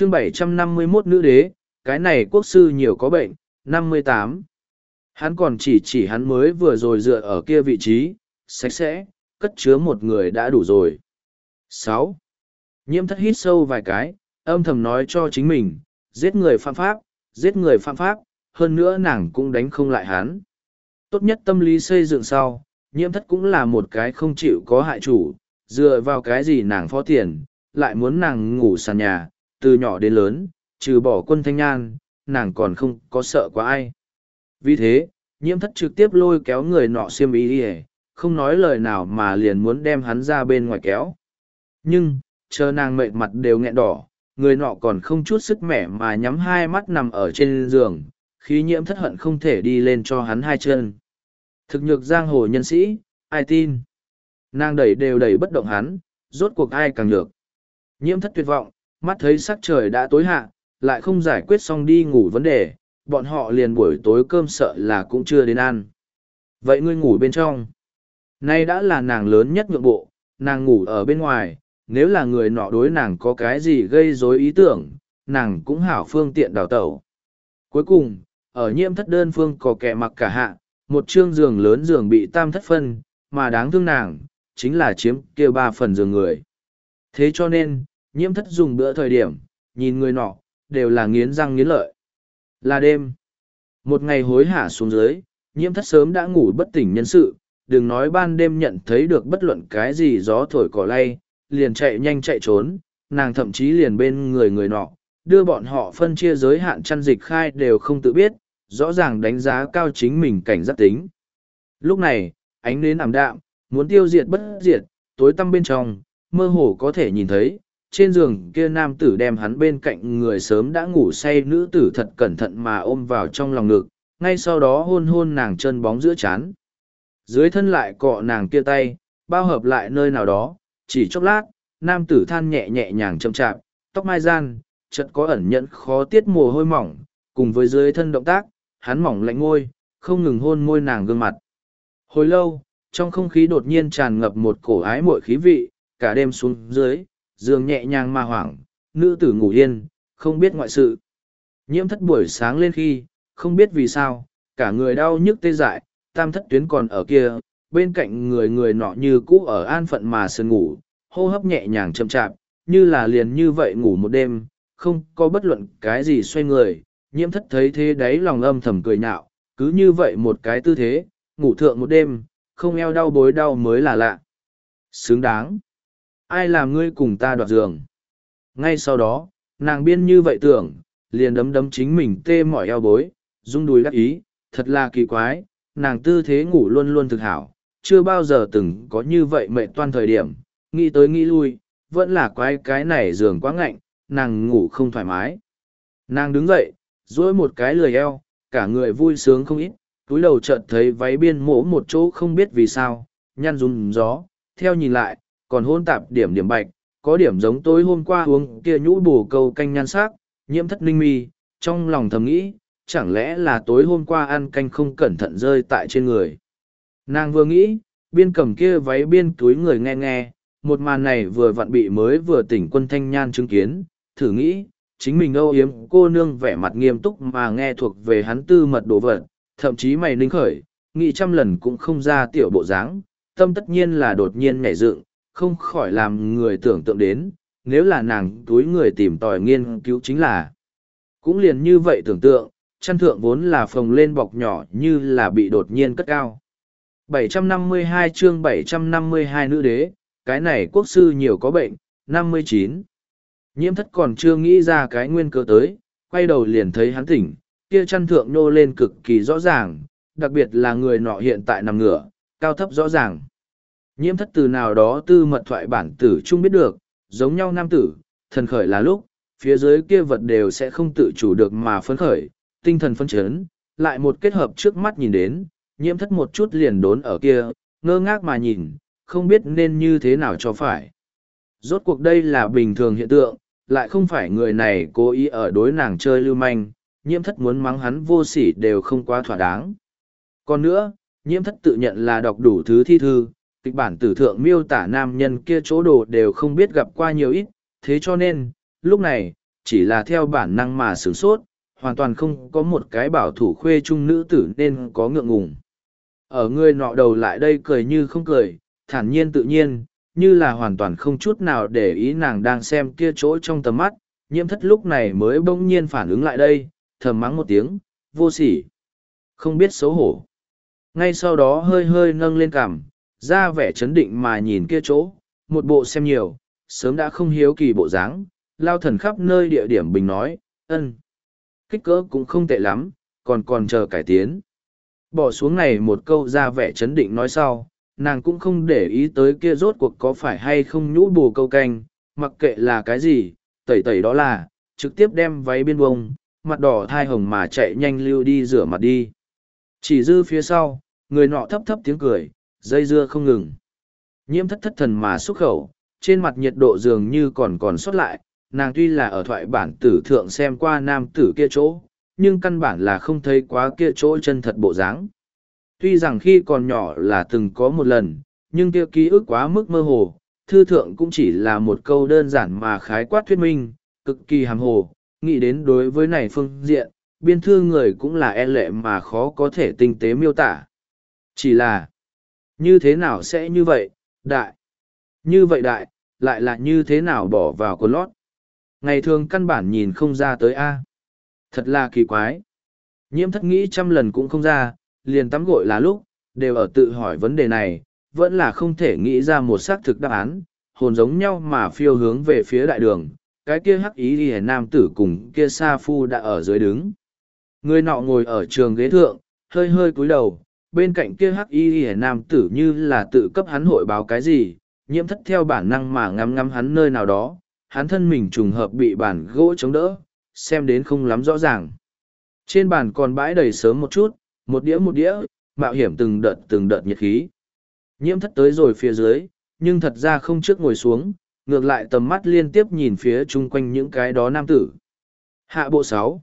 chương 751 nữ đế, cái này quốc sư nhiều có bệnh, 58. Hắn còn chỉ chỉ hắn mới vừa rồi dựa ở kia vị trí, sạch sẽ, cất chứa một người đã đủ rồi. 6. Nhiễm thất hít sâu vài cái, âm thầm nói cho chính mình, giết người phạm pháp, giết người phạm pháp, hơn nữa nàng cũng đánh không lại hắn. Tốt nhất tâm lý xây dựng sau, nhiễm thất cũng là một cái không chịu có hại chủ, dựa vào cái gì nàng phó tiền, lại muốn nàng ngủ sàn nhà, từ nhỏ đến lớn, trừ bỏ quân thanh nhan, nàng còn không có sợ quá ai. Vì thế, nhiễm thất trực tiếp lôi kéo người nọ xiêm ý đi không nói lời nào mà liền muốn đem hắn ra bên ngoài kéo. Nhưng, chờ nàng mệt mặt đều nghẹn đỏ, người nọ còn không chút sức mẻ mà nhắm hai mắt nằm ở trên giường, khí nhiễm thất hận không thể đi lên cho hắn hai chân. Thực nhược giang hồ nhân sĩ, ai tin? Nàng đẩy đều đẩy bất động hắn, rốt cuộc ai càng nhược. Nhiễm thất tuyệt vọng, mắt thấy sắc trời đã tối hạ, lại không giải quyết xong đi ngủ vấn đề, bọn họ liền buổi tối cơm sợ là cũng chưa đến ăn. Vậy ngươi ngủ bên trong. Nay đã là nàng lớn nhất nhượng bộ, nàng ngủ ở bên ngoài, nếu là người nọ đối nàng có cái gì gây rối ý tưởng, nàng cũng hảo phương tiện đào tẩu. Cuối cùng, ở nhiễm thất đơn phương có kẻ mặc cả hạ, một chương giường lớn giường bị tam thất phân, mà đáng thương nàng, chính là chiếm kia ba phần giường người. Thế cho nên, nhiễm thất dùng bữa thời điểm, nhìn người nọ, đều là nghiến răng nghiến lợi. Là đêm. Một ngày hối hả xuống dưới, nhiễm thất sớm đã ngủ bất tỉnh nhân sự, đừng nói ban đêm nhận thấy được bất luận cái gì gió thổi cỏ lay, liền chạy nhanh chạy trốn, nàng thậm chí liền bên người người nọ, đưa bọn họ phân chia giới hạn chăn dịch khai đều không tự biết, rõ ràng đánh giá cao chính mình cảnh giác tính. Lúc này, ánh nến ảm đạm, muốn tiêu diệt bất diệt, tối tăm bên trong, mơ hồ có thể nhìn thấy, trên giường kia nam tử đem hắn bên cạnh người sớm đã ngủ say nữ tử thật cẩn thận mà ôm vào trong lòng ngực, ngay sau đó hôn hôn nàng chân bóng giữa chán. Dưới thân lại cọ nàng kia tay, bao hợp lại nơi nào đó, chỉ chốc lát, nam tử than nhẹ nhẹ nhàng chậm chạp, tóc mai gian, chợt có ẩn nhẫn khó tiết mồ hôi mỏng, cùng với dưới thân động tác, hắn mỏng lạnh ngôi, không ngừng hôn môi nàng gương mặt. Hồi lâu, trong không khí đột nhiên tràn ngập một cổ ái muội khí vị, cả đêm xuống dưới, giường nhẹ nhàng mà hoảng, nữ tử ngủ yên, không biết ngoại sự. Nhiễm thất buổi sáng lên khi, không biết vì sao, cả người đau nhức tê dại, tam thất tuyến còn ở kia, bên cạnh người người nọ như cũ ở an phận mà sơn ngủ, hô hấp nhẹ nhàng chậm chạp, như là liền như vậy ngủ một đêm, không có bất luận cái gì xoay người, nhiễm thất thấy thế đấy lòng âm thầm cười nhạo, cứ như vậy một cái tư thế, ngủ thượng một đêm, không eo đau bối đau mới là lạ. Xứng đáng. Ai làm ngươi cùng ta đoạt giường? Ngay sau đó, nàng biên như vậy tưởng, liền đấm đấm chính mình tê mỏi eo bối, rung đùi đắc ý, thật là kỳ quái, nàng tư thế ngủ luôn luôn thực hảo, chưa bao giờ từng có như vậy mệt toan thời điểm, nghĩ tới nghĩ lui, vẫn là quái cái này giường quá ngạnh, nàng ngủ không thoải mái. Nàng đứng dậy, duỗi một cái lười eo, cả người vui sướng không ít, túi đầu chợt thấy váy biên mỗ một chỗ không biết vì sao, nhăn run gió, theo nhìn lại, còn hôn tạp điểm điểm bạch, có điểm giống tối hôm qua uống kia nhũ bù câu canh nhan sắc, nhiễm thất ninh mi, trong lòng thầm nghĩ, chẳng lẽ là tối hôm qua ăn canh không cẩn thận rơi tại trên người. Nàng vừa nghĩ, biên cầm kia váy biên túi người nghe nghe, một màn này vừa vặn bị mới vừa tỉnh quân thanh nhan chứng kiến, thử nghĩ, chính mình âu yếm cô nương vẻ mặt nghiêm túc mà nghe thuộc về hắn tư mật đồ vật, thậm chí mày ninh khởi, nghĩ trăm lần cũng không ra tiểu bộ dáng, tâm tất nhiên là đột nhiên nhảy dựng, không khỏi làm người tưởng tượng đến, nếu là nàng túi người tìm tòi nghiên cứu chính là. Cũng liền như vậy tưởng tượng, chăn thượng vốn là phồng lên bọc nhỏ như là bị đột nhiên cất cao. 752 chương 752 nữ đế, cái này quốc sư nhiều có bệnh, 59. Nhiễm thất còn chưa nghĩ ra cái nguyên cơ tới, quay đầu liền thấy hắn tỉnh, kia chăn thượng nô lên cực kỳ rõ ràng, đặc biệt là người nọ hiện tại nằm ngửa, cao thấp rõ ràng. Nhiễm thất từ nào đó tư mật thoại bản tử chung biết được, giống nhau nam tử, thần khởi là lúc, phía dưới kia vật đều sẽ không tự chủ được mà phấn khởi, tinh thần phấn chấn, lại một kết hợp trước mắt nhìn đến, nhiễm thất một chút liền đốn ở kia, ngơ ngác mà nhìn, không biết nên như thế nào cho phải. Rốt cuộc đây là bình thường hiện tượng, lại không phải người này cố ý ở đối nàng chơi lưu manh, nhiễm thất muốn mắng hắn vô sỉ đều không quá thỏa đáng. Còn nữa, nhiễm thất tự nhận là đọc đủ thứ thi thư, kịch bản tử thượng miêu tả nam nhân kia chỗ đồ đều không biết gặp qua nhiều ít, thế cho nên, lúc này, chỉ là theo bản năng mà sửng sốt, hoàn toàn không có một cái bảo thủ khuê trung nữ tử nên có ngượng ngùng. Ở người nọ đầu lại đây cười như không cười, thản nhiên tự nhiên, như là hoàn toàn không chút nào để ý nàng đang xem kia chỗ trong tầm mắt, nhiễm thất lúc này mới bỗng nhiên phản ứng lại đây, thầm mắng một tiếng, vô sỉ, không biết xấu hổ. Ngay sau đó hơi hơi nâng lên cằm, ra vẻ chấn định mà nhìn kia chỗ, một bộ xem nhiều, sớm đã không hiếu kỳ bộ dáng, lao thần khắp nơi địa điểm bình nói, ân. Kích cỡ cũng không tệ lắm, còn còn chờ cải tiến. Bỏ xuống này một câu ra vẻ chấn định nói sau, nàng cũng không để ý tới kia rốt cuộc có phải hay không nhũ bù câu canh, mặc kệ là cái gì, tẩy tẩy đó là, trực tiếp đem váy biên bông, mặt đỏ thai hồng mà chạy nhanh lưu đi rửa mặt đi. Chỉ dư phía sau, người nọ thấp thấp tiếng cười, dây dưa không ngừng. Nhiễm thất thất thần mà xuất khẩu, trên mặt nhiệt độ dường như còn còn sót lại, nàng tuy là ở thoại bản tử thượng xem qua nam tử kia chỗ, nhưng căn bản là không thấy quá kia chỗ chân thật bộ dáng. Tuy rằng khi còn nhỏ là từng có một lần, nhưng kia ký ức quá mức mơ hồ, thư thượng cũng chỉ là một câu đơn giản mà khái quát thuyết minh, cực kỳ hàm hồ, nghĩ đến đối với này phương diện, biên thư người cũng là e lệ mà khó có thể tinh tế miêu tả. Chỉ là, như thế nào sẽ như vậy, đại? Như vậy đại, lại là như thế nào bỏ vào quần lót? Ngày thường căn bản nhìn không ra tới A. Thật là kỳ quái. Nhiễm thất nghĩ trăm lần cũng không ra, liền tắm gội là lúc, đều ở tự hỏi vấn đề này, vẫn là không thể nghĩ ra một xác thực đáp án, hồn giống nhau mà phiêu hướng về phía đại đường, cái kia hắc ý ghi nam tử cùng kia sa phu đã ở dưới đứng. Người nọ ngồi ở trường ghế thượng, hơi hơi cúi đầu, bên cạnh kia hắc y ghi nam tử như là tự cấp hắn hội báo cái gì, nhiễm thất theo bản năng mà ngắm ngắm hắn nơi nào đó, hắn thân mình trùng hợp bị bản gỗ chống đỡ, xem đến không lắm rõ ràng. Trên bàn còn bãi đầy sớm một chút, một đĩa một đĩa, mạo hiểm từng đợt từng đợt nhiệt khí. Nhiễm thất tới rồi phía dưới, nhưng thật ra không trước ngồi xuống, ngược lại tầm mắt liên tiếp nhìn phía chung quanh những cái đó nam tử. Hạ bộ sáu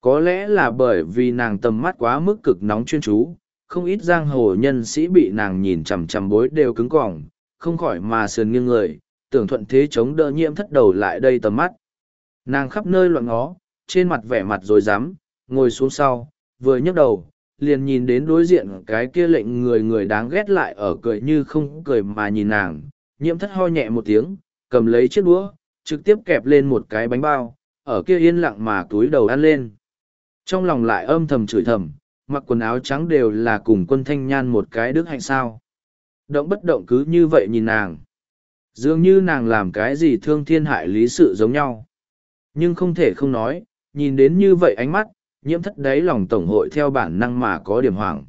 Có lẽ là bởi vì nàng tầm mắt quá mức cực nóng chuyên chú, không ít giang hồ nhân sĩ bị nàng nhìn chằm chằm bối đều cứng cỏng, không khỏi mà sườn nghiêng người, tưởng thuận thế chống đỡ nhiễm thất đầu lại đây tầm mắt. Nàng khắp nơi loạn ngó, trên mặt vẻ mặt rồi dám, ngồi xuống sau, vừa nhấc đầu, liền nhìn đến đối diện cái kia lệnh người người đáng ghét lại ở cười như không cười mà nhìn nàng, nhiễm thất ho nhẹ một tiếng, cầm lấy chiếc đũa, trực tiếp kẹp lên một cái bánh bao, ở kia yên lặng mà túi đầu ăn lên. Trong lòng lại âm thầm chửi thầm, mặc quần áo trắng đều là cùng quân thanh nhan một cái đức hạnh sao. Động bất động cứ như vậy nhìn nàng. Dường như nàng làm cái gì thương thiên hại lý sự giống nhau. Nhưng không thể không nói, nhìn đến như vậy ánh mắt, nhiễm thất đáy lòng tổng hội theo bản năng mà có điểm hoảng.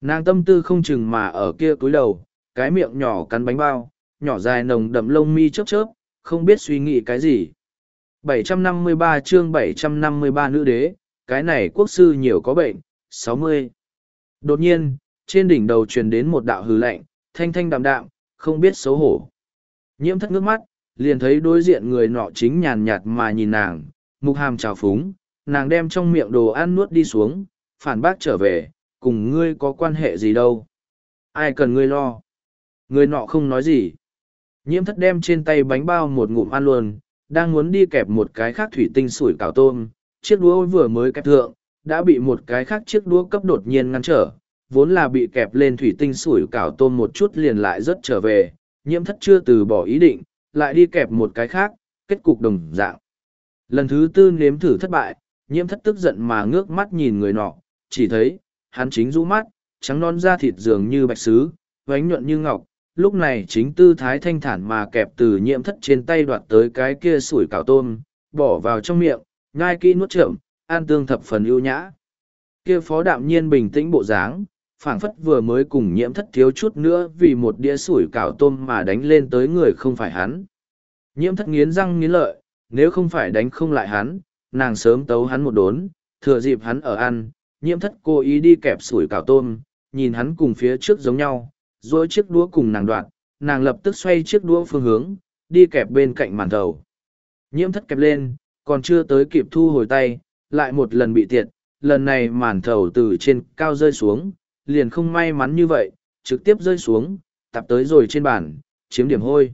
Nàng tâm tư không chừng mà ở kia cúi đầu, cái miệng nhỏ cắn bánh bao, nhỏ dài nồng đậm lông mi chớp chớp, không biết suy nghĩ cái gì. 753 chương 753 nữ đế, cái này quốc sư nhiều có bệnh, 60. Đột nhiên, trên đỉnh đầu truyền đến một đạo hư lạnh, thanh thanh đạm đạm, không biết xấu hổ. Nhiễm thất ngước mắt, liền thấy đối diện người nọ chính nhàn nhạt mà nhìn nàng, mục hàm trào phúng, nàng đem trong miệng đồ ăn nuốt đi xuống, phản bác trở về, cùng ngươi có quan hệ gì đâu. Ai cần ngươi lo. Người nọ không nói gì. Nhiễm thất đem trên tay bánh bao một ngụm ăn luôn, đang muốn đi kẹp một cái khác thủy tinh sủi cảo tôm, chiếc đũa vừa mới kẹp thượng, đã bị một cái khác chiếc đũa cấp đột nhiên ngăn trở, vốn là bị kẹp lên thủy tinh sủi cảo tôm một chút liền lại rất trở về, nhiễm thất chưa từ bỏ ý định, lại đi kẹp một cái khác, kết cục đồng dạng. Lần thứ tư nếm thử thất bại, nhiễm thất tức giận mà ngước mắt nhìn người nọ, chỉ thấy, hắn chính rũ mắt, trắng non da thịt dường như bạch sứ, vánh nhuận như ngọc, lúc này chính tư thái thanh thản mà kẹp từ nhiễm thất trên tay đoạt tới cái kia sủi cảo tôm, bỏ vào trong miệng, ngai kỹ nuốt trưởng, an tương thập phần ưu nhã. Kia phó đạm nhiên bình tĩnh bộ dáng, phảng phất vừa mới cùng nhiễm thất thiếu chút nữa vì một đĩa sủi cảo tôm mà đánh lên tới người không phải hắn. Nhiễm thất nghiến răng nghiến lợi, nếu không phải đánh không lại hắn, nàng sớm tấu hắn một đốn, thừa dịp hắn ở ăn, nhiễm thất cố ý đi kẹp sủi cảo tôm, nhìn hắn cùng phía trước giống nhau, rồi chiếc đũa cùng nàng đoạn, nàng lập tức xoay chiếc đũa phương hướng, đi kẹp bên cạnh màn thầu. Nhiễm thất kẹp lên, còn chưa tới kịp thu hồi tay, lại một lần bị tiệt, lần này màn thầu từ trên cao rơi xuống, liền không may mắn như vậy, trực tiếp rơi xuống, tập tới rồi trên bàn, chiếm điểm hôi.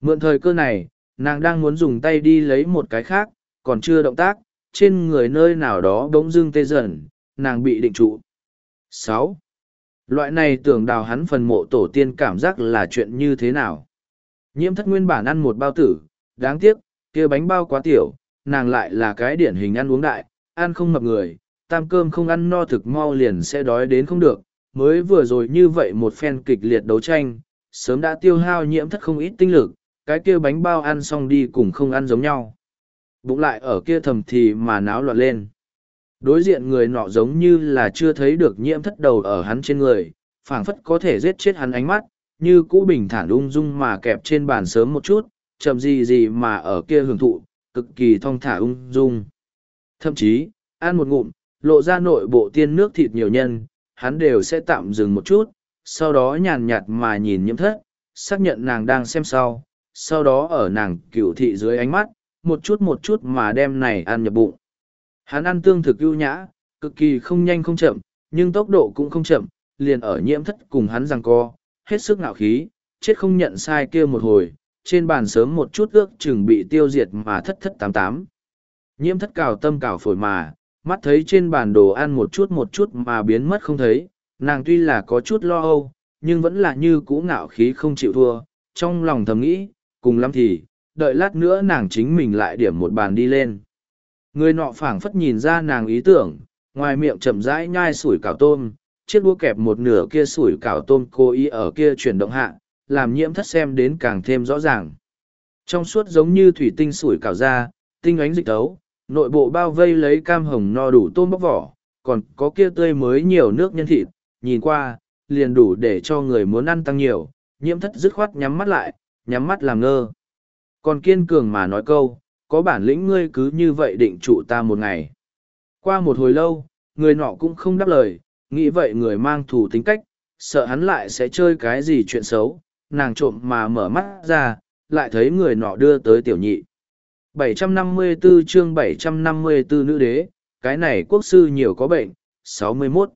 Mượn thời cơ này, nàng đang muốn dùng tay đi lấy một cái khác, còn chưa động tác, trên người nơi nào đó bỗng dưng tê dần, nàng bị định trụ. sáu Loại này tưởng đào hắn phần mộ tổ tiên cảm giác là chuyện như thế nào. Nhiễm thất nguyên bản ăn một bao tử, đáng tiếc, kia bánh bao quá tiểu, nàng lại là cái điển hình ăn uống đại, ăn không mập người, tam cơm không ăn no thực mau liền sẽ đói đến không được, mới vừa rồi như vậy một phen kịch liệt đấu tranh, sớm đã tiêu hao nhiễm thất không ít tinh lực, cái kia bánh bao ăn xong đi cùng không ăn giống nhau. Bụng lại ở kia thầm thì mà náo loạn lên. Đối diện người nọ giống như là chưa thấy được nhiễm thất đầu ở hắn trên người, phảng phất có thể giết chết hắn ánh mắt, như cũ bình thản ung dung mà kẹp trên bàn sớm một chút, chậm gì gì mà ở kia hưởng thụ, cực kỳ thong thả ung dung. Thậm chí, ăn một ngụm, lộ ra nội bộ tiên nước thịt nhiều nhân, hắn đều sẽ tạm dừng một chút, sau đó nhàn nhạt mà nhìn nhiễm thất, xác nhận nàng đang xem sau, sau đó ở nàng cửu thị dưới ánh mắt, một chút một chút mà đem này ăn nhập bụng. Hắn ăn tương thực ưu nhã, cực kỳ không nhanh không chậm, nhưng tốc độ cũng không chậm, liền ở nhiễm thất cùng hắn rằng co, hết sức ngạo khí, chết không nhận sai kia một hồi, trên bàn sớm một chút ước chừng bị tiêu diệt mà thất thất tám tám. Nhiễm thất cào tâm cào phổi mà, mắt thấy trên bàn đồ ăn một chút một chút mà biến mất không thấy, nàng tuy là có chút lo âu, nhưng vẫn là như cũ ngạo khí không chịu thua, trong lòng thầm nghĩ, cùng lắm thì, đợi lát nữa nàng chính mình lại điểm một bàn đi lên. Người nọ phảng phất nhìn ra nàng ý tưởng, ngoài miệng chậm rãi nhai sủi cảo tôm, chiếc đũa kẹp một nửa kia sủi cảo tôm cố ý ở kia chuyển động hạ, làm nhiễm thất xem đến càng thêm rõ ràng. Trong suốt giống như thủy tinh sủi cảo ra, tinh ánh dịch tấu, nội bộ bao vây lấy cam hồng no đủ tôm bóc vỏ, còn có kia tươi mới nhiều nước nhân thịt, nhìn qua, liền đủ để cho người muốn ăn tăng nhiều, nhiễm thất dứt khoát nhắm mắt lại, nhắm mắt làm ngơ. Còn kiên cường mà nói câu, có bản lĩnh ngươi cứ như vậy định trụ ta một ngày. Qua một hồi lâu, người nọ cũng không đáp lời, nghĩ vậy người mang thủ tính cách, sợ hắn lại sẽ chơi cái gì chuyện xấu, nàng trộm mà mở mắt ra, lại thấy người nọ đưa tới tiểu nhị. 754 chương 754 nữ đế, cái này quốc sư nhiều có bệnh, 61.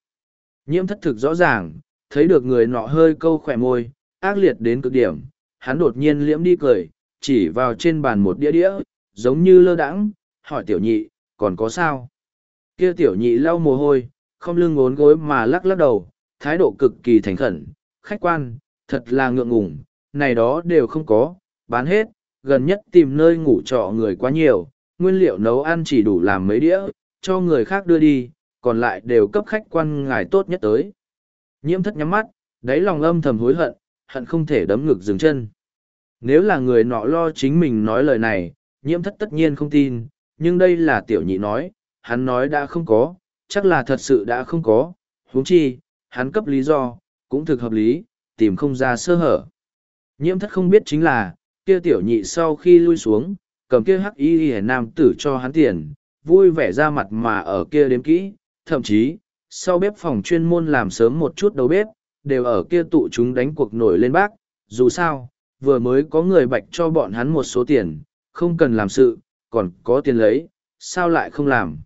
Nhiễm thất thực rõ ràng, thấy được người nọ hơi câu khỏe môi, ác liệt đến cực điểm, hắn đột nhiên liễm đi cười, chỉ vào trên bàn một đĩa đĩa, giống như lơ đãng, hỏi tiểu nhị, còn có sao? Kia tiểu nhị lau mồ hôi, không lưng ngốn gối mà lắc lắc đầu, thái độ cực kỳ thành khẩn, khách quan, thật là ngượng ngùng, này đó đều không có, bán hết, gần nhất tìm nơi ngủ trọ người quá nhiều, nguyên liệu nấu ăn chỉ đủ làm mấy đĩa, cho người khác đưa đi, còn lại đều cấp khách quan ngài tốt nhất tới. Nhiễm thất nhắm mắt, đáy lòng âm thầm hối hận, hận không thể đấm ngực dừng chân. Nếu là người nọ lo chính mình nói lời này, nhiễm thất tất nhiên không tin, nhưng đây là tiểu nhị nói, hắn nói đã không có, chắc là thật sự đã không có, huống chi, hắn cấp lý do, cũng thực hợp lý, tìm không ra sơ hở. Nhiễm thất không biết chính là, kia tiểu nhị sau khi lui xuống, cầm kia hắc y hề nam tử cho hắn tiền, vui vẻ ra mặt mà ở kia đếm kỹ, thậm chí, sau bếp phòng chuyên môn làm sớm một chút đầu bếp, đều ở kia tụ chúng đánh cuộc nổi lên bác, dù sao, vừa mới có người bạch cho bọn hắn một số tiền, không cần làm sự, còn có tiền lấy, sao lại không làm.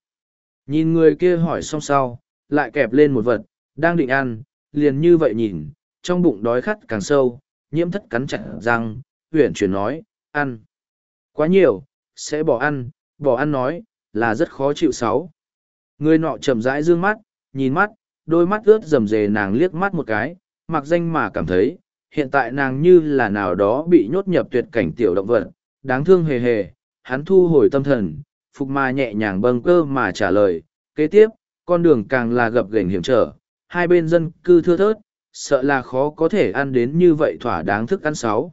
Nhìn người kia hỏi xong sau, lại kẹp lên một vật, đang định ăn, liền như vậy nhìn, trong bụng đói khát càng sâu, nhiễm thất cắn chặt răng, huyển chuyển nói, ăn. Quá nhiều, sẽ bỏ ăn, bỏ ăn nói, là rất khó chịu sáu. Người nọ chậm rãi dương mắt, nhìn mắt, đôi mắt ướt rầm rề nàng liếc mắt một cái, mặc danh mà cảm thấy, hiện tại nàng như là nào đó bị nhốt nhập tuyệt cảnh tiểu động vật, đáng thương hề hề, hắn thu hồi tâm thần, phục ma nhẹ nhàng bâng cơ mà trả lời, kế tiếp, con đường càng là gập ghềnh hiểm trở, hai bên dân cư thưa thớt, sợ là khó có thể ăn đến như vậy thỏa đáng thức ăn sáu.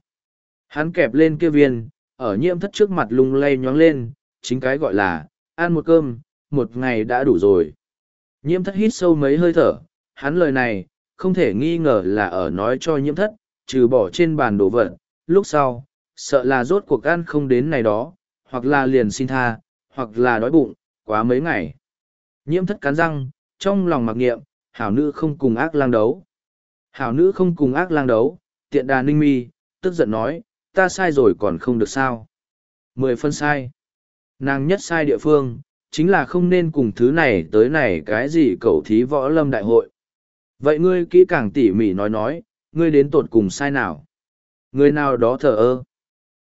Hắn kẹp lên kia viên, ở nhiễm thất trước mặt lung lay nhoáng lên, chính cái gọi là, ăn một cơm, một ngày đã đủ rồi. Nhiễm thất hít sâu mấy hơi thở, hắn lời này, không thể nghi ngờ là ở nói cho nhiễm thất, trừ bỏ trên bàn đồ vật, lúc sau, sợ là rốt cuộc ăn không đến này đó, hoặc là liền xin tha, hoặc là đói bụng, quá mấy ngày. Nhiễm thất cắn răng, trong lòng mặc nghiệm, hảo nữ không cùng ác lang đấu. Hảo nữ không cùng ác lang đấu, tiện đà ninh mi, tức giận nói, ta sai rồi còn không được sao. Mười phân sai. Nàng nhất sai địa phương, chính là không nên cùng thứ này tới này cái gì cầu thí võ lâm đại hội. Vậy ngươi kỹ càng tỉ mỉ nói nói, ngươi đến tột cùng sai nào? Người nào đó thờ ơ.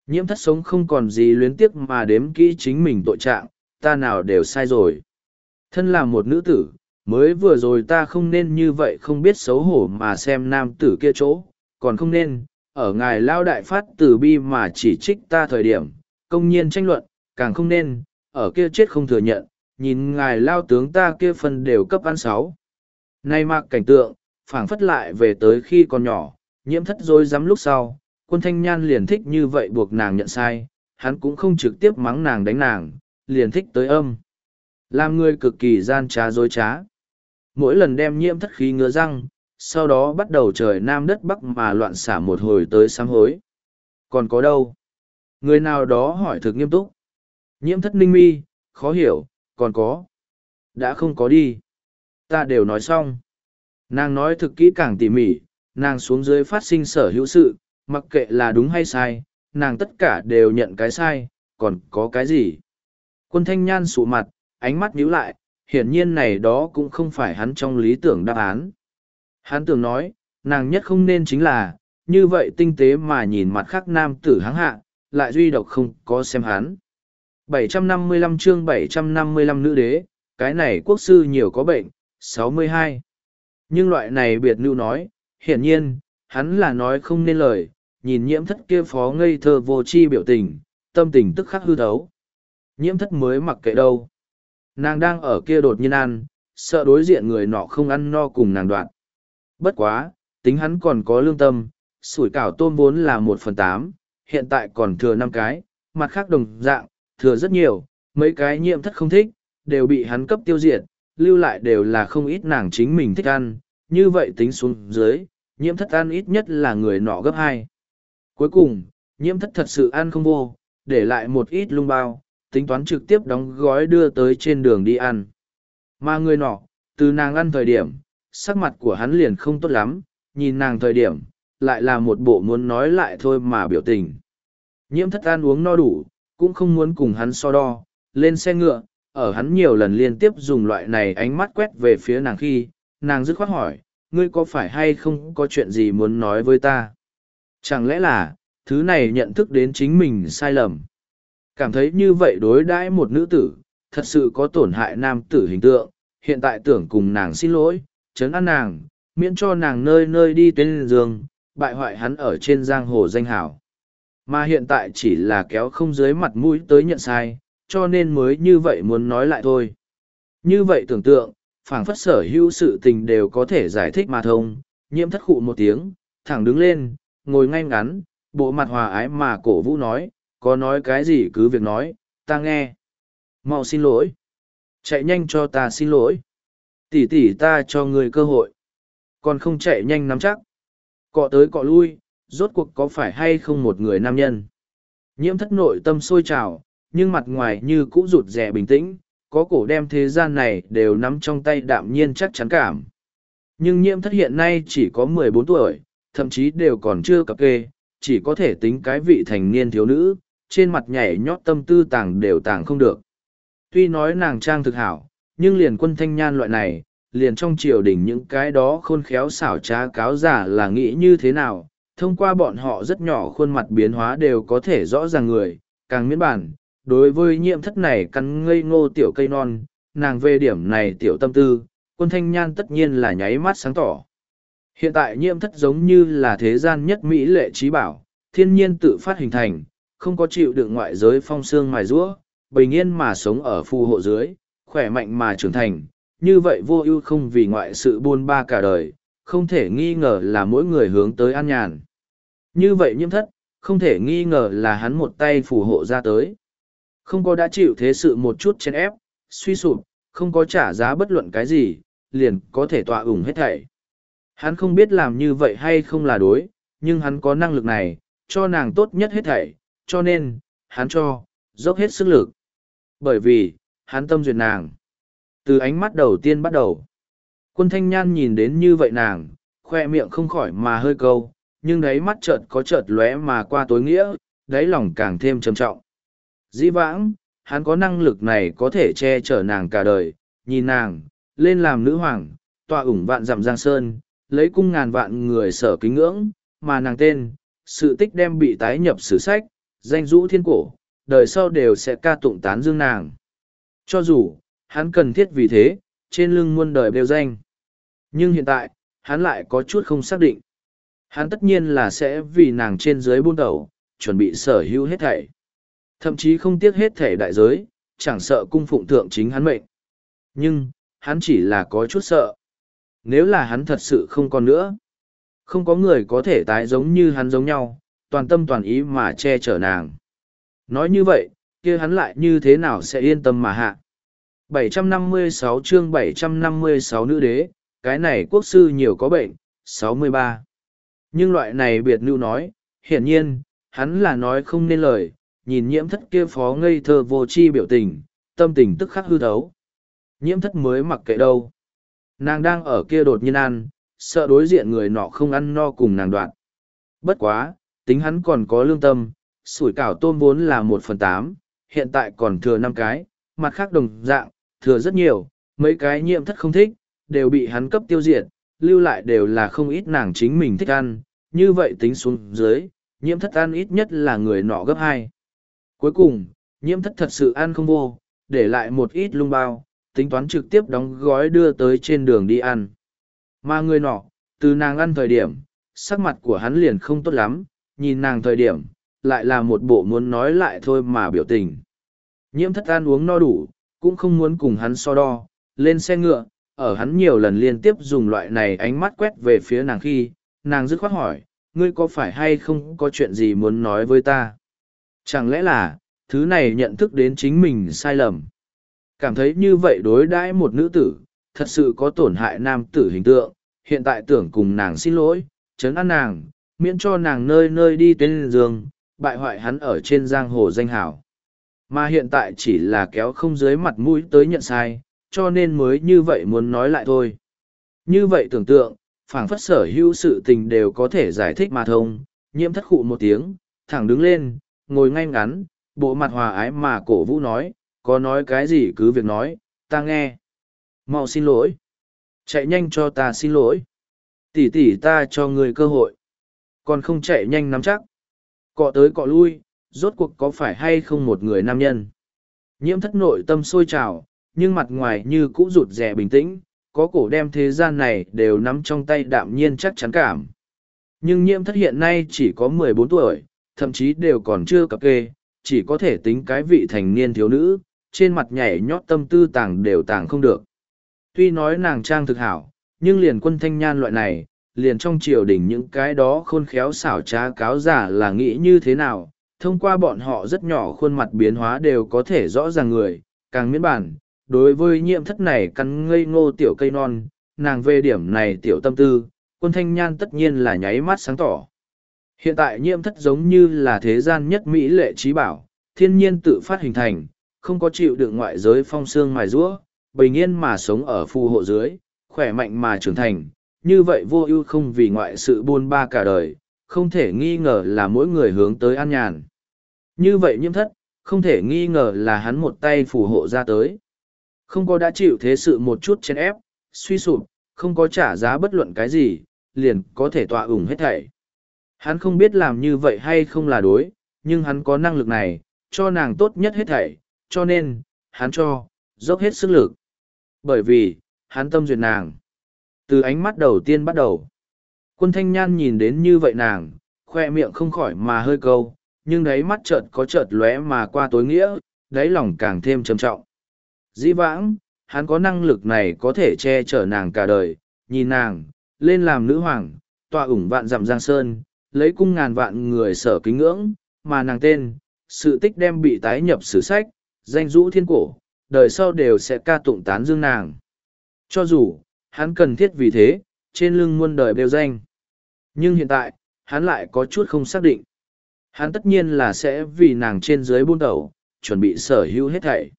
Nhiễm thất sống không còn gì luyến tiếc mà đếm kỹ chính mình tội trạng, ta nào đều sai rồi. Thân là một nữ tử, mới vừa rồi ta không nên như vậy không biết xấu hổ mà xem nam tử kia chỗ, còn không nên, ở ngài lao đại phát từ bi mà chỉ trích ta thời điểm, công nhiên tranh luận, càng không nên, ở kia chết không thừa nhận, nhìn ngài lao tướng ta kia phần đều cấp ăn sáu. Nay mặc cảnh tượng, phảng phất lại về tới khi còn nhỏ, nhiễm thất rối dám lúc sau, quân thanh nhan liền thích như vậy buộc nàng nhận sai, hắn cũng không trực tiếp mắng nàng đánh nàng, liền thích tới âm. Làm người cực kỳ gian trá dối trá. Mỗi lần đem nhiễm thất khí ngứa răng, sau đó bắt đầu trời nam đất bắc mà loạn xả một hồi tới sám hối. Còn có đâu? Người nào đó hỏi thực nghiêm túc. Nhiễm thất ninh mi, khó hiểu, còn có. Đã không có đi. Ta đều nói xong. Nàng nói thực kỹ càng tỉ mỉ, nàng xuống dưới phát sinh sở hữu sự, mặc kệ là đúng hay sai, nàng tất cả đều nhận cái sai, còn có cái gì. Quân thanh nhan sụ mặt, ánh mắt nhíu lại, hiển nhiên này đó cũng không phải hắn trong lý tưởng đáp án. Hắn tưởng nói, nàng nhất không nên chính là, như vậy tinh tế mà nhìn mặt khác nam tử háng hạ, lại duy độc không có xem hắn. 755 chương 755 nữ đế, cái này quốc sư nhiều có bệnh, 62. Nhưng loại này biệt lưu nói, hiển nhiên, hắn là nói không nên lời, nhìn nhiễm thất kia phó ngây thơ vô chi biểu tình, tâm tình tức khắc hư thấu. Nhiễm thất mới mặc kệ đâu. Nàng đang ở kia đột nhiên ăn, sợ đối diện người nọ không ăn no cùng nàng đoạn. Bất quá, tính hắn còn có lương tâm, sủi cảo tôm vốn là một phần tám, hiện tại còn thừa năm cái, mặt khác đồng dạng, thừa rất nhiều, mấy cái nhiễm thất không thích, đều bị hắn cấp tiêu diệt, lưu lại đều là không ít nàng chính mình thích ăn, như vậy tính xuống dưới, nhiễm thất ăn ít nhất là người nọ gấp hai. Cuối cùng, nhiễm thất thật sự ăn không vô, để lại một ít lung bao, tính toán trực tiếp đóng gói đưa tới trên đường đi ăn. Mà người nọ, từ nàng ăn thời điểm, sắc mặt của hắn liền không tốt lắm, nhìn nàng thời điểm, lại là một bộ muốn nói lại thôi mà biểu tình. Nhiễm thất ăn uống no đủ, cũng không muốn cùng hắn so đo, lên xe ngựa, ở hắn nhiều lần liên tiếp dùng loại này ánh mắt quét về phía nàng khi, nàng dứt khoát hỏi, ngươi có phải hay không có chuyện gì muốn nói với ta? Chẳng lẽ là, thứ này nhận thức đến chính mình sai lầm? Cảm thấy như vậy đối đãi một nữ tử, thật sự có tổn hại nam tử hình tượng, hiện tại tưởng cùng nàng xin lỗi, chấn an nàng, miễn cho nàng nơi nơi đi tên giường, bại hoại hắn ở trên giang hồ danh hảo. Mà hiện tại chỉ là kéo không dưới mặt mũi tới nhận sai, cho nên mới như vậy muốn nói lại thôi. Như vậy tưởng tượng, phảng phất sở hữu sự tình đều có thể giải thích mà thông, nhiễm thất khụ một tiếng, thẳng đứng lên, ngồi ngay ngắn, bộ mặt hòa ái mà cổ vũ nói, có nói cái gì cứ việc nói, ta nghe. mau xin lỗi. Chạy nhanh cho ta xin lỗi. Tỷ tỷ ta cho người cơ hội. Còn không chạy nhanh nắm chắc. Cọ tới cọ lui, rốt cuộc có phải hay không một người nam nhân. Nhiễm thất nội tâm sôi trào, nhưng mặt ngoài như cũ rụt rè bình tĩnh, có cổ đem thế gian này đều nắm trong tay đạm nhiên chắc chắn cảm. Nhưng nhiễm thất hiện nay chỉ có mười bốn tuổi, thậm chí đều còn chưa cập kê, chỉ có thể tính cái vị thành niên thiếu nữ, trên mặt nhảy nhót tâm tư tàng đều tàng không được. Tuy nói nàng trang thực hảo, nhưng liền quân thanh nhan loại này, liền trong triều đình những cái đó khôn khéo xảo trá cáo giả là nghĩ như thế nào, thông qua bọn họ rất nhỏ khuôn mặt biến hóa đều có thể rõ ràng người, càng miễn bản, đối với nhiễm thất này cắn ngây ngô tiểu cây non, nàng về điểm này tiểu tâm tư, quân thanh nhan tất nhiên là nháy mắt sáng tỏ. Hiện tại nhiễm thất giống như là thế gian nhất Mỹ lệ trí bảo, thiên nhiên tự phát hình thành, không có chịu được ngoại giới phong xương mài rũa, bình yên mà sống ở phù hộ dưới, khỏe mạnh mà trưởng thành, như vậy vô ưu không vì ngoại sự buôn ba cả đời, không thể nghi ngờ là mỗi người hướng tới an nhàn. Như vậy nhiễm thất, không thể nghi ngờ là hắn một tay phù hộ ra tới. Không có đã chịu thế sự một chút chèn ép, suy sụp, không có trả giá bất luận cái gì, liền có thể tọa ủng hết thảy. Hắn không biết làm như vậy hay không là đối, nhưng hắn có năng lực này, cho nàng tốt nhất hết thảy, cho nên, hắn cho, dốc hết sức lực. Bởi vì, hắn tâm duyệt nàng. Từ ánh mắt đầu tiên bắt đầu, quân thanh nhan nhìn đến như vậy nàng, khoe miệng không khỏi mà hơi câu, nhưng đáy mắt chợt có chợt lóe mà qua tối nghĩa, đáy lòng càng thêm trầm trọng. Dĩ vãng, hắn có năng lực này có thể che chở nàng cả đời, nhìn nàng, lên làm nữ hoàng, tọa ủng vạn dặm giang sơn, lấy cung ngàn vạn người sở kính ngưỡng, mà nàng tên, sự tích đem bị tái nhập sử sách, danh rũ thiên cổ, đời sau đều sẽ ca tụng tán dương nàng. Cho dù, hắn cần thiết vì thế, trên lưng muôn đời bêu danh. Nhưng hiện tại, hắn lại có chút không xác định. Hắn tất nhiên là sẽ vì nàng trên dưới buôn đầu, chuẩn bị sở hữu hết thảy. Thậm chí không tiếc hết thảy đại giới, chẳng sợ cung phụng thượng chính hắn mệnh. Nhưng, hắn chỉ là có chút sợ. Nếu là hắn thật sự không còn nữa, không có người có thể tái giống như hắn giống nhau, toàn tâm toàn ý mà che chở nàng. Nói như vậy, kia hắn lại như thế nào sẽ yên tâm mà hạ. 756 chương 756 nữ đế, cái này quốc sư nhiều có bệnh, 63. Nhưng loại này biệt lưu nói, hiển nhiên, hắn là nói không nên lời, nhìn nhiễm thất kia phó ngây thơ vô chi biểu tình, tâm tình tức khắc hư thấu. Nhiễm thất mới mặc kệ đâu. Nàng đang ở kia đột nhiên ăn, sợ đối diện người nọ không ăn no cùng nàng đoạn. Bất quá, tính hắn còn có lương tâm, sủi cảo tôm vốn là một phần tám, hiện tại còn thừa năm cái, mặt khác đồng dạng, thừa rất nhiều, mấy cái nhiễm thất không thích, đều bị hắn cấp tiêu diệt, lưu lại đều là không ít nàng chính mình thích ăn, như vậy tính xuống dưới, nhiễm thất ăn ít nhất là người nọ gấp hai. Cuối cùng, nhiễm thất thật sự ăn không vô, để lại một ít lung bao, tính toán trực tiếp đóng gói đưa tới trên đường đi ăn. Mà người nọ, từ nàng ăn thời điểm, sắc mặt của hắn liền không tốt lắm, nhìn nàng thời điểm, lại là một bộ muốn nói lại thôi mà biểu tình. Nhiễm thất ăn uống no đủ, cũng không muốn cùng hắn so đo, lên xe ngựa, ở hắn nhiều lần liên tiếp dùng loại này ánh mắt quét về phía nàng khi, nàng dứt khoát hỏi, ngươi có phải hay không có chuyện gì muốn nói với ta? Chẳng lẽ là, thứ này nhận thức đến chính mình sai lầm? Cảm thấy như vậy đối đãi một nữ tử, thật sự có tổn hại nam tử hình tượng, hiện tại tưởng cùng nàng xin lỗi, chấn an nàng, miễn cho nàng nơi nơi đi tên giường, bại hoại hắn ở trên giang hồ danh hảo. Mà hiện tại chỉ là kéo không dưới mặt mũi tới nhận sai, cho nên mới như vậy muốn nói lại thôi. Như vậy tưởng tượng, phảng phất sở hữu sự tình đều có thể giải thích mà thông, nhiễm thất khụ một tiếng, thẳng đứng lên, ngồi ngay ngắn, bộ mặt hòa ái mà cổ vũ nói, có nói cái gì cứ việc nói, ta nghe. mau xin lỗi. Chạy nhanh cho ta xin lỗi. Tỷ tỷ ta cho người cơ hội. Còn không chạy nhanh nắm chắc. Cọ tới cọ lui, rốt cuộc có phải hay không một người nam nhân. Nhiễm thất nội tâm sôi trào, nhưng mặt ngoài như cũ rụt rè bình tĩnh, có cổ đem thế gian này đều nắm trong tay đạm nhiên chắc chắn cảm. Nhưng nhiễm thất hiện nay chỉ có mười bốn tuổi, thậm chí đều còn chưa cập kê, chỉ có thể tính cái vị thành niên thiếu nữ, trên mặt nhảy nhót tâm tư tàng đều tàng không được. Tuy nói nàng trang thực hảo, nhưng liền quân thanh nhan loại này, liền trong triều đình những cái đó khôn khéo xảo trá cáo giả là nghĩ như thế nào, thông qua bọn họ rất nhỏ khuôn mặt biến hóa đều có thể rõ ràng người, càng miễn bản, đối với nhiễm thất này cắn ngây ngô tiểu cây non, nàng về điểm này tiểu tâm tư, quân thanh nhan tất nhiên là nháy mắt sáng tỏ. Hiện tại nhiễm thất giống như là thế gian nhất Mỹ lệ trí bảo, thiên nhiên tự phát hình thành, không có chịu đựng ngoại giới phong xương mài rúa, bình yên mà sống ở phù hộ dưới, khỏe mạnh mà trưởng thành, như vậy vô ưu không vì ngoại sự buôn ba cả đời, không thể nghi ngờ là mỗi người hướng tới an nhàn. Như vậy nhiễm thất, không thể nghi ngờ là hắn một tay phù hộ ra tới. Không có đã chịu thế sự một chút chèn ép, suy sụp, không có trả giá bất luận cái gì, liền có thể tọa ủng hết thảy. Hắn không biết làm như vậy hay không là đối, nhưng hắn có năng lực này, cho nàng tốt nhất hết thảy, cho nên, hắn cho, dốc hết sức lực. Bởi vì, hắn tâm duyệt nàng. Từ ánh mắt đầu tiên bắt đầu, quân thanh nhan nhìn đến như vậy nàng, khoe miệng không khỏi mà hơi câu, nhưng đáy mắt chợt có chợt lóe mà qua tối nghĩa, đáy lòng càng thêm trầm trọng. Dĩ vãng, hắn có năng lực này có thể che chở nàng cả đời, nhìn nàng, lên làm nữ hoàng, tọa ủng vạn dặm giang sơn, lấy cung ngàn vạn người sở kính ngưỡng, mà nàng tên, sự tích đem bị tái nhập sử sách, danh rũ thiên cổ, đời sau đều sẽ ca tụng tán dương nàng. Cho dù, hắn cần thiết vì thế, trên lưng muôn đời đều danh. Nhưng hiện tại, hắn lại có chút không xác định. Hắn tất nhiên là sẽ vì nàng trên dưới buôn đầu, chuẩn bị sở hữu hết thảy.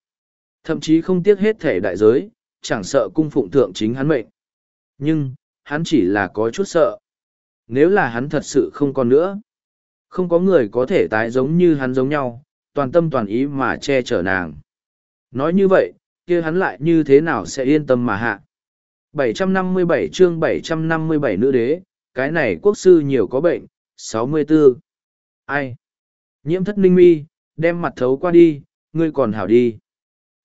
Thậm chí không tiếc hết thể đại giới, chẳng sợ cung phụng thượng chính hắn mệnh. Nhưng, hắn chỉ là có chút sợ. Nếu là hắn thật sự không còn nữa, không có người có thể tái giống như hắn giống nhau, toàn tâm toàn ý mà che chở nàng. Nói như vậy, kia hắn lại như thế nào sẽ yên tâm mà hạ. 757 chương 757 nữ đế, cái này quốc sư nhiều có bệnh, 64. Ai? Nhiễm thất ninh mi, đem mặt thấu qua đi, ngươi còn hảo đi.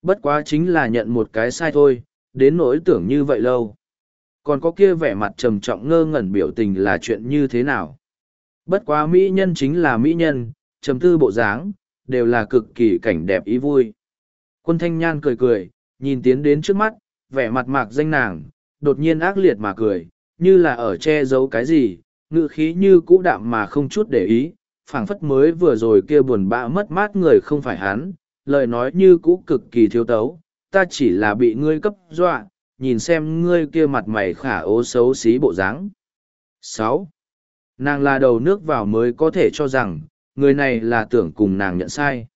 Bất quá chính là nhận một cái sai thôi, đến nỗi tưởng như vậy lâu. Còn có kia vẻ mặt trầm trọng ngơ ngẩn biểu tình là chuyện như thế nào. Bất quá mỹ nhân chính là mỹ nhân, trầm tư bộ dáng, đều là cực kỳ cảnh đẹp ý vui. Quân thanh nhan cười cười, nhìn tiến đến trước mắt, vẻ mặt mạc danh nàng, đột nhiên ác liệt mà cười, như là ở che giấu cái gì, ngự khí như cũ đạm mà không chút để ý, phảng phất mới vừa rồi kia buồn bã mất mát người không phải hắn, lời nói như cũ cực kỳ thiếu tấu, ta chỉ là bị ngươi cấp dọa, nhìn xem ngươi kia mặt mày khả ố xấu xí bộ dáng. sáu Nàng là đầu nước vào mới có thể cho rằng, người này là tưởng cùng nàng nhận sai.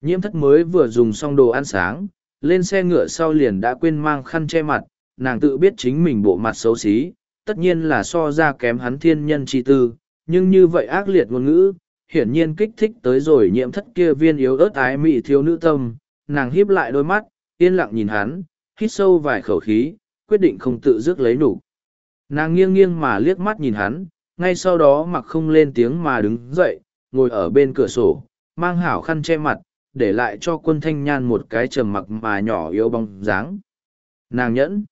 Nhiễm thất mới vừa dùng xong đồ ăn sáng, lên xe ngựa sau liền đã quên mang khăn che mặt, nàng tự biết chính mình bộ mặt xấu xí, tất nhiên là so ra kém hắn thiên nhân chi tư, nhưng như vậy ác liệt ngôn ngữ, hiển nhiên kích thích tới rồi nhiễm thất kia viên yếu ớt ái mị thiếu nữ tâm, nàng híp lại đôi mắt, yên lặng nhìn hắn, hít sâu vài khẩu khí, quyết định không tự dứt lấy nụ. Nàng nghiêng nghiêng mà liếc mắt nhìn hắn, ngay sau đó mặc không lên tiếng mà đứng dậy, ngồi ở bên cửa sổ, mang hảo khăn che mặt, để lại cho quân thanh nhan một cái trầm mặc mà nhỏ yếu bóng dáng. Nàng nhẫn,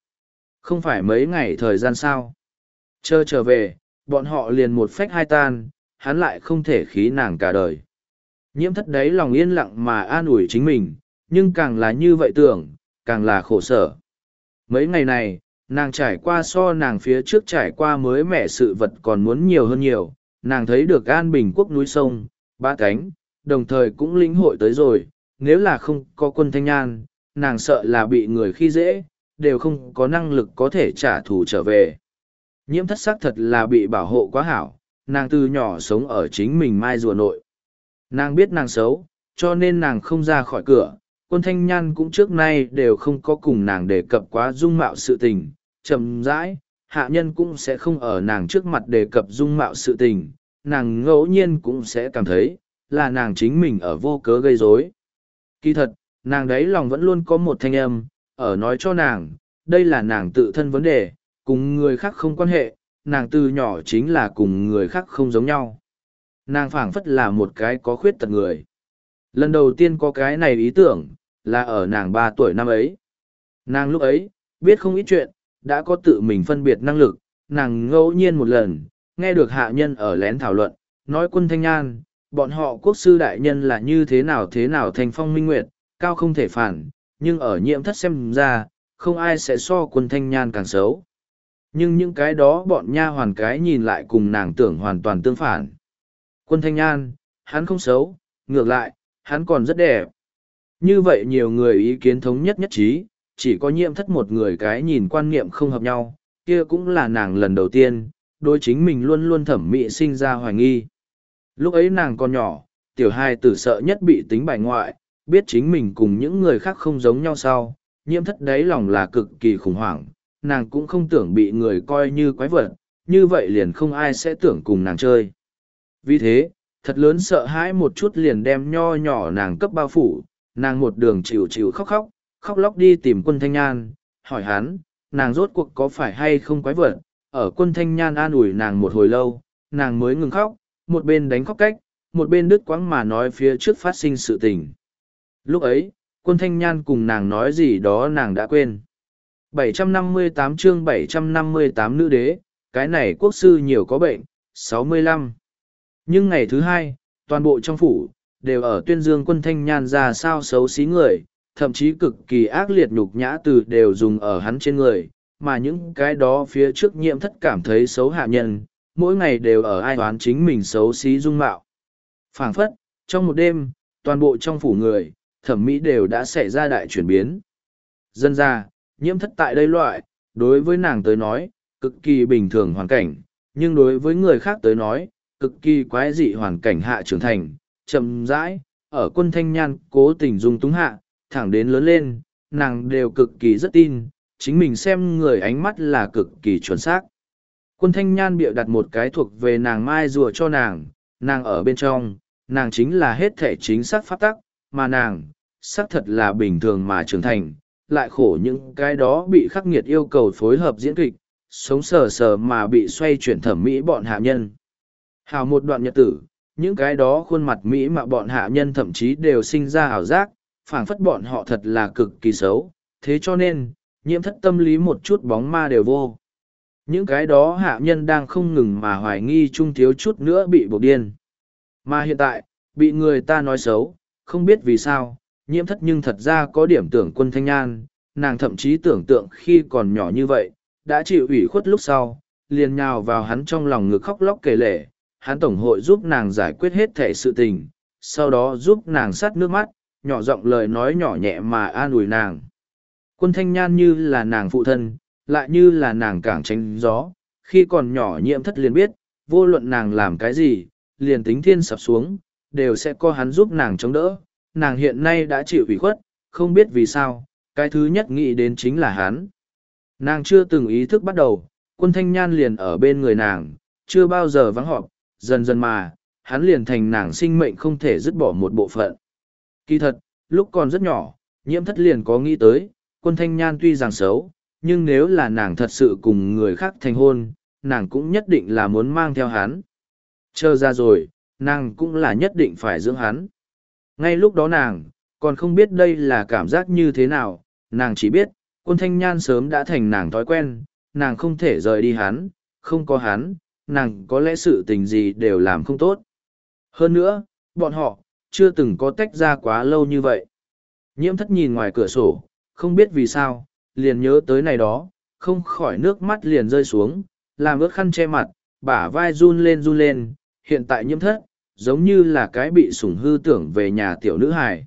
không phải mấy ngày thời gian sao. Chờ trở về, bọn họ liền một phách hai tan, hắn lại không thể khí nàng cả đời. Nhiễm thất đấy lòng yên lặng mà an ủi chính mình, nhưng càng là như vậy tưởng, càng là khổ sở. Mấy ngày này, nàng trải qua so nàng phía trước trải qua mới mẻ sự vật còn muốn nhiều hơn nhiều, nàng thấy được an bình quốc núi sông, ba cánh, đồng thời cũng lĩnh hội tới rồi, nếu là không có quân thanh nhan, nàng sợ là bị người khi dễ, đều không có năng lực có thể trả thù trở về. Nhiễm thất sắc thật là bị bảo hộ quá hảo, nàng từ nhỏ sống ở chính mình mai rùa nội. Nàng biết nàng xấu, cho nên nàng không ra khỏi cửa, quân thanh nhan cũng trước nay đều không có cùng nàng đề cập quá dung mạo sự tình, chậm rãi, hạ nhân cũng sẽ không ở nàng trước mặt đề cập dung mạo sự tình, nàng ngẫu nhiên cũng sẽ cảm thấy, là nàng chính mình ở vô cớ gây rối. Kỳ thật, nàng đấy lòng vẫn luôn có một thanh âm, ở nói cho nàng, đây là nàng tự thân vấn đề, cùng người khác không quan hệ, nàng từ nhỏ chính là cùng người khác không giống nhau. Nàng phảng phất là một cái có khuyết tật người. Lần đầu tiên có cái này ý tưởng, là ở nàng ba tuổi năm ấy. Nàng lúc ấy, biết không ít chuyện, đã có tự mình phân biệt năng lực, nàng ngẫu nhiên một lần, nghe được hạ nhân ở lén thảo luận, nói quân thanh nhan, bọn họ quốc sư đại nhân là như thế nào thế nào thành phong minh nguyệt, cao không thể phản, nhưng ở nhiễm thất xem ra, không ai sẽ so quân thanh nhan càng xấu. Nhưng những cái đó bọn nha hoàn cái nhìn lại cùng nàng tưởng hoàn toàn tương phản. Quân thanh nhan, hắn không xấu, ngược lại, hắn còn rất đẹp. Như vậy nhiều người ý kiến thống nhất nhất trí, chỉ có nhiễm thất một người cái nhìn quan niệm không hợp nhau, kia cũng là nàng lần đầu tiên, đối chính mình luôn luôn thẩm mỹ sinh ra hoài nghi. Lúc ấy nàng còn nhỏ, tiểu hai tử sợ nhất bị tính bài ngoại, biết chính mình cùng những người khác không giống nhau sau, nhiễm thất đáy lòng là cực kỳ khủng hoảng, nàng cũng không tưởng bị người coi như quái vật, như vậy liền không ai sẽ tưởng cùng nàng chơi. Vì thế, thật lớn sợ hãi một chút liền đem nho nhỏ nàng cấp bao phủ, nàng một đường chịu chịu khóc khóc, khóc lóc đi tìm quân thanh nhan, hỏi hắn, nàng rốt cuộc có phải hay không quái vật, ở quân thanh nhan an ủi nàng một hồi lâu, nàng mới ngừng khóc, một bên đánh khóc cách, một bên đứt quãng mà nói phía trước phát sinh sự tình. Lúc ấy, quân thanh nhan cùng nàng nói gì đó nàng đã quên. 758 chương 758 nữ đế, cái này quốc sư nhiều có bệnh, 65. Nhưng ngày thứ hai, toàn bộ trong phủ, đều ở tuyên dương quân thanh nhan ra sao xấu xí người, thậm chí cực kỳ ác liệt nhục nhã từ đều dùng ở hắn trên người, mà những cái đó phía trước nhiễm thất cảm thấy xấu hạ nhân, mỗi ngày đều ở ai oán chính mình xấu xí dung mạo. phảng phất, trong một đêm, toàn bộ trong phủ người, thẩm mỹ đều đã xảy ra đại chuyển biến. Dân ra, nhiễm thất tại đây loại, đối với nàng tới nói, cực kỳ bình thường hoàn cảnh, nhưng đối với người khác tới nói, cực kỳ quái dị hoàn cảnh hạ trưởng thành, chậm rãi, ở quân thanh nhan cố tình dung túng hạ, thẳng đến lớn lên, nàng đều cực kỳ rất tin, chính mình xem người ánh mắt là cực kỳ chuẩn xác. Quân thanh nhan bịa đặt một cái thuộc về nàng mai rùa cho nàng, nàng ở bên trong, nàng chính là hết thể chính xác pháp tắc, mà nàng, xác thật là bình thường mà trưởng thành, lại khổ những cái đó bị khắc nghiệt yêu cầu phối hợp diễn kịch, sống sờ sờ mà bị xoay chuyển thẩm mỹ bọn hạ nhân. Hào một đoạn nhật tử, những cái đó khuôn mặt mỹ mà bọn hạ nhân thậm chí đều sinh ra ảo giác, phảng phất bọn họ thật là cực kỳ xấu, thế cho nên, nhiễm thất tâm lý một chút bóng ma đều vô. Những cái đó hạ nhân đang không ngừng mà hoài nghi trung thiếu chút nữa bị buộc điên. Mà hiện tại, bị người ta nói xấu, không biết vì sao, nhiễm thất nhưng thật ra có điểm tưởng quân thanh nhan, nàng thậm chí tưởng tượng khi còn nhỏ như vậy, đã chịu ủy khuất lúc sau, liền nhào vào hắn trong lòng ngực khóc lóc kể lể, hắn tổng hội giúp nàng giải quyết hết thể sự tình, sau đó giúp nàng sát nước mắt, nhỏ giọng lời nói nhỏ nhẹ mà an ủi nàng. Quân thanh nhan như là nàng phụ thân, lại như là nàng cảng tránh gió, khi còn nhỏ nhiễm thất liền biết, vô luận nàng làm cái gì, liền tính thiên sập xuống, đều sẽ có hắn giúp nàng chống đỡ. Nàng hiện nay đã chịu ủy khuất, không biết vì sao, cái thứ nhất nghĩ đến chính là hắn. Nàng chưa từng ý thức bắt đầu, quân thanh nhan liền ở bên người nàng, chưa bao giờ vắng họp, dần dần mà, hắn liền thành nàng sinh mệnh không thể dứt bỏ một bộ phận. Kỳ thật, lúc còn rất nhỏ, nhiễm thất liền có nghĩ tới, quân thanh nhan tuy rằng xấu, nhưng nếu là nàng thật sự cùng người khác thành hôn, nàng cũng nhất định là muốn mang theo hắn. Chờ ra rồi, nàng cũng là nhất định phải dưỡng hắn. Ngay lúc đó nàng, còn không biết đây là cảm giác như thế nào, nàng chỉ biết, quân thanh nhan sớm đã thành nàng thói quen, nàng không thể rời đi hắn, không có hắn, nàng có lẽ sự tình gì đều làm không tốt. Hơn nữa, bọn họ, chưa từng có tách ra quá lâu như vậy. Nhiễm thất nhìn ngoài cửa sổ, không biết vì sao, liền nhớ tới này đó, không khỏi nước mắt liền rơi xuống, làm ướt khăn che mặt, bả vai run lên run lên, hiện tại nhiễm thất, giống như là cái bị sủng hư tưởng về nhà tiểu nữ hài.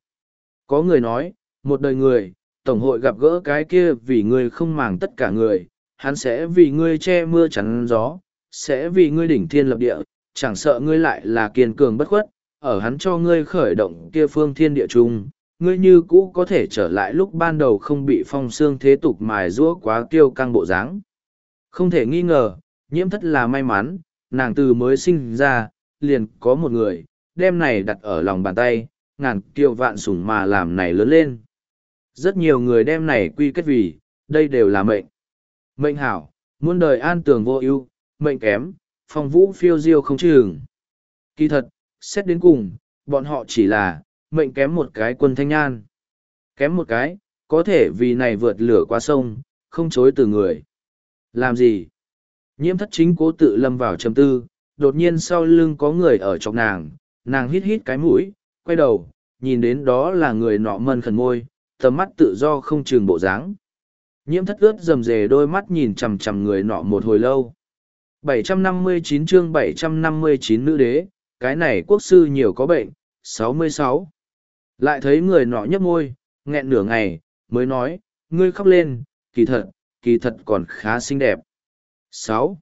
Có người nói, một đời người, tổng hội gặp gỡ cái kia vì ngươi không màng tất cả người, hắn sẽ vì ngươi che mưa chắn gió, sẽ vì ngươi đỉnh thiên lập địa, chẳng sợ ngươi lại là kiên cường bất khuất, ở hắn cho ngươi khởi động kia phương thiên địa trung, ngươi như cũ có thể trở lại lúc ban đầu không bị phong xương thế tục mài rũa quá tiêu căng bộ dáng. Không thể nghi ngờ, nhiễm thất là may mắn, nàng từ mới sinh ra, liền có một người, đem này đặt ở lòng bàn tay, ngàn kiều vạn sủng mà làm này lớn lên. Rất nhiều người đem này quy kết vì, đây đều là mệnh. Mệnh hảo, muôn đời an tường vô ưu, mệnh kém, phong vũ phiêu diêu không trường Kỳ thật, xét đến cùng, bọn họ chỉ là, mệnh kém một cái quân thanh nhan. Kém một cái, có thể vì này vượt lửa qua sông, không chối từ người. Làm gì? Nhiễm thất chính cố tự lâm vào trầm tư, đột nhiên sau lưng có người ở trong nàng, nàng hít hít cái mũi, quay đầu, nhìn đến đó là người nọ mân khẩn môi, tầm mắt tự do không chừng bộ dáng. Nhiễm thất ướt rầm rề đôi mắt nhìn chằm chằm người nọ một hồi lâu. 759 chương 759 nữ đế, cái này quốc sư nhiều có bệnh, 66. Lại thấy người nọ nhấp môi, nghẹn nửa ngày, mới nói, ngươi khóc lên, kỳ thật, kỳ thật còn khá xinh đẹp. 6.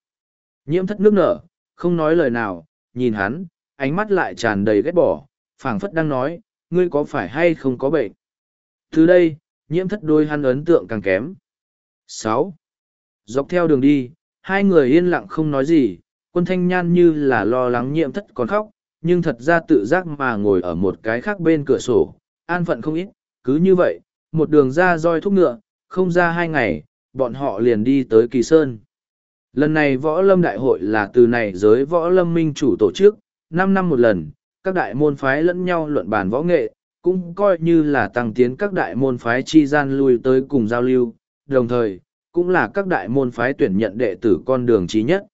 Nhiễm thất nước nở, không nói lời nào, nhìn hắn, ánh mắt lại tràn đầy ghét bỏ, phảng phất đang nói, ngươi có phải hay không có bệnh. Từ đây, nhiễm thất đôi hắn ấn tượng càng kém. 6. Dọc theo đường đi, hai người yên lặng không nói gì, quân thanh nhan như là lo lắng nhiễm thất còn khóc, nhưng thật ra tự giác mà ngồi ở một cái khác bên cửa sổ, an phận không ít, cứ như vậy, một đường ra roi thúc ngựa, không ra hai ngày, bọn họ liền đi tới Kỳ Sơn. Lần này võ lâm đại hội là từ này giới võ lâm minh chủ tổ chức, năm năm một lần, các đại môn phái lẫn nhau luận bàn võ nghệ, cũng coi như là tăng tiến các đại môn phái chi gian lui tới cùng giao lưu, đồng thời, cũng là các đại môn phái tuyển nhận đệ tử con đường trí nhất.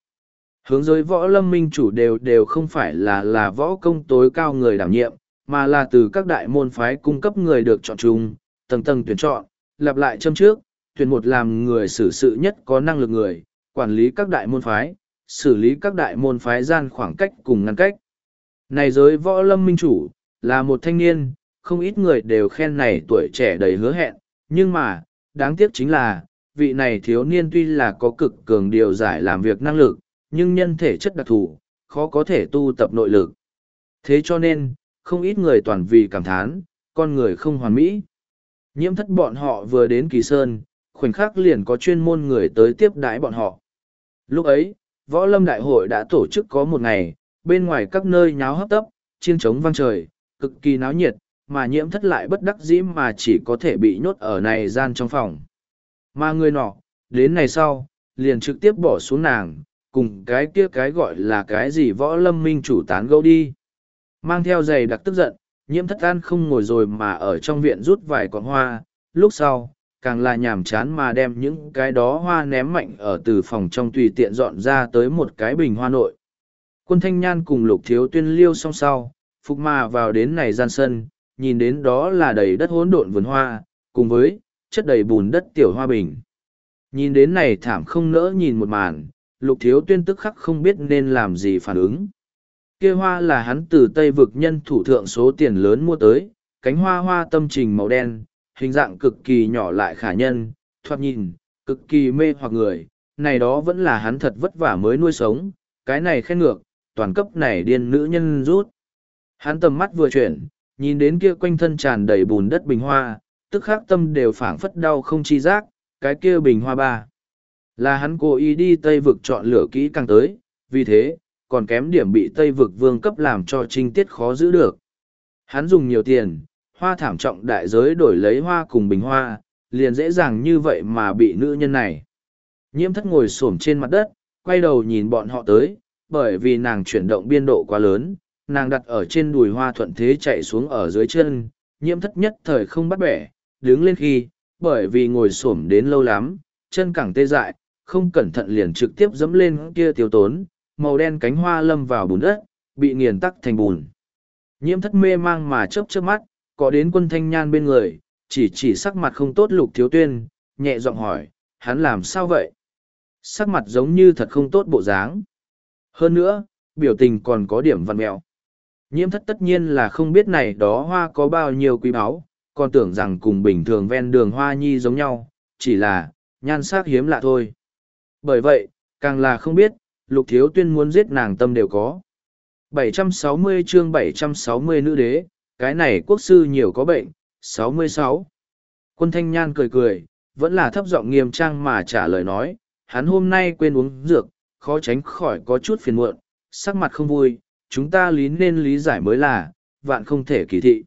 Hướng giới võ lâm minh chủ đều đều không phải là là võ công tối cao người đảm nhiệm, mà là từ các đại môn phái cung cấp người được chọn chung, tầng tầng tuyển chọn, lặp lại châm trước, tuyển một làm người xử sự nhất có năng lực người, quản lý các đại môn phái, xử lý các đại môn phái gian khoảng cách cùng ngăn cách. Này giới võ lâm minh chủ, là một thanh niên, không ít người đều khen này tuổi trẻ đầy hứa hẹn, nhưng mà, đáng tiếc chính là, vị này thiếu niên tuy là có cực cường điều giải làm việc năng lực, nhưng nhân thể chất đặc thù, khó có thể tu tập nội lực. Thế cho nên, không ít người toàn vì cảm thán, con người không hoàn mỹ. Nhiễm thất bọn họ vừa đến Kỳ Sơn, khoảnh khắc liền có chuyên môn người tới tiếp đái bọn họ. Lúc ấy, võ lâm đại hội đã tổ chức có một ngày, bên ngoài các nơi nháo hấp tấp, chiêng trống vang trời, cực kỳ náo nhiệt, mà nhiễm thất lại bất đắc dĩ mà chỉ có thể bị nhốt ở này gian trong phòng. Mà người nọ, đến này sau, liền trực tiếp bỏ xuống nàng, cùng cái kia cái gọi là cái gì võ lâm minh chủ tán gẫu đi. Mang theo giày đặc tức giận, nhiễm thất an không ngồi rồi mà ở trong viện rút vài con hoa, lúc sau, càng là nhàm chán mà đem những cái đó hoa ném mạnh ở từ phòng trong tùy tiện dọn ra tới một cái bình hoa nội. Quân thanh nhan cùng lục thiếu tuyên liêu song sau, phục mà vào đến này gian sân, nhìn đến đó là đầy đất hỗn độn vườn hoa, cùng với, chất đầy bùn đất tiểu hoa bình. Nhìn đến này thảm không nỡ nhìn một màn, lục thiếu tuyên tức khắc không biết nên làm gì phản ứng. Kia hoa là hắn từ Tây vực nhân thủ thượng số tiền lớn mua tới, cánh hoa hoa tâm trình màu đen, hình dạng cực kỳ nhỏ lại khả nhân, thoạt nhìn, cực kỳ mê hoặc người, này đó vẫn là hắn thật vất vả mới nuôi sống, cái này khen ngược, toàn cấp này điên nữ nhân rút. Hắn tầm mắt vừa chuyển, nhìn đến kia quanh thân tràn đầy bùn đất bình hoa, tức khắc tâm đều phảng phất đau không chi giác, cái kia bình hoa ba. Là hắn cố ý đi Tây vực chọn lựa kỹ càng tới, vì thế, còn kém điểm bị Tây vực vương cấp làm cho trinh tiết khó giữ được. Hắn dùng nhiều tiền, hoa thảm trọng đại giới đổi lấy hoa cùng bình hoa, liền dễ dàng như vậy mà bị nữ nhân này. Nhiễm thất ngồi xổm trên mặt đất, quay đầu nhìn bọn họ tới, bởi vì nàng chuyển động biên độ quá lớn, nàng đặt ở trên đùi hoa thuận thế chạy xuống ở dưới chân, nhiễm thất nhất thời không bắt bẻ, đứng lên khi, bởi vì ngồi xổm đến lâu lắm, chân cẳng tê dại, không cẩn thận liền trực tiếp dẫm lên kia tiêu tốn, màu đen cánh hoa lâm vào bùn đất, bị nghiền tắc thành bùn. Nhiễm thất mê mang mà chớp chớp mắt, có đến quân thanh nhan bên người, chỉ chỉ sắc mặt không tốt lục thiếu tuyên, nhẹ giọng hỏi, hắn làm sao vậy? Sắc mặt giống như thật không tốt bộ dáng. Hơn nữa, biểu tình còn có điểm văn mẹo. Nhiễm thất tất nhiên là không biết này đó hoa có bao nhiêu quý báu, còn tưởng rằng cùng bình thường ven đường hoa nhi giống nhau, chỉ là, nhan sắc hiếm lạ thôi. Bởi vậy, càng là không biết, lục thiếu tuyên muốn giết nàng tâm đều có. 760 chương 760 nữ đế, cái này quốc sư nhiều có bệnh, 66. Quân thanh nhan cười cười, vẫn là thấp giọng nghiêm trang mà trả lời nói, hắn hôm nay quên uống dược, khó tránh khỏi có chút phiền muộn, sắc mặt không vui, chúng ta lý nên lý giải mới là, vạn không thể kỳ thị.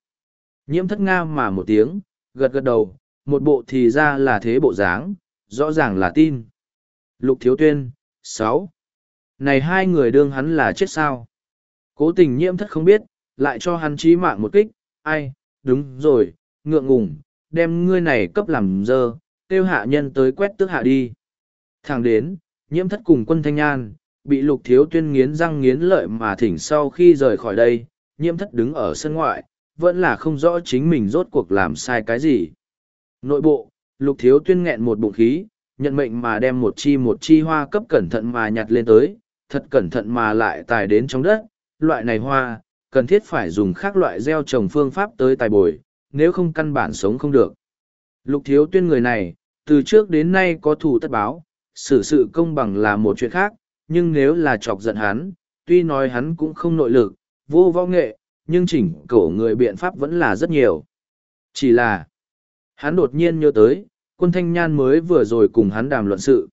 Nhiễm thất nga mà một tiếng, gật gật đầu, một bộ thì ra là thế bộ dáng, rõ ràng là tin. Lục thiếu tuyên, sáu. Này hai người đương hắn là chết sao? Cố tình nhiễm thất không biết, lại cho hắn chí mạng một kích, ai, đúng rồi, ngượng ngùng, đem ngươi này cấp làm dơ, tiêu hạ nhân tới quét tước hạ đi. Thẳng đến, nhiễm thất cùng quân thanh nhan, bị lục thiếu tuyên nghiến răng nghiến lợi mà thỉnh sau khi rời khỏi đây, nhiễm thất đứng ở sân ngoại, vẫn là không rõ chính mình rốt cuộc làm sai cái gì. Nội bộ, lục thiếu tuyên nghẹn một bụng khí, nhận mệnh mà đem một chi một chi hoa cấp cẩn thận mà nhặt lên tới, thật cẩn thận mà lại tài đến trong đất, loại này hoa, cần thiết phải dùng khác loại gieo trồng phương pháp tới tài bồi, nếu không căn bản sống không được. Lục thiếu tuyên người này, từ trước đến nay có thủ tất báo, xử sự công bằng là một chuyện khác, nhưng nếu là chọc giận hắn, tuy nói hắn cũng không nội lực, vô võ nghệ, nhưng chỉnh cổ người biện pháp vẫn là rất nhiều. Chỉ là, hắn đột nhiên nhớ tới, quân thanh nhan mới vừa rồi cùng hắn đàm luận sự.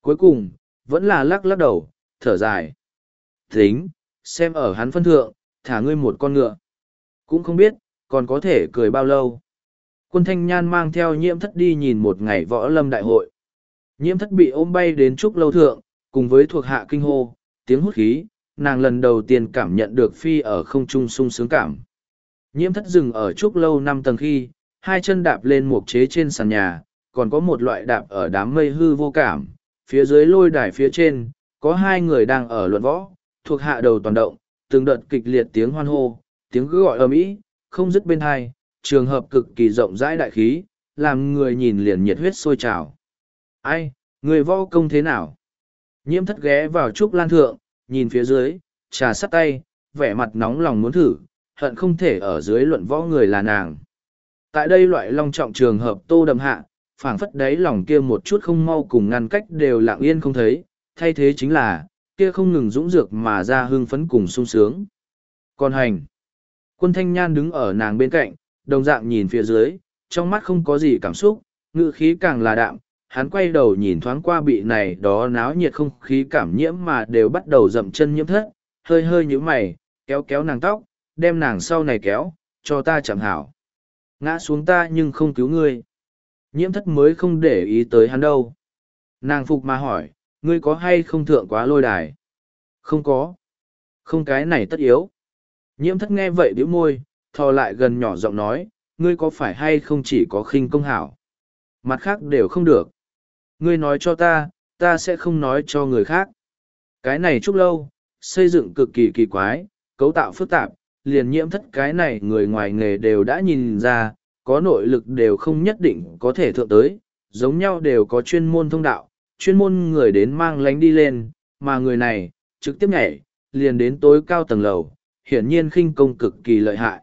Cuối cùng, vẫn là lắc lắc đầu, thở dài. Tính, xem ở hắn phân thượng, thả ngươi một con ngựa. Cũng không biết, còn có thể cười bao lâu. Quân thanh nhan mang theo nhiễm thất đi nhìn một ngày võ lâm đại hội. Nhiễm thất bị ôm bay đến trúc lâu thượng, cùng với thuộc hạ kinh hô, tiếng hút khí, nàng lần đầu tiên cảm nhận được phi ở không trung sung sướng cảm. Nhiễm thất dừng ở trúc lâu năm tầng khi, hai chân đạp lên một chế trên sàn nhà, còn có một loại đạp ở đám mây hư vô cảm, phía dưới lôi đài phía trên, có hai người đang ở luận võ, thuộc hạ đầu toàn động, từng đợt kịch liệt tiếng hoan hô, tiếng gọi ầm ĩ, không dứt bên hai, trường hợp cực kỳ rộng rãi đại khí, làm người nhìn liền nhiệt huyết sôi trào. Ai, người võ công thế nào? Nhiễm thất ghé vào trúc lan thượng, nhìn phía dưới, trà sắt tay, vẻ mặt nóng lòng muốn thử, hận không thể ở dưới luận võ người là nàng. Tại đây loại long trọng trường hợp tô đầm hạ, phảng phất đáy lòng kia một chút không mau cùng ngăn cách đều lặng yên không thấy, thay thế chính là, kia không ngừng dũng dược mà ra hưng phấn cùng sung sướng. Còn hành, quân thanh nhan đứng ở nàng bên cạnh, đồng dạng nhìn phía dưới, trong mắt không có gì cảm xúc, ngự khí càng là đạm, hắn quay đầu nhìn thoáng qua bị này đó náo nhiệt không khí cảm nhiễm mà đều bắt đầu dậm chân nhiễm thất, hơi hơi như mày, kéo kéo nàng tóc, đem nàng sau này kéo, cho ta chẳng hảo. Ngã xuống ta nhưng không cứu ngươi. Nhiễm thất mới không để ý tới hắn đâu. Nàng phục mà hỏi, ngươi có hay không thượng quá lôi đài? Không có. Không cái này tất yếu. Nhiễm thất nghe vậy bĩu môi, thò lại gần nhỏ giọng nói, ngươi có phải hay không chỉ có khinh công hảo. Mặt khác đều không được. Ngươi nói cho ta, ta sẽ không nói cho người khác. Cái này chúc lâu, xây dựng cực kỳ kỳ quái, cấu tạo phức tạp, liền nhiễm thất cái này người ngoài nghề đều đã nhìn ra, có nội lực đều không nhất định có thể thượng tới, giống nhau đều có chuyên môn thông đạo, chuyên môn người đến mang lánh đi lên, mà người này, trực tiếp nhảy, liền đến tối cao tầng lầu, hiển nhiên khinh công cực kỳ lợi hại.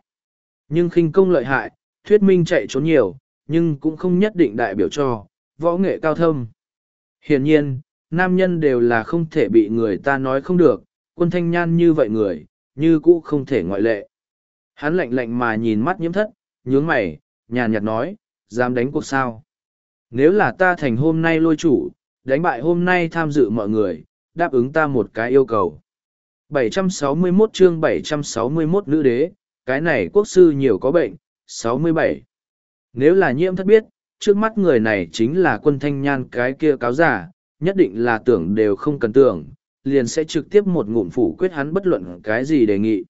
Nhưng khinh công lợi hại, thuyết minh chạy trốn nhiều, nhưng cũng không nhất định đại biểu cho, võ nghệ cao thâm. Hiển nhiên, nam nhân đều là không thể bị người ta nói không được, quân thanh nhan như vậy người, như cũ không thể ngoại lệ. Hắn lạnh lạnh mà nhìn mắt nhiễm thất, nhướng mày, nhàn nhạt nói, dám đánh cuộc sao. Nếu là ta thành hôm nay lôi chủ, đánh bại hôm nay tham dự mọi người, đáp ứng ta một cái yêu cầu. 761 chương 761 nữ đế, cái này quốc sư nhiều có bệnh, 67. Nếu là nhiễm thất biết, trước mắt người này chính là quân thanh nhan cái kia cáo giả, nhất định là tưởng đều không cần tưởng, liền sẽ trực tiếp một ngụm phủ quyết hắn bất luận cái gì đề nghị.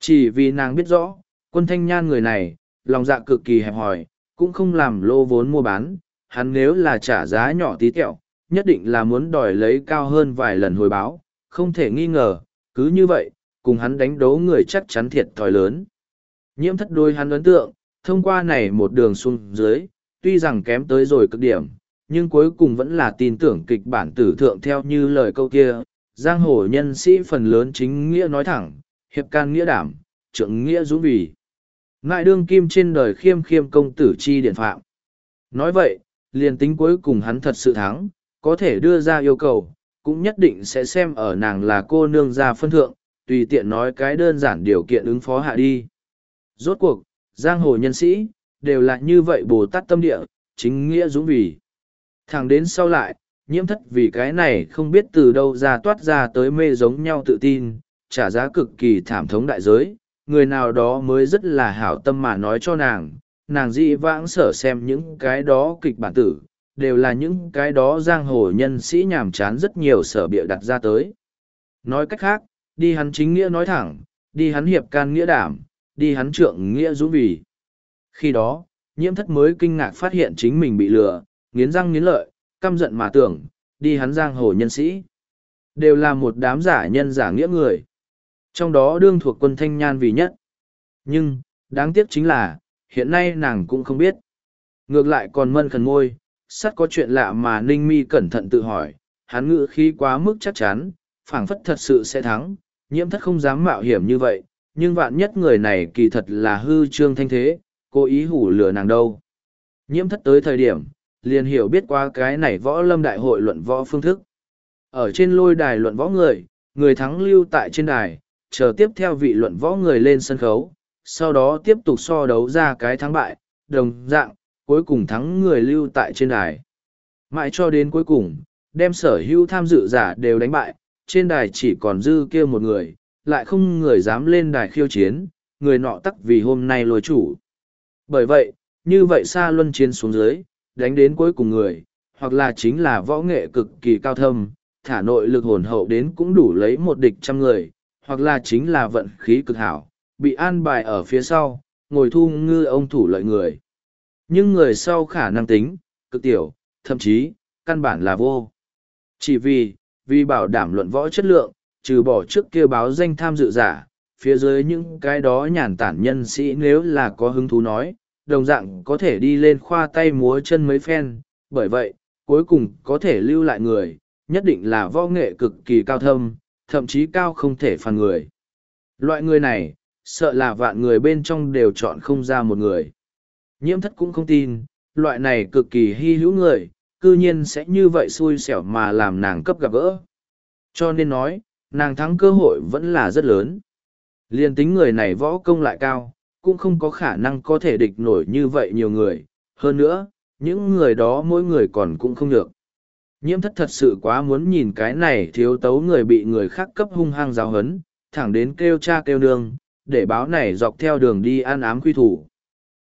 Chỉ vì nàng biết rõ, quân thanh nhan người này, lòng dạ cực kỳ hẹp hòi, cũng không làm lô vốn mua bán, hắn nếu là trả giá nhỏ tí tẹo, nhất định là muốn đòi lấy cao hơn vài lần hồi báo, không thể nghi ngờ, cứ như vậy, cùng hắn đánh đấu người chắc chắn thiệt thòi lớn. Nhiễm thất đôi hắn ấn tượng, thông qua này một đường xuống dưới, tuy rằng kém tới rồi cực điểm, nhưng cuối cùng vẫn là tin tưởng kịch bản tử thượng theo như lời câu kia, giang hồ nhân sĩ phần lớn chính nghĩa nói thẳng, hiệp can nghĩa đảm, trưởng nghĩa dũng vì. Ngại đương kim trên đời khiêm khiêm công tử chi điện phạm. Nói vậy, liền tính cuối cùng hắn thật sự thắng, có thể đưa ra yêu cầu, cũng nhất định sẽ xem ở nàng là cô nương ra phân thượng, tùy tiện nói cái đơn giản điều kiện ứng phó hạ đi. Rốt cuộc, giang hồ nhân sĩ, đều là như vậy Bồ Tát tâm địa, chính nghĩa dũng vì. Thẳng đến sau lại, nhiễm thất vì cái này không biết từ đâu ra toát ra tới mê giống nhau tự tin, trả giá cực kỳ thảm thống đại giới, người nào đó mới rất là hảo tâm mà nói cho nàng, nàng dị vãng sở xem những cái đó kịch bản tử, đều là những cái đó giang hồ nhân sĩ nhàm chán rất nhiều sở bịa đặt ra tới. Nói cách khác, đi hắn chính nghĩa nói thẳng, đi hắn hiệp can nghĩa đảm, đi hắn trượng nghĩa dũng vì. Khi đó, nhiễm thất mới kinh ngạc phát hiện chính mình bị lừa, nghiến răng nghiến lợi, căm giận mà tưởng, đi hắn giang hồ nhân sĩ. Đều là một đám giả nhân giả nghĩa người. Trong đó đương thuộc quân thanh nhan vì nhất. Nhưng, đáng tiếc chính là, hiện nay nàng cũng không biết. Ngược lại còn mân khẩn ngôi, sắt có chuyện lạ mà ninh mi cẩn thận tự hỏi, hắn ngự khí quá mức chắc chắn, phảng phất thật sự sẽ thắng, nhiễm thất không dám mạo hiểm như vậy, nhưng vạn nhất người này kỳ thật là hư trương thanh thế, cố ý hủ lừa nàng đâu. Nhiễm thất tới thời điểm, liền hiểu biết qua cái này võ lâm đại hội luận võ phương thức. Ở trên lôi đài luận võ người, người thắng lưu tại trên đài, chờ tiếp theo vị luận võ người lên sân khấu, sau đó tiếp tục so đấu ra cái thắng bại, đồng dạng, cuối cùng thắng người lưu tại trên đài. Mãi cho đến cuối cùng, đem sở hữu tham dự giả đều đánh bại, trên đài chỉ còn dư kia một người, lại không người dám lên đài khiêu chiến, người nọ tắc vì hôm nay lôi chủ. Bởi vậy, như vậy xa luân chiến xuống dưới, đánh đến cuối cùng người, hoặc là chính là võ nghệ cực kỳ cao thâm, thả nội lực hồn hậu đến cũng đủ lấy một địch trăm người, hoặc là chính là vận khí cực hảo, bị an bài ở phía sau, ngồi thu ngư ông thủ lợi người. Nhưng người sau khả năng tính, cực tiểu, thậm chí, căn bản là vô. Chỉ vì, vì bảo đảm luận võ chất lượng, trừ bỏ trước kia báo danh tham dự giả, phía dưới những cái đó nhàn tản nhân sĩ nếu là có hứng thú nói, đồng dạng có thể đi lên khoa tay múa chân mấy phen, bởi vậy, cuối cùng có thể lưu lại người, nhất định là võ nghệ cực kỳ cao thâm, thậm chí cao không thể phàn người. Loại người này, sợ là vạn người bên trong đều chọn không ra một người. Nhiễm thất cũng không tin, loại này cực kỳ hy hữu người, cư nhiên sẽ như vậy xui xẻo mà làm nàng cấp gặp gỡ. Cho nên nói, nàng thắng cơ hội vẫn là rất lớn. Liên tính người này võ công lại cao, cũng không có khả năng có thể địch nổi như vậy nhiều người. Hơn nữa, những người đó mỗi người còn cũng không được. Nhiễm thất thật sự quá muốn nhìn cái này thiếu tấu người bị người khác cấp hung hăng giáo hấn, thẳng đến kêu cha kêu nương, để báo này dọc theo đường đi an ám quy thủ.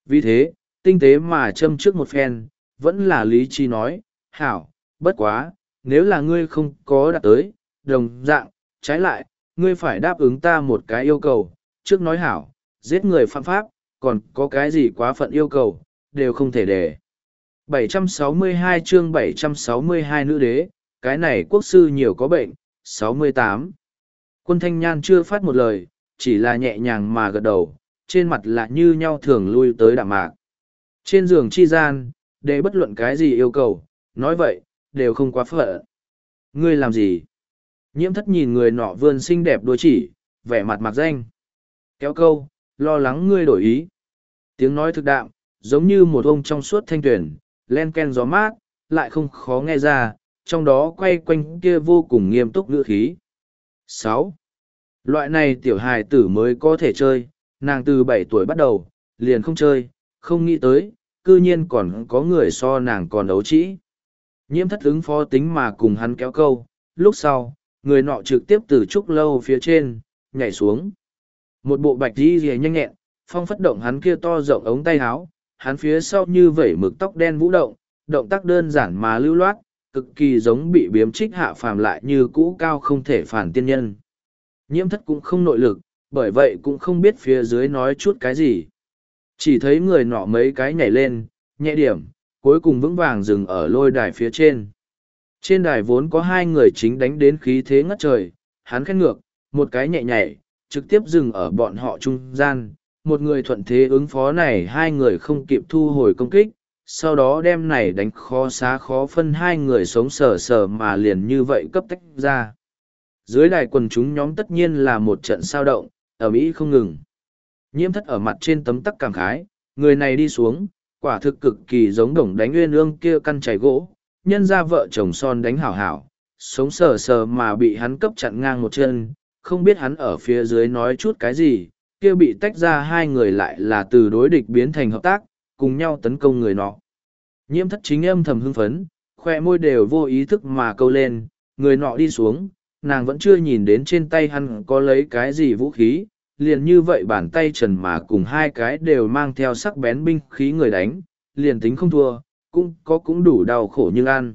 Vì thế, tinh tế mà châm trước một phen, vẫn là lý trí nói, hảo, bất quá, nếu là ngươi không có đạt tới, đồng dạng, trái lại, ngươi phải đáp ứng ta một cái yêu cầu, trước nói hảo, giết người phạm pháp, còn có cái gì quá phận yêu cầu, đều không thể để. 762 chương 762 nữ đế, cái này quốc sư nhiều có bệnh, 68. Quân thanh nhan chưa phát một lời, chỉ là nhẹ nhàng mà gật đầu, trên mặt lại như nhau thường lui tới đạm mạc. Trên giường chi gian, để bất luận cái gì yêu cầu, nói vậy, đều không quá phở. Ngươi làm gì? Nhiễm thất nhìn người nọ vươn xinh đẹp đôi chỉ, vẻ mặt mặc danh. Kéo câu, lo lắng ngươi đổi ý. Tiếng nói thực đạm, giống như một ông trong suốt thanh tuyển, len ken gió mát, lại không khó nghe ra, trong đó quay quanh kia vô cùng nghiêm túc ngữ khí. sáu Loại này tiểu hài tử mới có thể chơi, nàng từ bảy tuổi bắt đầu, liền không chơi, không nghĩ tới, cư nhiên còn có người so nàng còn đấu trĩ. Nhiễm thất ứng phó tính mà cùng hắn kéo câu, lúc sau, người nọ trực tiếp từ trúc lâu phía trên, nhảy xuống. Một bộ bạch đi rìa nhanh nhẹn, phong phất động hắn kia to rộng ống tay áo, hắn phía sau như vẩy mực tóc đen vũ động, động tác đơn giản mà lưu loát, cực kỳ giống bị biếm trích hạ phàm lại như cũ cao không thể phản tiên nhân. Nhiễm thất cũng không nội lực, bởi vậy cũng không biết phía dưới nói chút cái gì. Chỉ thấy người nọ mấy cái nhảy lên, nhẹ điểm, cuối cùng vững vàng dừng ở lôi đài phía trên. Trên đài vốn có hai người chính đánh đến khí thế ngất trời, hắn khét ngược, một cái nhẹ nhảy, trực tiếp dừng ở bọn họ trung gian. Một người thuận thế ứng phó này hai người không kịp thu hồi công kích, sau đó đem này đánh khó xá khó phân hai người sống sờ sờ mà liền như vậy cấp tách ra. Dưới đài quần chúng nhóm tất nhiên là một trận sao động, ở Mỹ không ngừng. Nhiễm thất ở mặt trên tấm tắc cảm khái, người này đi xuống, quả thực cực kỳ giống đồng đánh nguyên ương kia căn chảy gỗ, nhân ra vợ chồng son đánh hảo hảo, sống sờ sờ mà bị hắn cấp chặn ngang một chân, không biết hắn ở phía dưới nói chút cái gì, kia bị tách ra hai người lại là từ đối địch biến thành hợp tác, cùng nhau tấn công người nọ. Nhiễm thất chính âm thầm hưng phấn, khoe môi đều vô ý thức mà câu lên, người nọ đi xuống, nàng vẫn chưa nhìn đến trên tay hắn có lấy cái gì vũ khí, liền như vậy bàn tay trần mà cùng hai cái đều mang theo sắc bén binh khí người đánh, liền tính không thua, cũng có cũng đủ đau khổ nhưng ăn.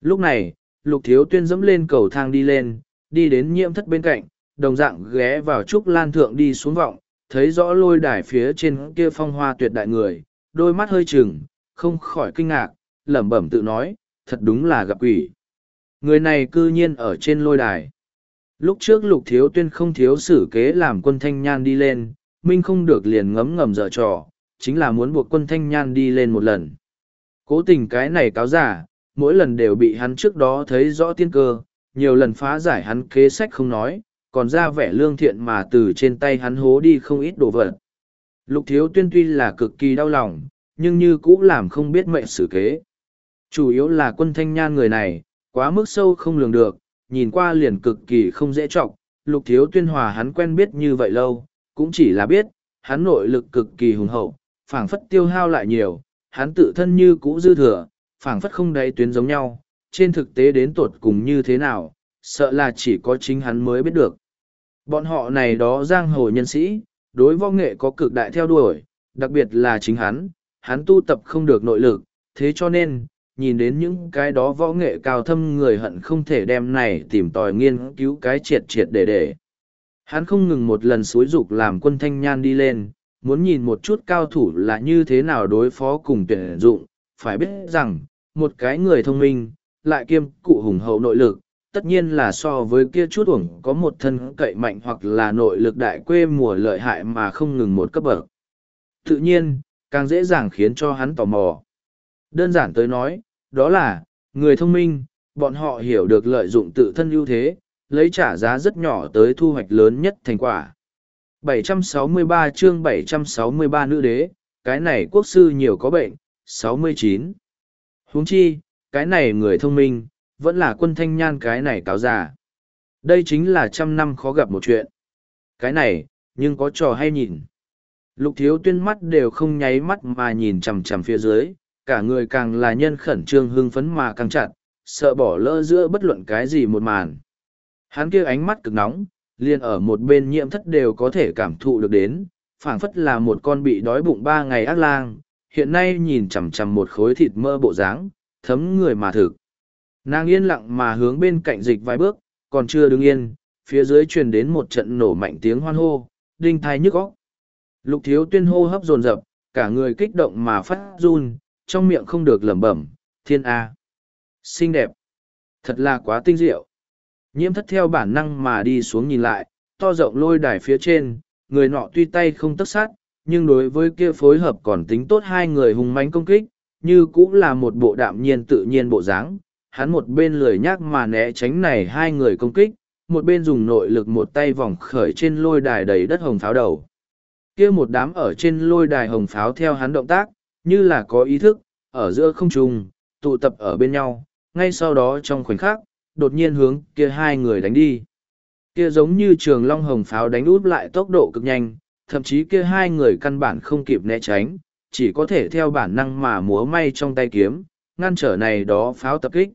Lúc này, lục thiếu tuyên dẫm lên cầu thang đi lên, đi đến nhiễm thất bên cạnh, đồng dạng ghé vào trúc lan thượng đi xuống vọng, thấy rõ lôi đài phía trên kia phong hoa tuyệt đại người, đôi mắt hơi chừng, không khỏi kinh ngạc, lẩm bẩm tự nói, thật đúng là gặp quỷ. Người này cư nhiên ở trên lôi đài. Lúc trước lục thiếu tuyên không thiếu xử kế làm quân thanh nhan đi lên, minh không được liền ngấm ngầm dở trò, chính là muốn buộc quân thanh nhan đi lên một lần. Cố tình cái này cáo giả, mỗi lần đều bị hắn trước đó thấy rõ tiên cơ, nhiều lần phá giải hắn kế sách không nói, còn ra vẻ lương thiện mà từ trên tay hắn hố đi không ít đồ vật. Lục thiếu tuyên tuy là cực kỳ đau lòng, nhưng như cũ làm không biết mệnh xử kế. Chủ yếu là quân thanh nhan người này, quá mức sâu không lường được, nhìn qua liền cực kỳ không dễ chọc, lục thiếu tuyên hòa hắn quen biết như vậy lâu, cũng chỉ là biết, hắn nội lực cực kỳ hùng hậu, phảng phất tiêu hao lại nhiều, hắn tự thân như cũ dư thừa, phảng phất không đáy tuyến giống nhau, trên thực tế đến tột cùng như thế nào, sợ là chỉ có chính hắn mới biết được. Bọn họ này đó giang hồ nhân sĩ, đối võ nghệ có cực đại theo đuổi, đặc biệt là chính hắn, hắn tu tập không được nội lực, thế cho nên, nhìn đến những cái đó võ nghệ cao thâm người hận không thể đem này tìm tòi nghiên cứu cái triệt triệt để để. Hắn không ngừng một lần xúi dục làm quân thanh nhan đi lên, muốn nhìn một chút cao thủ là như thế nào đối phó cùng tuyển dụng, phải biết rằng, một cái người thông minh, lại kiêm cụ hùng hậu nội lực, tất nhiên là so với kia chút uổng có một thân cậy mạnh hoặc là nội lực đại quê mùa lợi hại mà không ngừng một cấp bậc. Tự nhiên, càng dễ dàng khiến cho hắn tò mò. Đơn giản tới nói, đó là, người thông minh, bọn họ hiểu được lợi dụng tự thân ưu thế, lấy trả giá rất nhỏ tới thu hoạch lớn nhất thành quả. 763 chương 763 nữ đế, cái này quốc sư nhiều có bệnh, 69. huống chi, cái này người thông minh, vẫn là quân thanh nhan cái này cáo giả. Đây chính là trăm năm khó gặp một chuyện. Cái này, nhưng có trò hay nhìn. Lục thiếu tuyên mắt đều không nháy mắt mà nhìn chằm chằm phía dưới, cả người càng là nhân khẩn trương hưng phấn mà càng chặt, sợ bỏ lỡ giữa bất luận cái gì một màn. Hắn kia ánh mắt cực nóng, liền ở một bên nhiễm thất đều có thể cảm thụ được đến, phảng phất là một con bị đói bụng ba ngày ác lang, hiện nay nhìn chằm chằm một khối thịt mơ bộ dáng, thấm người mà thực. Nàng yên lặng mà hướng bên cạnh dịch vài bước, còn chưa đứng yên, phía dưới truyền đến một trận nổ mạnh tiếng hoan hô, đinh thai nhức óc. Lục thiếu tuyên hô hấp dồn dập, cả người kích động mà phát run, trong miệng không được lẩm bẩm, thiên A. Xinh đẹp. Thật là quá tinh diệu. Nhiễm thất theo bản năng mà đi xuống nhìn lại, to rộng lôi đài phía trên, người nọ tuy tay không tất sát, nhưng đối với kia phối hợp còn tính tốt hai người hùng mãnh công kích, như cũng là một bộ đạm nhiên tự nhiên bộ dáng. Hắn một bên lười nhác mà né tránh này hai người công kích, một bên dùng nội lực một tay vòng khởi trên lôi đài đầy đất hồng pháo đầu. kia một đám ở trên lôi đài hồng pháo theo hắn động tác, như là có ý thức, ở giữa không trung, tụ tập ở bên nhau, ngay sau đó trong khoảnh khắc, đột nhiên hướng kia hai người đánh đi. Kia giống như trường long hồng pháo đánh út lại tốc độ cực nhanh, thậm chí kia hai người căn bản không kịp né tránh, chỉ có thể theo bản năng mà múa may trong tay kiếm, ngăn trở này đó pháo tập kích.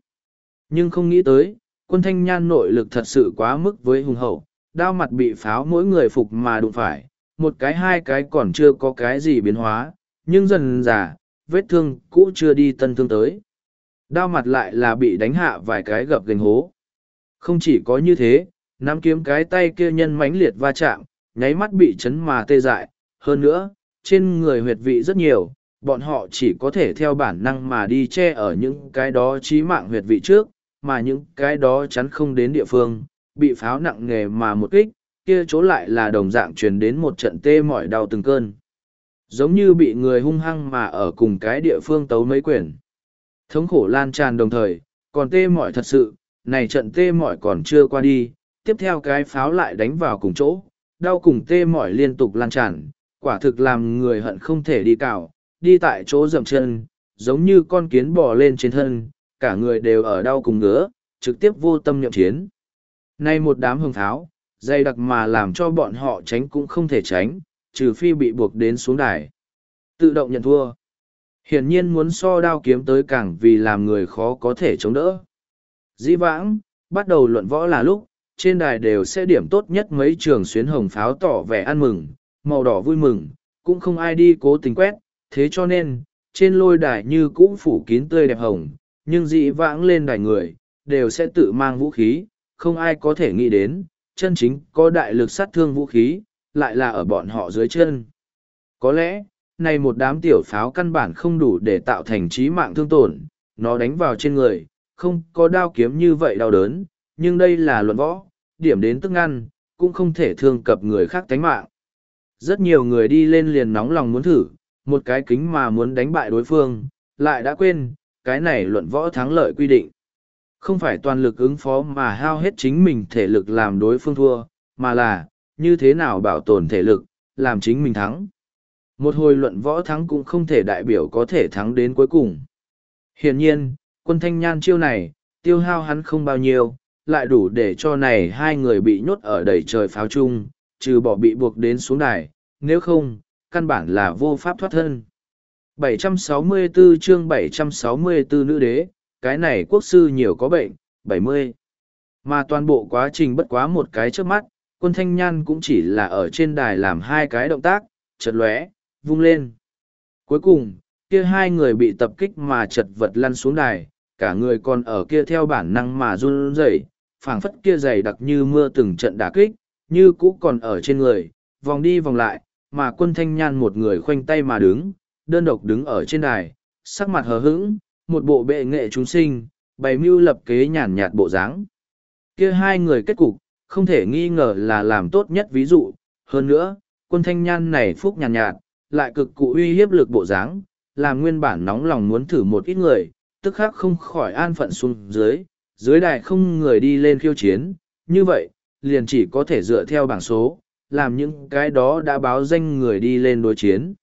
Nhưng không nghĩ tới, quân thanh nhan nội lực thật sự quá mức với hùng hậu, đao mặt bị pháo mỗi người phục mà đụng phải, một cái hai cái còn chưa có cái gì biến hóa, nhưng dần dà, vết thương cũ chưa đi tân thương tới. Đao mặt lại là bị đánh hạ vài cái gập gành hố. Không chỉ có như thế, nắm kiếm cái tay kia nhân mãnh liệt va chạm, nháy mắt bị chấn mà tê dại. Hơn nữa, trên người huyệt vị rất nhiều, bọn họ chỉ có thể theo bản năng mà đi che ở những cái đó chí mạng huyệt vị trước, mà những cái đó chắn không đến địa phương, bị pháo nặng nghề mà một kích, kia chỗ lại là đồng dạng truyền đến một trận tê mỏi đau từng cơn. Giống như bị người hung hăng mà ở cùng cái địa phương tấu mấy quyển. Thống khổ lan tràn đồng thời, còn tê mỏi thật sự, này trận tê mỏi còn chưa qua đi, tiếp theo cái pháo lại đánh vào cùng chỗ, đau cùng tê mỏi liên tục lan tràn, quả thực làm người hận không thể đi cào, đi tại chỗ dậm chân, giống như con kiến bò lên trên thân, cả người đều ở đau cùng ngứa, trực tiếp vô tâm nhậm chiến. Nay một đám hương pháo, dày đặc mà làm cho bọn họ tránh cũng không thể tránh, trừ phi bị buộc đến xuống đài. Tự động nhận thua. Hiển nhiên muốn so đao kiếm tới càng vì làm người khó có thể chống đỡ. Dĩ vãng, bắt đầu luận võ là lúc, trên đài đều sẽ điểm tốt nhất mấy trường xuyến hồng pháo tỏ vẻ ăn mừng, màu đỏ vui mừng, cũng không ai đi cố tình quét, thế cho nên, trên lôi đài như cũng phủ kín tươi đẹp hồng, nhưng dĩ vãng lên đài người, đều sẽ tự mang vũ khí, không ai có thể nghĩ đến, chân chính có đại lực sát thương vũ khí, lại là ở bọn họ dưới chân. Có lẽ, này một đám tiểu pháo căn bản không đủ để tạo thành trí mạng thương tổn, nó đánh vào trên người, không có đao kiếm như vậy đau đớn, nhưng đây là luận võ, điểm đến tức ngăn, cũng không thể thương cập người khác tánh mạng. Rất nhiều người đi lên liền nóng lòng muốn thử, một cái kính mà muốn đánh bại đối phương, lại đã quên, cái này luận võ thắng lợi quy định. Không phải toàn lực ứng phó mà hao hết chính mình thể lực làm đối phương thua, mà là, như thế nào bảo tồn thể lực, làm chính mình thắng. Một hồi luận võ thắng cũng không thể đại biểu có thể thắng đến cuối cùng. Hiển nhiên, quân thanh nhan chiêu này, tiêu hao hắn không bao nhiêu, lại đủ để cho này hai người bị nhốt ở đầy trời pháo chung, trừ bỏ bị buộc đến xuống đài, nếu không, căn bản là vô pháp thoát thân. 764 chương 764 nữ đế, cái này quốc sư nhiều có bệnh, 70. Mà toàn bộ quá trình bất quá một cái trước mắt, quân thanh nhan cũng chỉ là ở trên đài làm hai cái động tác, chật lóe, vung lên. Cuối cùng, kia hai người bị tập kích mà chật vật lăn xuống đài, cả người còn ở kia theo bản năng mà run rẩy, phảng phất kia dày đặc như mưa từng trận đả kích, như cũ còn ở trên người, vòng đi vòng lại, mà quân thanh nhan một người khoanh tay mà đứng, đơn độc đứng ở trên đài, sắc mặt hờ hững, một bộ bệ nghệ chúng sinh, bày mưu lập kế nhàn nhạt bộ dáng. Kia hai người kết cục, không thể nghi ngờ là làm tốt nhất ví dụ, hơn nữa, quân thanh nhan này phúc nhàn nhạt, nhạt, lại cực cụ uy hiếp lực bộ dáng, làm nguyên bản nóng lòng muốn thử một ít người, tức khắc không khỏi an phận xuống dưới, dưới đài không người đi lên khiêu chiến, như vậy, liền chỉ có thể dựa theo bảng số, làm những cái đó đã báo danh người đi lên đối chiến.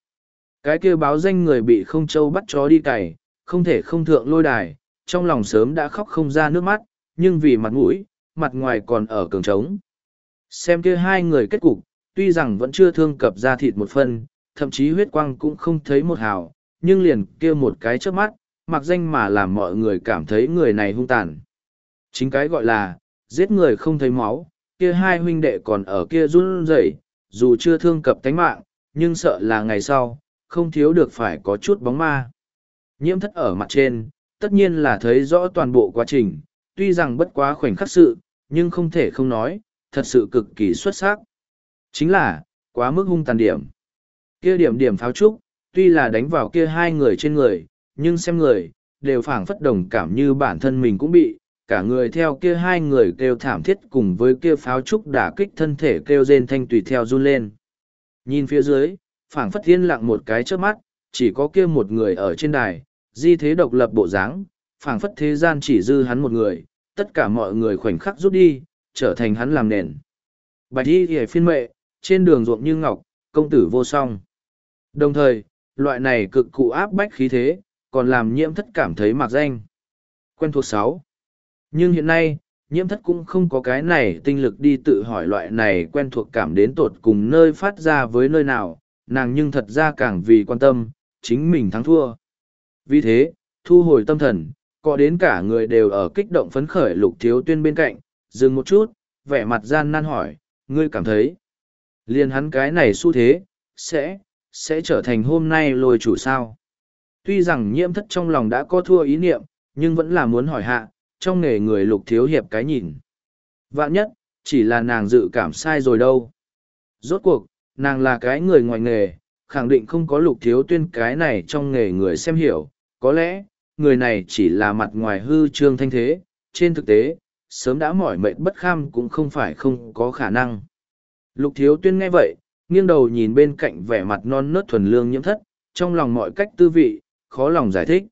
Cái kia báo danh người bị không châu bắt chó đi cày, không thể không thượng lôi đài, trong lòng sớm đã khóc không ra nước mắt, nhưng vì mặt mũi, mặt ngoài còn ở cường trống. Xem kia hai người kết cục, tuy rằng vẫn chưa thương cập ra thịt một phân, thậm chí huyết quang cũng không thấy một hào, nhưng liền kia một cái trước mắt, mặc danh mà làm mọi người cảm thấy người này hung tàn. Chính cái gọi là, giết người không thấy máu, kia hai huynh đệ còn ở kia run rẩy, dù chưa thương cập tánh mạng, nhưng sợ là ngày sau, không thiếu được phải có chút bóng ma. Nhiễm thất ở mặt trên, tất nhiên là thấy rõ toàn bộ quá trình, tuy rằng bất quá khoảnh khắc sự, nhưng không thể không nói, thật sự cực kỳ xuất sắc. Chính là, quá mức hung tàn điểm. Kia điểm điểm pháo trúc, tuy là đánh vào kia hai người trên người, nhưng xem người, đều phảng phất đồng cảm như bản thân mình cũng bị, cả người theo kia hai người kêu thảm thiết cùng với kia pháo trúc đả kích thân thể kêu rên thanh tùy theo run lên. Nhìn phía dưới, phảng phất thiên lặng một cái trước mắt, chỉ có kia một người ở trên đài, di thế độc lập bộ dáng, phảng phất thế gian chỉ dư hắn một người, tất cả mọi người khoảnh khắc rút đi, trở thành hắn làm nền. Bạch y hề phiên mệ, trên đường ruộng như ngọc, công tử vô song. Đồng thời, loại này cực cụ áp bách khí thế, còn làm nhiễm thất cảm thấy mạc danh. Quen thuộc sáu. Nhưng hiện nay, nhiễm thất cũng không có cái này tinh lực đi tự hỏi loại này quen thuộc cảm đến tột cùng nơi phát ra với nơi nào, nàng nhưng thật ra càng vì quan tâm, chính mình thắng thua. Vì thế, thu hồi tâm thần, có đến cả người đều ở kích động phấn khởi lục thiếu tuyên bên cạnh, dừng một chút, vẻ mặt gian nan hỏi, ngươi cảm thấy, liền hắn cái này xu thế, sẽ, sẽ trở thành hôm nay lôi chủ sao. Tuy rằng nhiễm thất trong lòng đã có thua ý niệm, nhưng vẫn là muốn hỏi hạ, trong nghề người lục thiếu hiệp cái nhìn. Vạn nhất, chỉ là nàng dự cảm sai rồi đâu. Rốt cuộc, nàng là cái người ngoài nghề, khẳng định không có lục thiếu tuyên cái này trong nghề người xem hiểu. Có lẽ, người này chỉ là mặt ngoài hư trương thanh thế, trên thực tế, sớm đã mỏi mệt bất kham cũng không phải không có khả năng. Lục thiếu tuyên nghe vậy, nghiêng đầu nhìn bên cạnh vẻ mặt non nớt thuần lương nhiễm thất, trong lòng mọi cách tư vị, khó lòng giải thích.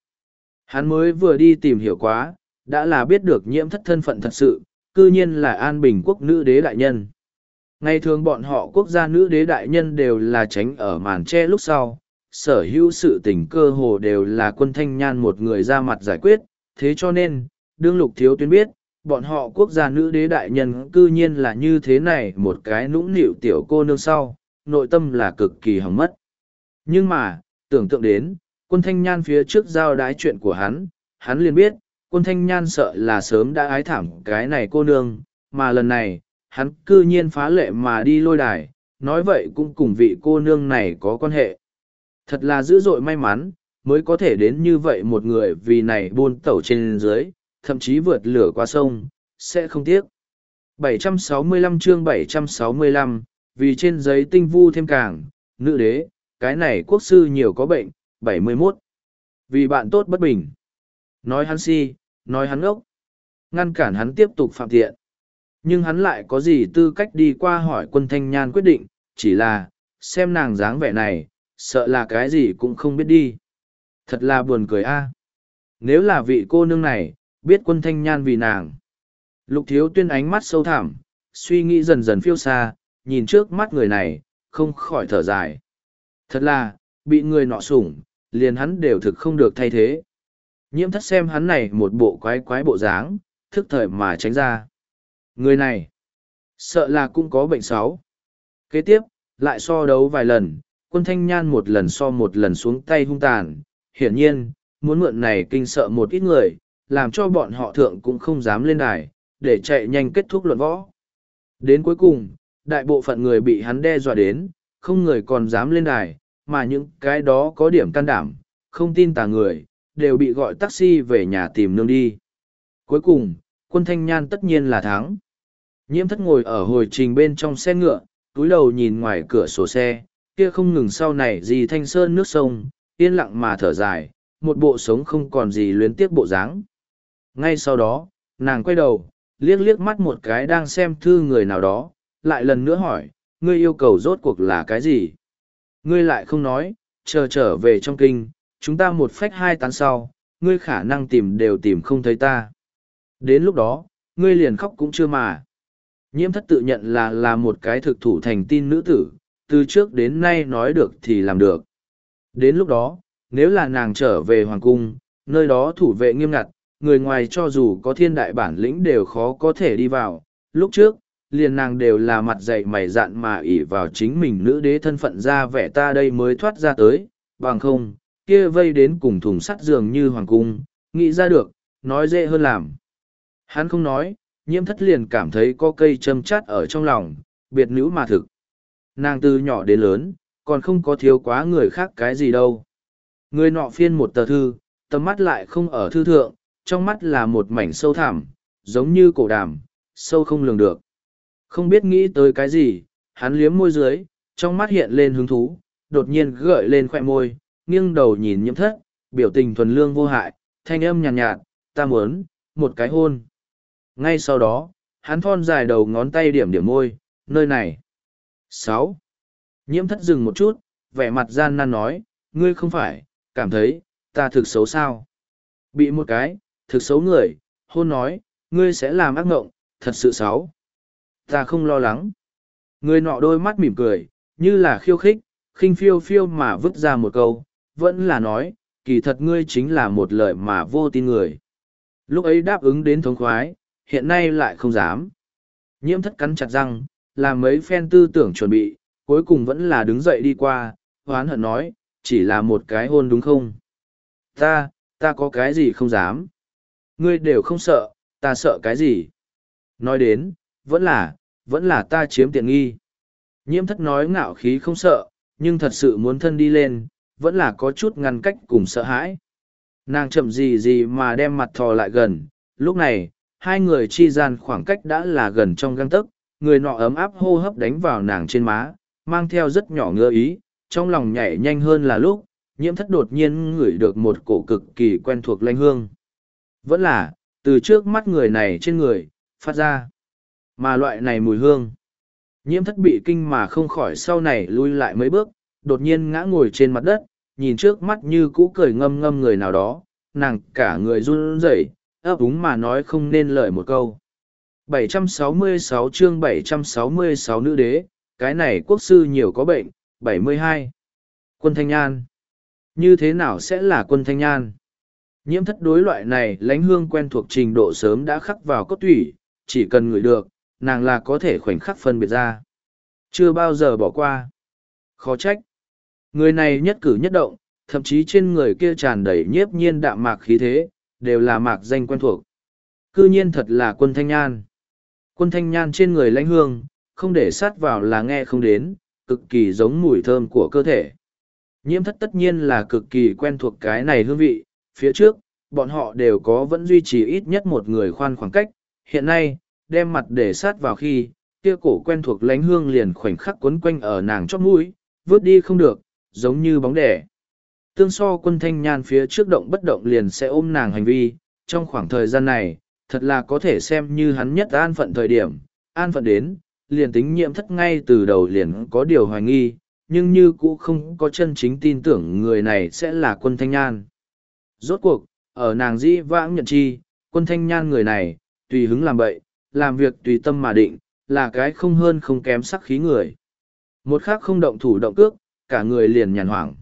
Hắn mới vừa đi tìm hiểu quá, đã là biết được nhiễm thất thân phận thật sự, cư nhiên là an bình quốc nữ đế đại nhân. Ngày thường bọn họ quốc gia nữ đế đại nhân đều là tránh ở màn tre lúc sau, sở hữu sự tình cơ hồ đều là quân thanh nhan một người ra mặt giải quyết, thế cho nên, đương lục thiếu tuyên biết, bọn họ quốc gia nữ đế đại nhân cư nhiên là như thế này một cái nũng nịu tiểu cô nương sau, nội tâm là cực kỳ hỏng mất. Nhưng mà, tưởng tượng đến, quân thanh nhan phía trước giao đái chuyện của hắn, hắn liền biết, quân thanh nhan sợ là sớm đã ái thảm cái này cô nương, mà lần này, hắn cư nhiên phá lệ mà đi lôi đài, nói vậy cũng cùng vị cô nương này có quan hệ. Thật là dữ dội may mắn, mới có thể đến như vậy một người vì này buôn tẩu trên dưới, thậm chí vượt lửa qua sông, sẽ không tiếc. 765 chương 765, vì trên giấy tinh vu thêm càng, nữ đế, cái này quốc sư nhiều có bệnh, 71. Vì bạn tốt bất bình. Nói hắn si, nói hắn ốc. Ngăn cản hắn tiếp tục phạm thiện Nhưng hắn lại có gì tư cách đi qua hỏi quân thanh nhan quyết định, chỉ là, xem nàng dáng vẻ này, sợ là cái gì cũng không biết đi. Thật là buồn cười a. Nếu là vị cô nương này, biết quân thanh nhan vì nàng. Lục thiếu tuyên ánh mắt sâu thẳm, suy nghĩ dần dần phiêu xa, nhìn trước mắt người này, không khỏi thở dài. Thật là, bị người nọ sủng, liền hắn đều thực không được thay thế. Nhiễm thất xem hắn này một bộ quái quái bộ dáng, thức thời mà tránh ra. Người này, sợ là cũng có bệnh sáu. Kế tiếp, lại so đấu vài lần, quân thanh nhan một lần so một lần xuống tay hung tàn. Hiển nhiên, muốn mượn này kinh sợ một ít người, làm cho bọn họ thượng cũng không dám lên đài, để chạy nhanh kết thúc luận võ. Đến cuối cùng, đại bộ phận người bị hắn đe dọa đến, không người còn dám lên đài, mà những cái đó có điểm can đảm, không tin tà người, đều bị gọi taxi về nhà tìm nương đi. Cuối cùng, quân thanh nhan tất nhiên là thắng. Nhiễm thất ngồi ở hồi trình bên trong xe ngựa, túi đầu nhìn ngoài cửa sổ xe, kia không ngừng sau này gì thanh sơn nước sông, yên lặng mà thở dài, một bộ sống không còn gì luyến tiếc bộ dáng. Ngay sau đó, nàng quay đầu, liếc liếc mắt một cái đang xem thư người nào đó, lại lần nữa hỏi, ngươi yêu cầu rốt cuộc là cái gì? Ngươi lại không nói, chờ trở về trong kinh, chúng ta một phách hai tán sau, ngươi khả năng tìm đều tìm không thấy ta. Đến lúc đó, ngươi liền khóc cũng chưa mà. Nhiễm thất tự nhận là là một cái thực thủ thành tin nữ tử, từ trước đến nay nói được thì làm được. Đến lúc đó, nếu là nàng trở về hoàng cung, nơi đó thủ vệ nghiêm ngặt, người ngoài cho dù có thiên đại bản lĩnh đều khó có thể đi vào. Lúc trước, liền nàng đều là mặt dạy mày dạn mà ỷ vào chính mình nữ đế thân phận ra vẻ ta đây mới thoát ra tới, bằng không, kia vây đến cùng thùng sắt dường như hoàng cung, nghĩ ra được, nói dễ hơn làm. Hắn không nói, nhiễm thất liền cảm thấy có cây châm chát ở trong lòng, biệt nữ mà thực. Nàng từ nhỏ đến lớn, còn không có thiếu quá người khác cái gì đâu. Người nọ phiên một tờ thư, tầm mắt lại không ở thư thượng, trong mắt là một mảnh sâu thẳm, giống như cổ đàm, sâu không lường được. Không biết nghĩ tới cái gì, hắn liếm môi dưới, trong mắt hiện lên hứng thú, đột nhiên gợi lên khoe môi, nghiêng đầu nhìn nhiễm thất, biểu tình thuần lương vô hại, thanh âm nhàn nhạt, nhạt, ta muốn, một cái hôn. Ngay sau đó, hắn thon dài đầu ngón tay điểm điểm môi, nơi này sáu Nhiễm thất dừng một chút, vẻ mặt gian nan nói, ngươi không phải, cảm thấy, ta thực xấu sao. Bị một cái, thực xấu người, hôn nói, ngươi sẽ làm ác ngộng, thật sự xấu. Ta không lo lắng. Người nọ đôi mắt mỉm cười, như là khiêu khích, khinh phiêu phiêu mà vứt ra một câu, vẫn là nói, kỳ thật ngươi chính là một lời mà vô tin người. Lúc ấy đáp ứng đến thống khoái, hiện nay lại không dám. Nhiễm thất cắn chặt răng, làm mấy phen tư tưởng chuẩn bị, cuối cùng vẫn là đứng dậy đi qua, hoán hận nói, chỉ là một cái hôn đúng không? Ta, ta có cái gì không dám? Ngươi đều không sợ, ta sợ cái gì? Nói đến, vẫn là, vẫn là ta chiếm tiện nghi. Nhiễm thất nói ngạo khí không sợ, nhưng thật sự muốn thân đi lên, vẫn là có chút ngăn cách cùng sợ hãi. Nàng chậm gì gì mà đem mặt thò lại gần, lúc này, hai người chi gian khoảng cách đã là gần trong găng tấc, người nọ ấm áp hô hấp đánh vào nàng trên má, mang theo rất nhỏ ngơ ý, trong lòng nhảy nhanh hơn là lúc, nhiễm thất đột nhiên ngửi được một cổ cực kỳ quen thuộc lanh hương. Vẫn là, từ trước mắt người này trên người, phát ra. Mà loại này mùi hương. Nhiễm thất bị kinh mà không khỏi sau này lui lại mấy bước, đột nhiên ngã ngồi trên mặt đất, nhìn trước mắt như cũ cười ngâm ngâm người nào đó, nàng cả người run rẩy, ấp úng mà nói không nên lời một câu. 766 chương 766 nữ đế, cái này quốc sư nhiều có bệnh, 72. Quân Thanh Nhan. Như thế nào sẽ là quân Thanh Nhan? Nhiễm thất đối loại này lánh hương quen thuộc trình độ sớm đã khắc vào cốt thủy, chỉ cần ngửi được, nàng là có thể khoảnh khắc phân biệt ra. Chưa bao giờ bỏ qua. Khó trách. Người này nhất cử nhất động, thậm chí trên người kia tràn đầy nhiếp nhiên đạm mạc khí thế, đều là mạc danh quen thuộc. Cư nhiên thật là quân thanh nhan. Quân thanh nhan trên người lãnh hương, không để sát vào là nghe không đến, cực kỳ giống mùi thơm của cơ thể. Nhiễm thất tất nhiên là cực kỳ quen thuộc cái này hương vị, phía trước, bọn họ đều có vẫn duy trì ít nhất một người khoan khoảng cách, hiện nay, đem mặt để sát vào khi, kia cổ quen thuộc lánh hương liền khoảnh khắc quấn quanh ở nàng chót mũi, vớt đi không được, giống như bóng đẻ. Tương so quân thanh nhan phía trước động bất động liền sẽ ôm nàng hành vi, trong khoảng thời gian này, thật là có thể xem như hắn nhất an phận thời điểm, an phận đến, liền tính nhiễm thất ngay từ đầu liền có điều hoài nghi, nhưng như cũ không có chân chính tin tưởng người này sẽ là quân thanh nhan. Rốt cuộc, ở nàng dĩ vãng nhận chi, quân thanh nhan người này, tùy hứng làm bậy, làm việc tùy tâm mà định, là cái không hơn không kém sắc khí người. Một khác không động thủ động cước, cả người liền nhàn hoảng.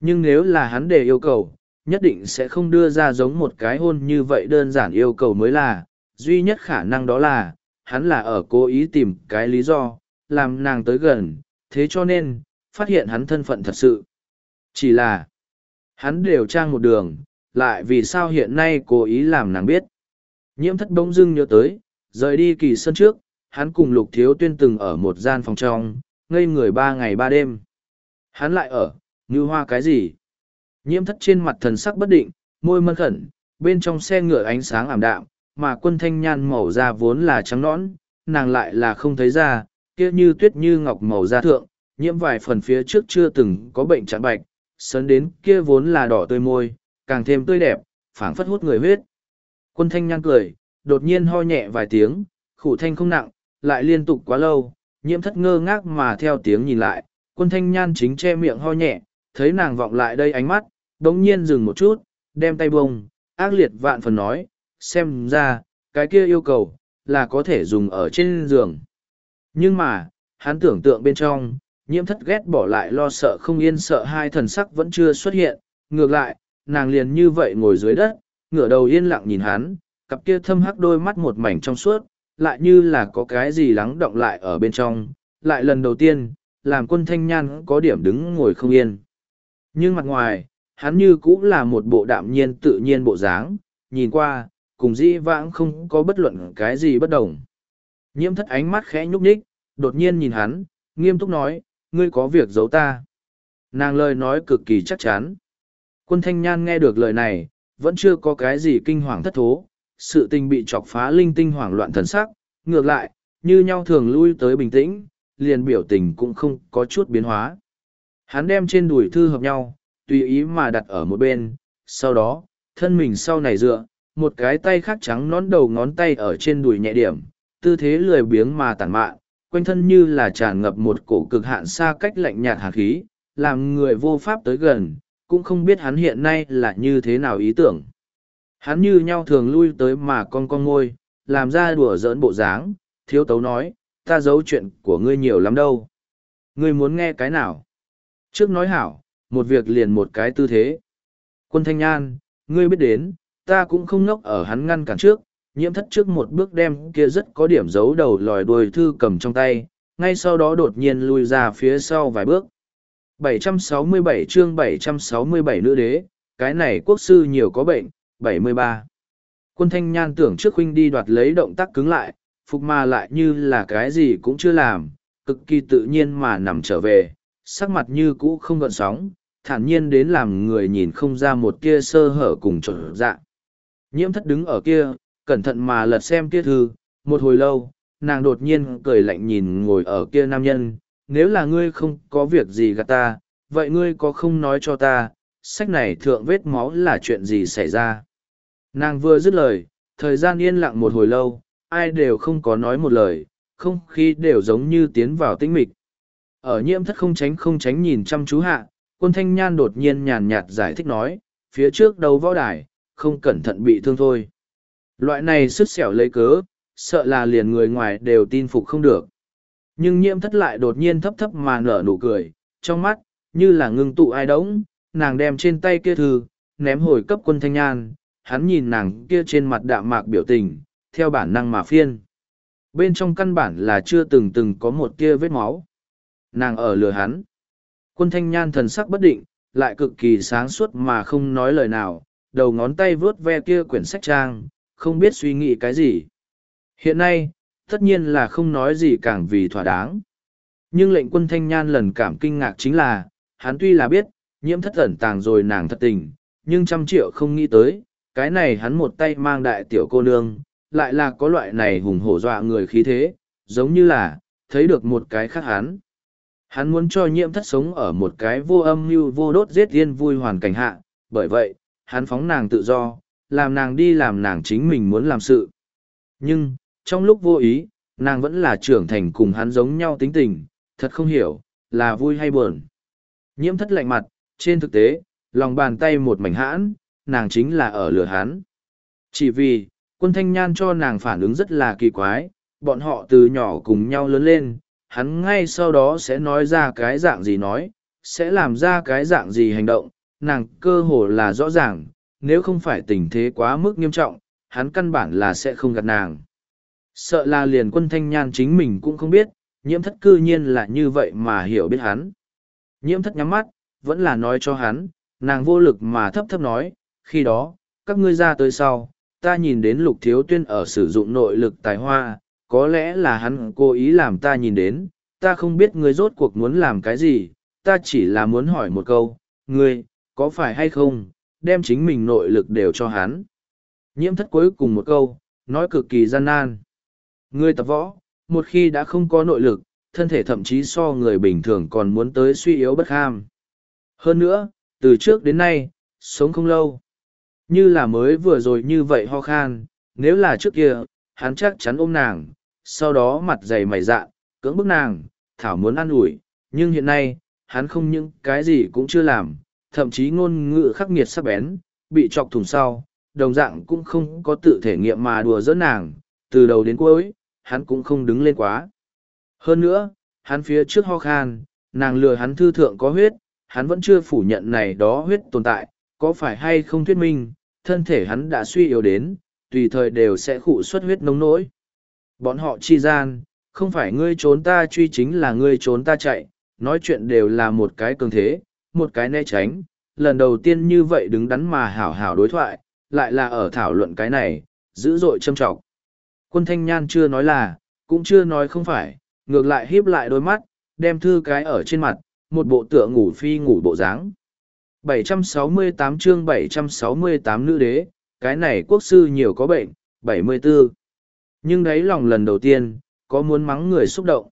Nhưng nếu là hắn để yêu cầu, nhất định sẽ không đưa ra giống một cái hôn như vậy đơn giản yêu cầu mới là, duy nhất khả năng đó là, hắn là ở cố ý tìm cái lý do, làm nàng tới gần, thế cho nên, phát hiện hắn thân phận thật sự. Chỉ là, hắn đều trang một đường, lại vì sao hiện nay cố ý làm nàng biết. Nhiễm thất bỗng dưng nhớ tới, rời đi kỳ sân trước, hắn cùng lục thiếu tuyên từng ở một gian phòng trong, ngây người ba ngày ba đêm. Hắn lại ở, như hoa cái gì? Nhiễm thất trên mặt thần sắc bất định, môi mân khẩn, bên trong xe ngựa ánh sáng ảm đạm, mà quân thanh nhan màu da vốn là trắng nõn, nàng lại là không thấy da, kia như tuyết như ngọc màu da thượng, nhiễm vài phần phía trước chưa từng có bệnh trạng bạch, sớn đến kia vốn là đỏ tươi môi, càng thêm tươi đẹp, phảng phất hút người huyết. Quân thanh nhan cười, đột nhiên ho nhẹ vài tiếng, khủ thanh không nặng, lại liên tục quá lâu, nhiễm thất ngơ ngác mà theo tiếng nhìn lại, quân thanh nhan chính che miệng ho nhẹ, thấy nàng vọng lại đây ánh mắt, đống nhiên dừng một chút, đem tay bông, ác liệt vạn phần nói, xem ra, cái kia yêu cầu, là có thể dùng ở trên giường. Nhưng mà, hắn tưởng tượng bên trong, nhiễm thất ghét bỏ lại lo sợ không yên sợ hai thần sắc vẫn chưa xuất hiện, ngược lại, nàng liền như vậy ngồi dưới đất, ngửa đầu yên lặng nhìn hắn, cặp kia thâm hắc đôi mắt một mảnh trong suốt, lại như là có cái gì lắng động lại ở bên trong, lại lần đầu tiên, làm quân thanh nhan có điểm đứng ngồi không yên. Nhưng mặt ngoài, hắn như cũng là một bộ đạm nhiên tự nhiên bộ dáng, nhìn qua, cùng dĩ vãng không có bất luận cái gì bất đồng. Nhiễm thất ánh mắt khẽ nhúc nhích, đột nhiên nhìn hắn, nghiêm túc nói, ngươi có việc giấu ta. Nàng lời nói cực kỳ chắc chắn. Quân thanh nhan nghe được lời này, vẫn chưa có cái gì kinh hoàng thất thố, sự tình bị chọc phá linh tinh hoảng loạn thần sắc, ngược lại, như nhau thường lui tới bình tĩnh, liền biểu tình cũng không có chút biến hóa. Hắn đem trên đùi thư hợp nhau, tùy ý mà đặt ở một bên, sau đó, thân mình sau này dựa, một cái tay khác trắng nón đầu ngón tay ở trên đùi nhẹ điểm, tư thế lười biếng mà tản mạn, quanh thân như là tràn ngập một cổ cực hạn xa cách lạnh nhạt hạt khí, làm người vô pháp tới gần, cũng không biết hắn hiện nay là như thế nào ý tưởng. Hắn như nhau thường lui tới mà con con ngôi, làm ra đùa giỡn bộ dáng, thiếu tấu nói, ta giấu chuyện của ngươi nhiều lắm đâu. Ngươi muốn nghe cái nào? Trước nói hảo, một việc liền một cái tư thế. Quân thanh nhan, ngươi biết đến, ta cũng không ngốc ở hắn ngăn cản trước, nhiễm thất trước một bước đem kia rất có điểm giấu đầu lòi đuôi thư cầm trong tay, ngay sau đó đột nhiên lui ra phía sau vài bước. 767 chương 767 nữ đế, cái này quốc sư nhiều có bệnh, 73. Quân thanh nhan tưởng trước huynh đi đoạt lấy động tác cứng lại, phục mà lại như là cái gì cũng chưa làm, cực kỳ tự nhiên mà nằm trở về, sắc mặt như cũ không gợn sóng, thản nhiên đến làm người nhìn không ra một kia sơ hở cùng trộn dạ. Nhiễm thất đứng ở kia, cẩn thận mà lật xem kia thư, một hồi lâu, nàng đột nhiên cười lạnh nhìn ngồi ở kia nam nhân, nếu là ngươi không có việc gì gạt ta, vậy ngươi có không nói cho ta, sách này thượng vết máu là chuyện gì xảy ra. Nàng vừa dứt lời, thời gian yên lặng một hồi lâu, ai đều không có nói một lời, không khí đều giống như tiến vào tĩnh mịch. Ở nhiễm thất không tránh không tránh nhìn chăm chú hạ, quân thanh nhan đột nhiên nhàn nhạt giải thích nói, phía trước đầu võ đài, không cẩn thận bị thương thôi. Loại này sứt xẻo lấy cớ, sợ là liền người ngoài đều tin phục không được. Nhưng nhiễm thất lại đột nhiên thấp thấp mà nở nụ cười, trong mắt, như là ngưng tụ ai đống, nàng đem trên tay kia thư, ném hồi cấp quân thanh nhan, hắn nhìn nàng kia trên mặt đạm mạc biểu tình, theo bản năng mà phiên. Bên trong căn bản là chưa từng từng có một kia vết máu. Nàng ở lừa hắn. Quân thanh nhan thần sắc bất định, lại cực kỳ sáng suốt mà không nói lời nào, đầu ngón tay vướt ve kia quyển sách trang, không biết suy nghĩ cái gì. Hiện nay, tất nhiên là không nói gì càng vì thỏa đáng. Nhưng lệnh quân thanh nhan lần cảm kinh ngạc chính là, hắn tuy là biết, nhiễm thất ẩn tàng rồi nàng thật tình, nhưng trăm triệu không nghĩ tới, cái này hắn một tay mang đại tiểu cô nương, lại là có loại này hùng hổ dọa người khí thế, giống như là, thấy được một cái khác hắn. Hắn muốn cho nhiễm thất sống ở một cái vô âm mưu vô đốt giết yên vui hoàn cảnh hạ, bởi vậy, hắn phóng nàng tự do, làm nàng đi làm nàng chính mình muốn làm sự. Nhưng, trong lúc vô ý, nàng vẫn là trưởng thành cùng hắn giống nhau tính tình, thật không hiểu, là vui hay buồn. Nhiễm thất lạnh mặt, trên thực tế, lòng bàn tay một mảnh hãn, nàng chính là ở lửa hắn. Chỉ vì, quân thanh nhan cho nàng phản ứng rất là kỳ quái, bọn họ từ nhỏ cùng nhau lớn lên, hắn ngay sau đó sẽ nói ra cái dạng gì nói, sẽ làm ra cái dạng gì hành động, nàng cơ hồ là rõ ràng, nếu không phải tình thế quá mức nghiêm trọng, hắn căn bản là sẽ không gạt nàng. Sợ là liền quân thanh nhan chính mình cũng không biết, nhiễm thất cư nhiên là như vậy mà hiểu biết hắn. Nhiễm thất nhắm mắt, vẫn là nói cho hắn, nàng vô lực mà thấp thấp nói, khi đó, các ngươi ra tới sau, ta nhìn đến lục thiếu tuyên ở sử dụng nội lực tài hoa, có lẽ là hắn cố ý làm ta nhìn đến, ta không biết ngươi rốt cuộc muốn làm cái gì, ta chỉ là muốn hỏi một câu, ngươi, có phải hay không, đem chính mình nội lực đều cho hắn. Nhiễm thất cuối cùng một câu, nói cực kỳ gian nan. Ngươi tập võ, một khi đã không có nội lực, thân thể thậm chí so người bình thường còn muốn tới suy yếu bất ham. Hơn nữa, từ trước đến nay, sống không lâu. Như là mới vừa rồi như vậy ho khan, nếu là trước kia, hắn chắc chắn ôm nàng, sau đó mặt dày mày dạ, cưỡng bức nàng, thảo muốn ăn ủi nhưng hiện nay, hắn không những cái gì cũng chưa làm, thậm chí ngôn ngữ khắc nghiệt sắc bén, bị chọc thùng sau, đồng dạng cũng không có tự thể nghiệm mà đùa giỡn nàng, từ đầu đến cuối, hắn cũng không đứng lên quá. Hơn nữa, hắn phía trước ho khan, nàng lừa hắn thư thượng có huyết, hắn vẫn chưa phủ nhận này đó huyết tồn tại, có phải hay không thuyết minh, thân thể hắn đã suy yếu đến, tùy thời đều sẽ khụ xuất huyết nông nỗi. Bọn họ chi gian, không phải ngươi trốn ta truy chính là ngươi trốn ta chạy, nói chuyện đều là một cái cường thế, một cái né tránh. Lần đầu tiên như vậy đứng đắn mà hảo hảo đối thoại, lại là ở thảo luận cái này, dữ dội châm trọng. Quân thanh nhan chưa nói là, cũng chưa nói không phải, ngược lại híp lại đôi mắt, đem thư cái ở trên mặt, một bộ tựa ngủ phi ngủ bộ dáng. 768 chương 768 nữ đế, cái này quốc sư nhiều có bệnh, 74. Nhưng đấy lòng lần đầu tiên, có muốn mắng người xúc động.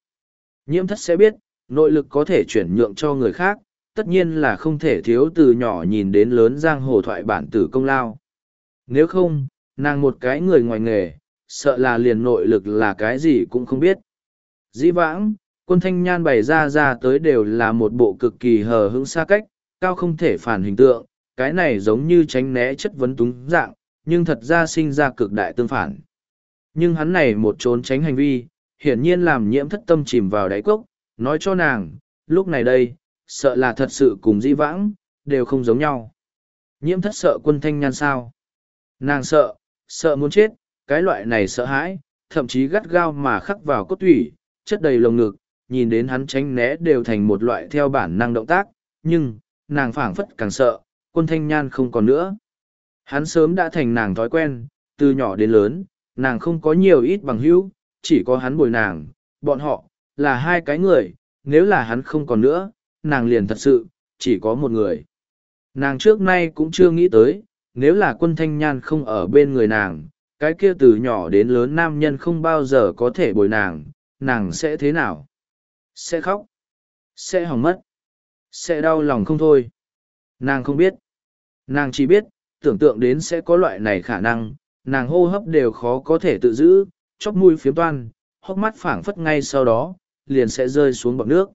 Nhiễm thất sẽ biết, nội lực có thể chuyển nhượng cho người khác, tất nhiên là không thể thiếu từ nhỏ nhìn đến lớn giang hồ thoại bản tử công lao. Nếu không, nàng một cái người ngoài nghề, sợ là liền nội lực là cái gì cũng không biết. Dĩ vãng, quân thanh nhan bày ra ra tới đều là một bộ cực kỳ hờ hững xa cách, cao không thể phản hình tượng, cái này giống như tránh né chất vấn túng dạng, nhưng thật ra sinh ra cực đại tương phản. Nhưng hắn này một trốn tránh hành vi, hiển nhiên làm nhiễm thất tâm chìm vào đáy cốc, nói cho nàng, lúc này đây, sợ là thật sự cùng di vãng, đều không giống nhau. Nhiễm thất sợ quân thanh nhan sao? Nàng sợ, sợ muốn chết, cái loại này sợ hãi, thậm chí gắt gao mà khắc vào cốt thủy, chất đầy lồng ngực, nhìn đến hắn tránh né đều thành một loại theo bản năng động tác, nhưng, nàng phảng phất càng sợ, quân thanh nhan không còn nữa. Hắn sớm đã thành nàng thói quen, từ nhỏ đến lớn, nàng không có nhiều ít bằng hữu, chỉ có hắn bồi nàng, bọn họ, là hai cái người, nếu là hắn không còn nữa, nàng liền thật sự, chỉ có một người. Nàng trước nay cũng chưa nghĩ tới, nếu là quân thanh nhan không ở bên người nàng, cái kia từ nhỏ đến lớn nam nhân không bao giờ có thể bồi nàng, nàng sẽ thế nào? Sẽ khóc? Sẽ hỏng mất? Sẽ đau lòng không thôi? Nàng không biết. Nàng chỉ biết, tưởng tượng đến sẽ có loại này khả năng, nàng hô hấp đều khó có thể tự giữ, chóp mũi phiếm toan, hốc mắt phảng phất ngay sau đó, liền sẽ rơi xuống bọc nước.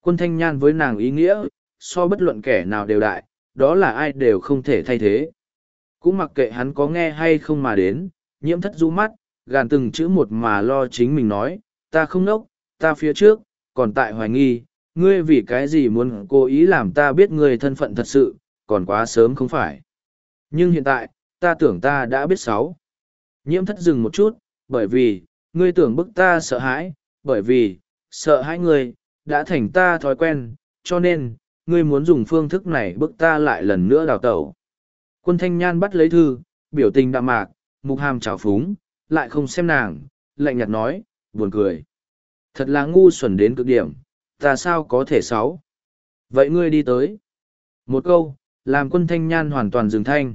Quân thanh nhan với nàng ý nghĩa, so bất luận kẻ nào đều đại, đó là ai đều không thể thay thế. Cũng mặc kệ hắn có nghe hay không mà đến, nhiễm thất du mắt, gàn từng chữ một mà lo chính mình nói, ta không nốc, ta phía trước, còn tại hoài nghi, ngươi vì cái gì muốn cố ý làm ta biết ngươi thân phận thật sự, còn quá sớm không phải. Nhưng hiện tại, ta tưởng ta đã biết sáu. Nhiễm thất dừng một chút, bởi vì, ngươi tưởng bức ta sợ hãi, bởi vì, sợ hãi ngươi, đã thành ta thói quen, cho nên, ngươi muốn dùng phương thức này bức ta lại lần nữa đào tẩu. Quân thanh nhan bắt lấy thư, biểu tình đạm mạc, mục hàm trào phúng, lại không xem nàng, lạnh nhạt nói, buồn cười. Thật là ngu xuẩn đến cực điểm, ta sao có thể sáu. Vậy ngươi đi tới. Một câu, làm quân thanh nhan hoàn toàn dừng thanh.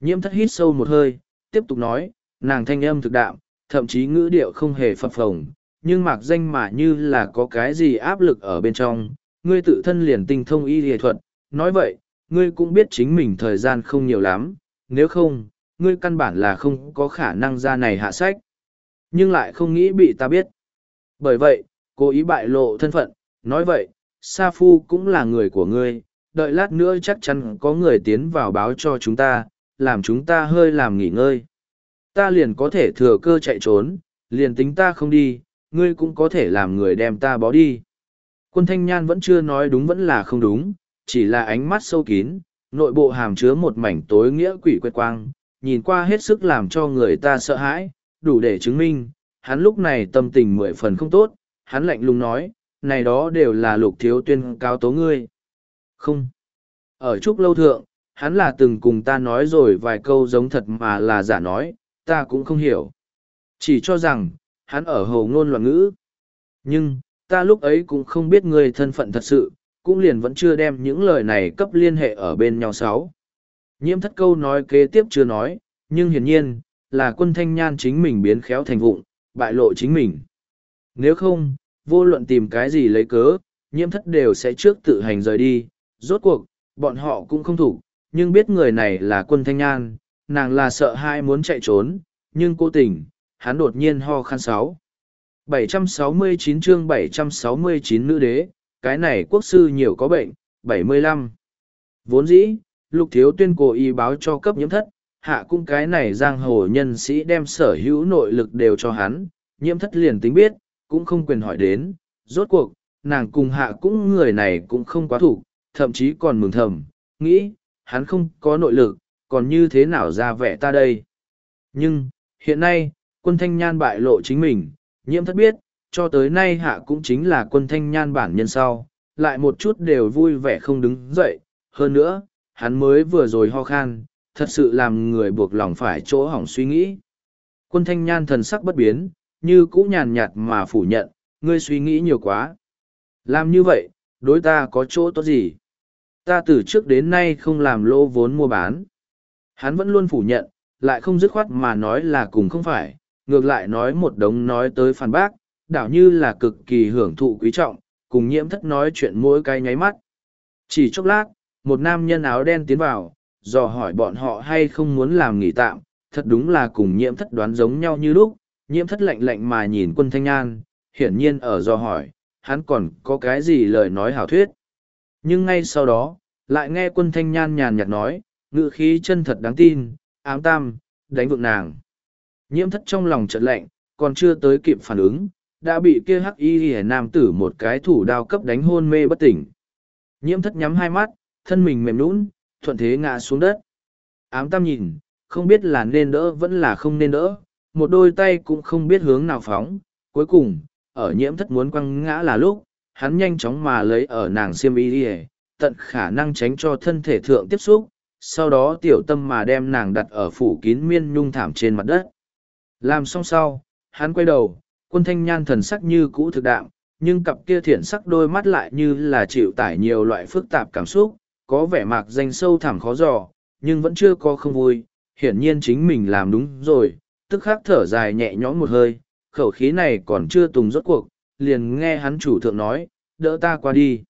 Nhiễm thất hít sâu một hơi, tiếp tục nói, nàng thanh âm thực đạm, thậm chí ngữ điệu không hề phập phồng, nhưng mạc danh mà như là có cái gì áp lực ở bên trong, ngươi tự thân liền tinh thông y lìa thuật, nói vậy, ngươi cũng biết chính mình thời gian không nhiều lắm, nếu không, ngươi căn bản là không có khả năng ra này hạ sách, nhưng lại không nghĩ bị ta biết. Bởi vậy, cố ý bại lộ thân phận, nói vậy, Sa Phu cũng là người của ngươi, đợi lát nữa chắc chắn có người tiến vào báo cho chúng ta, làm chúng ta hơi làm nghỉ ngơi. Ta liền có thể thừa cơ chạy trốn, liền tính ta không đi, ngươi cũng có thể làm người đem ta bó đi. Quân thanh nhan vẫn chưa nói đúng vẫn là không đúng, chỉ là ánh mắt sâu kín, nội bộ hàm chứa một mảnh tối nghĩa quỷ quét quang, nhìn qua hết sức làm cho người ta sợ hãi, đủ để chứng minh, hắn lúc này tâm tình mười phần không tốt, hắn lạnh lùng nói, này đó đều là lục thiếu tuyên cao tố ngươi. Không. Ở trúc lâu thượng, hắn là từng cùng ta nói rồi vài câu giống thật mà là giả nói, ta cũng không hiểu. Chỉ cho rằng, hắn ở hồ ngôn loạn ngữ. Nhưng, ta lúc ấy cũng không biết ngươi thân phận thật sự, cũng liền vẫn chưa đem những lời này cấp liên hệ ở bên nhau sáu. Nhiễm thất câu nói kế tiếp chưa nói, nhưng hiển nhiên, là quân thanh nhan chính mình biến khéo thành vụng, bại lộ chính mình. Nếu không, vô luận tìm cái gì lấy cớ, nhiễm thất đều sẽ trước tự hành rời đi. Rốt cuộc, bọn họ cũng không thủ, nhưng biết người này là quân thanh nhan, nàng là sợ hai muốn chạy trốn, nhưng cố tình, hắn đột nhiên ho khăn sáu. 769 chương 769 nữ đế, cái này quốc sư nhiều có bệnh, 75. Vốn dĩ, lục thiếu tuyên cố ý báo cho cấp nhiễm thất, hạ cung cái này giang hồ nhân sĩ đem sở hữu nội lực đều cho hắn, nhiễm thất liền tính biết, cũng không quyền hỏi đến, rốt cuộc, nàng cùng hạ cũng người này cũng không quá thủ, thậm chí còn mừng thầm, nghĩ, hắn không có nội lực, còn như thế nào ra vẻ ta đây. Nhưng, hiện nay, quân thanh nhan bại lộ chính mình, nhiễm thất biết, cho tới nay hạ cũng chính là quân thanh nhan bản nhân sau, lại một chút đều vui vẻ không đứng dậy, hơn nữa, hắn mới vừa rồi ho khan, thật sự làm người buộc lòng phải chỗ hỏng suy nghĩ. Quân thanh nhan thần sắc bất biến, như cũ nhàn nhạt mà phủ nhận, ngươi suy nghĩ nhiều quá. Làm như vậy, đối ta có chỗ tốt gì? Ta từ trước đến nay không làm lô vốn mua bán. Hắn vẫn luôn phủ nhận, lại không dứt khoát mà nói là cùng không phải, ngược lại nói một đống nói tới phản bác, đảo như là cực kỳ hưởng thụ quý trọng, cùng nhiễm thất nói chuyện mỗi cái nháy mắt. Chỉ chốc lát, một nam nhân áo đen tiến vào, dò hỏi bọn họ hay không muốn làm nghỉ tạm, thật đúng là cùng nhiễm thất đoán giống nhau như lúc, nhiễm thất lạnh lạnh mà nhìn quân thanh nhan, hiển nhiên ở dò hỏi, hắn còn có cái gì lời nói hảo thuyết. Nhưng ngay sau đó, lại nghe quân thanh nhan nhàn nhạt nói, ngự khí chân thật đáng tin, ám tam, đánh vượng nàng. Nhiễm thất trong lòng trận lạnh, còn chưa tới kịp phản ứng, đã bị kia hắc y hề nam tử một cái thủ đao cấp đánh hôn mê bất tỉnh. Nhiễm thất nhắm hai mắt, thân mình mềm nũng, thuận thế ngã xuống đất. Ám tam nhìn, không biết là nên đỡ vẫn là không nên đỡ, một đôi tay cũng không biết hướng nào phóng. Cuối cùng, ở nhiễm thất muốn quăng ngã là lúc, hắn nhanh chóng mà lấy ở nàng xiêm y ỉa tận khả năng tránh cho thân thể thượng tiếp xúc, sau đó tiểu tâm mà đem nàng đặt ở phủ kín miên nhung thảm trên mặt đất. Làm xong sau, hắn quay đầu, quân thanh nhan thần sắc như cũ thực đạm, nhưng cặp kia thiện sắc đôi mắt lại như là chịu tải nhiều loại phức tạp cảm xúc, có vẻ mạc danh sâu thẳm khó dò, nhưng vẫn chưa có không vui, hiển nhiên chính mình làm đúng rồi, tức khắc thở dài nhẹ nhõm một hơi, khẩu khí này còn chưa tùng rốt cuộc, liền nghe hắn chủ thượng nói, đỡ ta qua đi.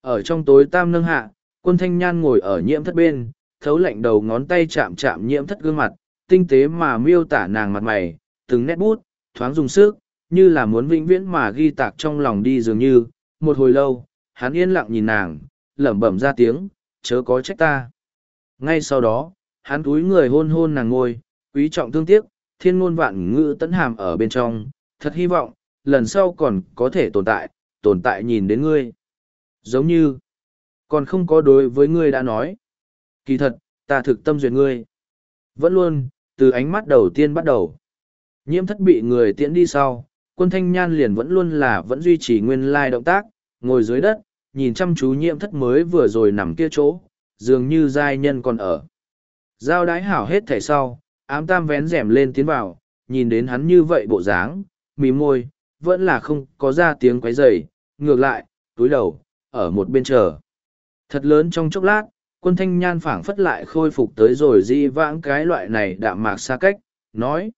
Ở trong tối tam nâng hạ, quân thanh nhan ngồi ở nhiễm thất bên, thấu lạnh đầu ngón tay chạm chạm nhiễm thất gương mặt, tinh tế mà miêu tả nàng mặt mày, từng nét bút, thoáng dùng sức, như là muốn vĩnh viễn mà ghi tạc trong lòng đi dường như, một hồi lâu, hắn yên lặng nhìn nàng, lẩm bẩm ra tiếng, chớ có trách ta. Ngay sau đó, hắn túi người hôn hôn nàng ngôi, quý trọng thương tiếc, thiên ngôn vạn ngữ tấn hàm ở bên trong, thật hy vọng, lần sau còn có thể tồn tại, tồn tại nhìn đến ngươi. Giống như, còn không có đối với ngươi đã nói. Kỳ thật, ta thực tâm duyệt ngươi. Vẫn luôn, từ ánh mắt đầu tiên bắt đầu. Nhiễm thất bị người tiễn đi sau, quân thanh nhan liền vẫn luôn là vẫn duy trì nguyên lai động tác, ngồi dưới đất, nhìn chăm chú nhiễm thất mới vừa rồi nằm kia chỗ, dường như giai nhân còn ở. Giao đái hảo hết thẻ sau, ám tam vén rèm lên tiến vào, nhìn đến hắn như vậy bộ dáng, mí môi, vẫn là không có ra tiếng quấy rầy, ngược lại, túi đầu, ở một bên chờ. Thật lớn trong chốc lát, quân thanh nhan phảng phất lại khôi phục tới rồi di vãng cái loại này đạm mạc xa cách, nói.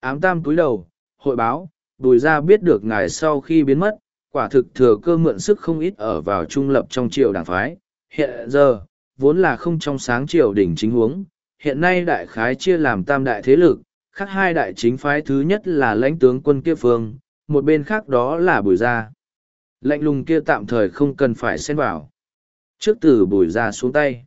Ám tam túi đầu, hội báo, bùi ra biết được ngài sau khi biến mất, quả thực thừa cơ mượn sức không ít ở vào trung lập trong triều đảng phái. Hiện giờ, vốn là không trong sáng triều đỉnh chính huống, hiện nay đại khái chia làm tam đại thế lực, khác hai đại chính phái thứ nhất là lãnh tướng quân kia phương, một bên khác đó là bùi gia. Lạnh lùng kia tạm thời không cần phải xen vào. Trước từ bùi gia xuống tay.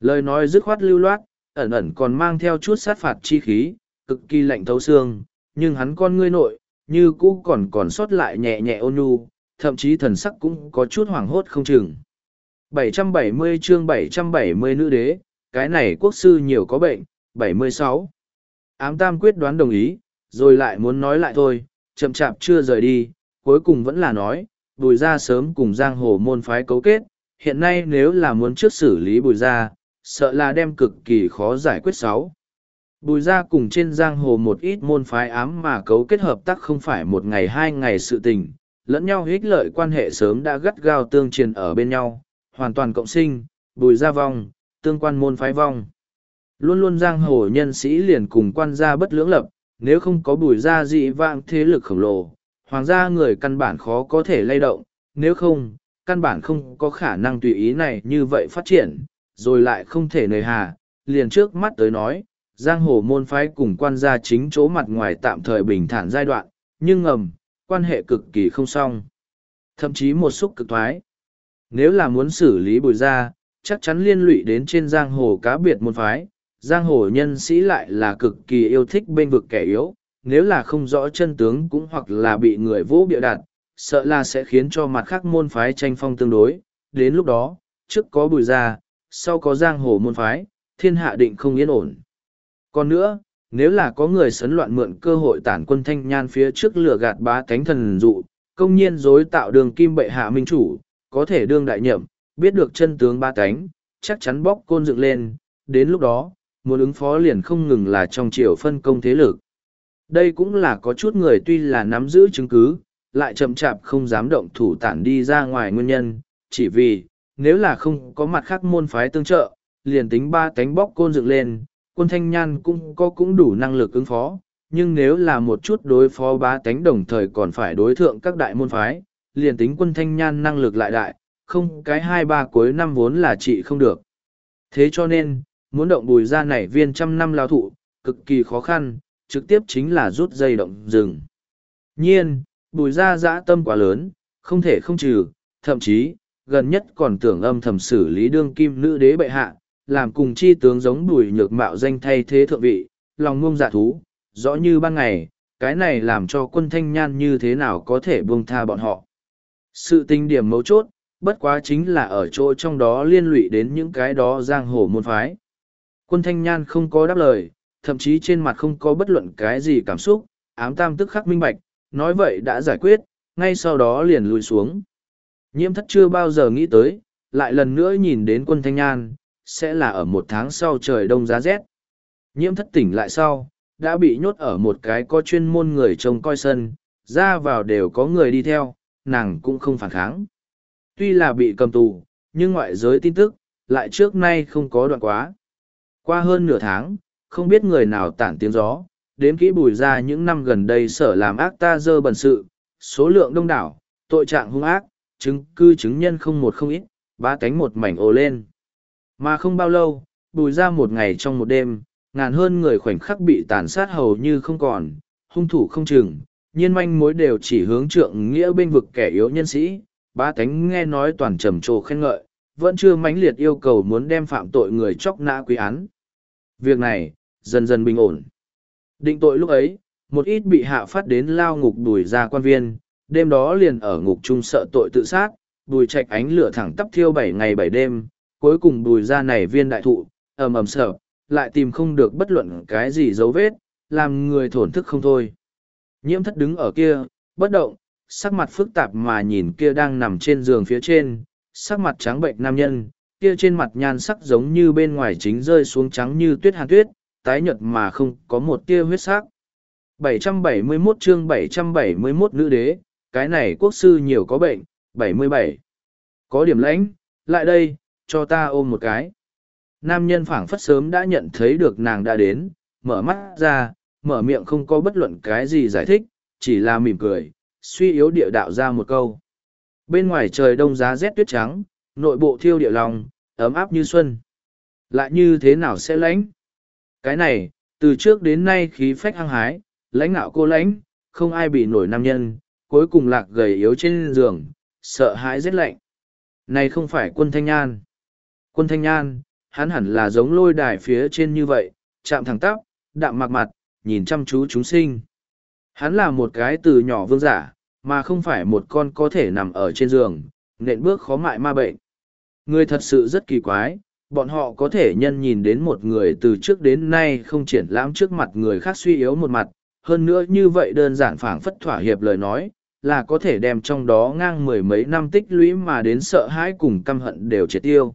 Lời nói dứt khoát lưu loát, ẩn ẩn còn mang theo chút sát phạt chi khí, cực kỳ lạnh thấu xương, nhưng hắn con ngươi nội, như cũ còn còn sót lại nhẹ nhẹ ôn nhu, thậm chí thần sắc cũng có chút hoảng hốt không chừng. 770 chương 770 nữ đế, cái này quốc sư nhiều có bệnh, 76. Ám tam quyết đoán đồng ý, rồi lại muốn nói lại thôi, chậm chạp chưa rời đi, cuối cùng vẫn là nói, bùi ra sớm cùng giang hồ môn phái cấu kết, hiện nay nếu là muốn trước xử lý bùi ra, sợ là đem cực kỳ khó giải quyết sáu. Bùi ra cùng trên giang hồ một ít môn phái ám mà cấu kết hợp tác không phải một ngày hai ngày sự tình, lẫn nhau hích lợi quan hệ sớm đã gắt gao tương truyền ở bên nhau, hoàn toàn cộng sinh, bùi ra vong, tương quan môn phái vong. Luôn luôn giang hồ nhân sĩ liền cùng quan gia bất lưỡng lập, nếu không có bùi gia dị vãng thế lực khổng lồ, hoàng gia người căn bản khó có thể lay động, nếu không, căn bản không có khả năng tùy ý này như vậy phát triển, rồi lại không thể nề hà, liền trước mắt tới nói, giang hồ môn phái cùng quan gia chính chỗ mặt ngoài tạm thời bình thản giai đoạn, nhưng ngầm, quan hệ cực kỳ không song. Thậm chí một xúc cực thoái. Nếu là muốn xử lý bùi gia, chắc chắn liên lụy đến trên giang hồ cá biệt môn phái, giang hồ nhân sĩ lại là cực kỳ yêu thích bên vực kẻ yếu, nếu là không rõ chân tướng cũng hoặc là bị người vũ bịa đặt, sợ là sẽ khiến cho mặt khác môn phái tranh phong tương đối, đến lúc đó, trước có bùi gia, sau có giang hồ môn phái, thiên hạ định không yên ổn. Còn nữa, nếu là có người sấn loạn mượn cơ hội tản quân thanh nhan phía trước lửa gạt bá cánh thần dụ, công nhiên dối tạo đường kim bệ hạ minh chủ, có thể đương đại nhậm, biết được chân tướng ba cánh, chắc chắn bóc côn dựng lên, đến lúc đó, muốn ứng phó liền không ngừng là trong chiều phân công thế lực. Đây cũng là có chút người tuy là nắm giữ chứng cứ, lại chậm chạp không dám động thủ tản đi ra ngoài nguyên nhân, chỉ vì, nếu là không có mặt khác môn phái tương trợ, liền tính ba cánh bóc côn dựng lên, quân thanh nhan cũng có cũng đủ năng lực ứng phó, nhưng nếu là một chút đối phó ba cánh đồng thời còn phải đối thượng các đại môn phái, liền tính quân thanh nhan năng lực lại đại, không cái hai ba cuối năm vốn là trị không được. Thế cho nên, muốn động bùi ra này viên trăm năm lao thụ, cực kỳ khó khăn, trực tiếp chính là rút dây động rừng. Nhiên, bùi ra dã tâm quá lớn, không thể không trừ, thậm chí, gần nhất còn tưởng âm thầm xử lý đương kim nữ đế bệ hạ, làm cùng chi tướng giống bùi nhược mạo danh thay thế thượng vị, lòng ngông dạ thú, rõ như ban ngày, cái này làm cho quân thanh nhan như thế nào có thể buông tha bọn họ. Sự tình điểm mấu chốt, bất quá chính là ở chỗ trong đó liên lụy đến những cái đó giang hồ môn phái. Quân thanh nhan không có đáp lời, thậm chí trên mặt không có bất luận cái gì cảm xúc, ám tam tức khắc minh bạch, nói vậy đã giải quyết, ngay sau đó liền lùi xuống. Nhiễm thất chưa bao giờ nghĩ tới, lại lần nữa nhìn đến quân thanh nhan, sẽ là ở một tháng sau trời đông giá rét. Nhiễm thất tỉnh lại sau, đã bị nhốt ở một cái có chuyên môn người trông coi sân, ra vào đều có người đi theo, nàng cũng không phản kháng. Tuy là bị cầm tù, nhưng ngoại giới tin tức, lại trước nay không có đoạn quá. Qua hơn nửa tháng, không biết người nào tản tiếng gió, đếm kỹ bùi ra những năm gần đây sở làm ác ta dơ bẩn sự, số lượng đông đảo, tội trạng hung ác, chứng cư chứng nhân không một không ít, ba cánh một mảnh ồ lên. Mà không bao lâu, bùi ra một ngày trong một đêm, ngàn hơn người khoảnh khắc bị tàn sát hầu như không còn, hung thủ không chừng, nhiên manh mối đều chỉ hướng trượng nghĩa bên vực kẻ yếu nhân sĩ, ba cánh nghe nói toàn trầm trồ khen ngợi, vẫn chưa mãnh liệt yêu cầu muốn đem phạm tội người chóc nã quý án. Việc này, dần dần bình ổn. Định tội lúc ấy, một ít bị hạ phát đến lao ngục đùi ra quan viên, đêm đó liền ở ngục trung sợ tội tự sát, đùi trạch ánh lửa thẳng tắp thiêu bảy ngày bảy đêm, cuối cùng đùi ra này viên đại thụ, ầm ầm sợ, lại tìm không được bất luận cái gì dấu vết, làm người thổn thức không thôi. Nhiễm thất đứng ở kia, bất động, sắc mặt phức tạp mà nhìn kia đang nằm trên giường phía trên, sắc mặt trắng bệnh nam nhân, kia trên mặt nhan sắc giống như bên ngoài chính rơi xuống trắng như tuyết hàn tuyết, tái nhợt mà không có một tia huyết sắc. 771 chương 771 nữ đế, cái này quốc sư nhiều có bệnh, 77. Có điểm lãnh, lại đây, cho ta ôm một cái. Nam nhân phảng phất sớm đã nhận thấy được nàng đã đến, mở mắt ra, mở miệng không có bất luận cái gì giải thích, chỉ là mỉm cười, suy yếu địa đạo ra một câu. Bên ngoài trời đông giá rét tuyết trắng, nội bộ thiêu địa lòng, ấm áp như xuân. Lại như thế nào sẽ lãnh? Cái này, từ trước đến nay khí phách hăng hái, lãnh ngạo cô lãnh, không ai bị nổi nam nhân, cuối cùng lạc gầy yếu trên giường, sợ hãi rét lạnh. Này không phải quân thanh nhan. Quân thanh nhan, hắn hẳn là giống lôi đài phía trên như vậy, chạm thẳng tắp, đạm mạc mặt, nhìn chăm chú chúng sinh. Hắn là một cái từ nhỏ vương giả, mà không phải một con có thể nằm ở trên giường, nện bước khó mại ma bệnh. Người thật sự rất kỳ quái, bọn họ có thể nhân nhìn đến một người từ trước đến nay không triển lãm trước mặt người khác suy yếu một mặt, hơn nữa như vậy đơn giản phảng phất thỏa hiệp lời nói, là có thể đem trong đó ngang mười mấy năm tích lũy mà đến sợ hãi cùng căm hận đều triệt tiêu.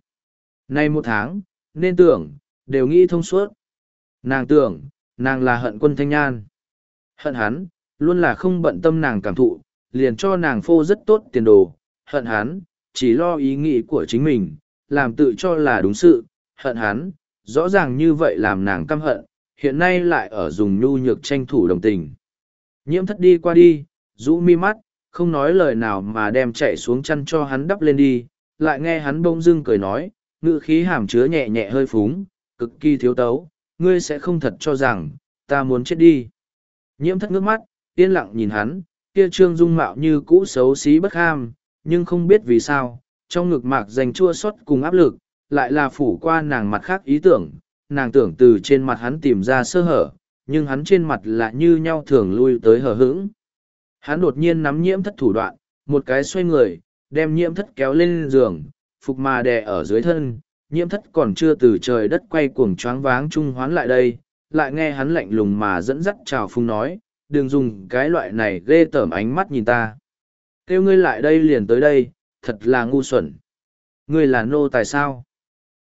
Nay một tháng, nên tưởng, đều nghĩ thông suốt. Nàng tưởng, nàng là hận quân thanh nhan. Hận hắn, luôn là không bận tâm nàng cảm thụ, liền cho nàng phô rất tốt tiền đồ. Hận hắn, chỉ lo ý nghĩ của chính mình, làm tự cho là đúng sự, hận hắn, rõ ràng như vậy làm nàng căm hận, hiện nay lại ở dùng nhu nhược tranh thủ đồng tình. Nhiễm thất đi qua đi, rũ mi mắt, không nói lời nào mà đem chạy xuống chăn cho hắn đắp lên đi, lại nghe hắn bông dưng cười nói, ngự khí hàm chứa nhẹ nhẹ hơi phúng, cực kỳ thiếu tấu, ngươi sẽ không thật cho rằng, ta muốn chết đi. Nhiễm thất ngước mắt, yên lặng nhìn hắn, kia trương dung mạo như cũ xấu xí bất ham, nhưng không biết vì sao, trong ngực mạc dành chua xót cùng áp lực, lại là phủ qua nàng mặt khác ý tưởng, nàng tưởng từ trên mặt hắn tìm ra sơ hở, nhưng hắn trên mặt lại như nhau thường lui tới hờ hững. Hắn đột nhiên nắm nhiễm thất thủ đoạn, một cái xoay người, đem nhiễm thất kéo lên giường, phục mà đè ở dưới thân, nhiễm thất còn chưa từ trời đất quay cuồng choáng váng trung hoán lại đây, lại nghe hắn lạnh lùng mà dẫn dắt chào phung nói, đừng dùng cái loại này ghê tởm ánh mắt nhìn ta. Kêu ngươi lại đây liền tới đây, thật là ngu xuẩn. Ngươi là nô tài sao?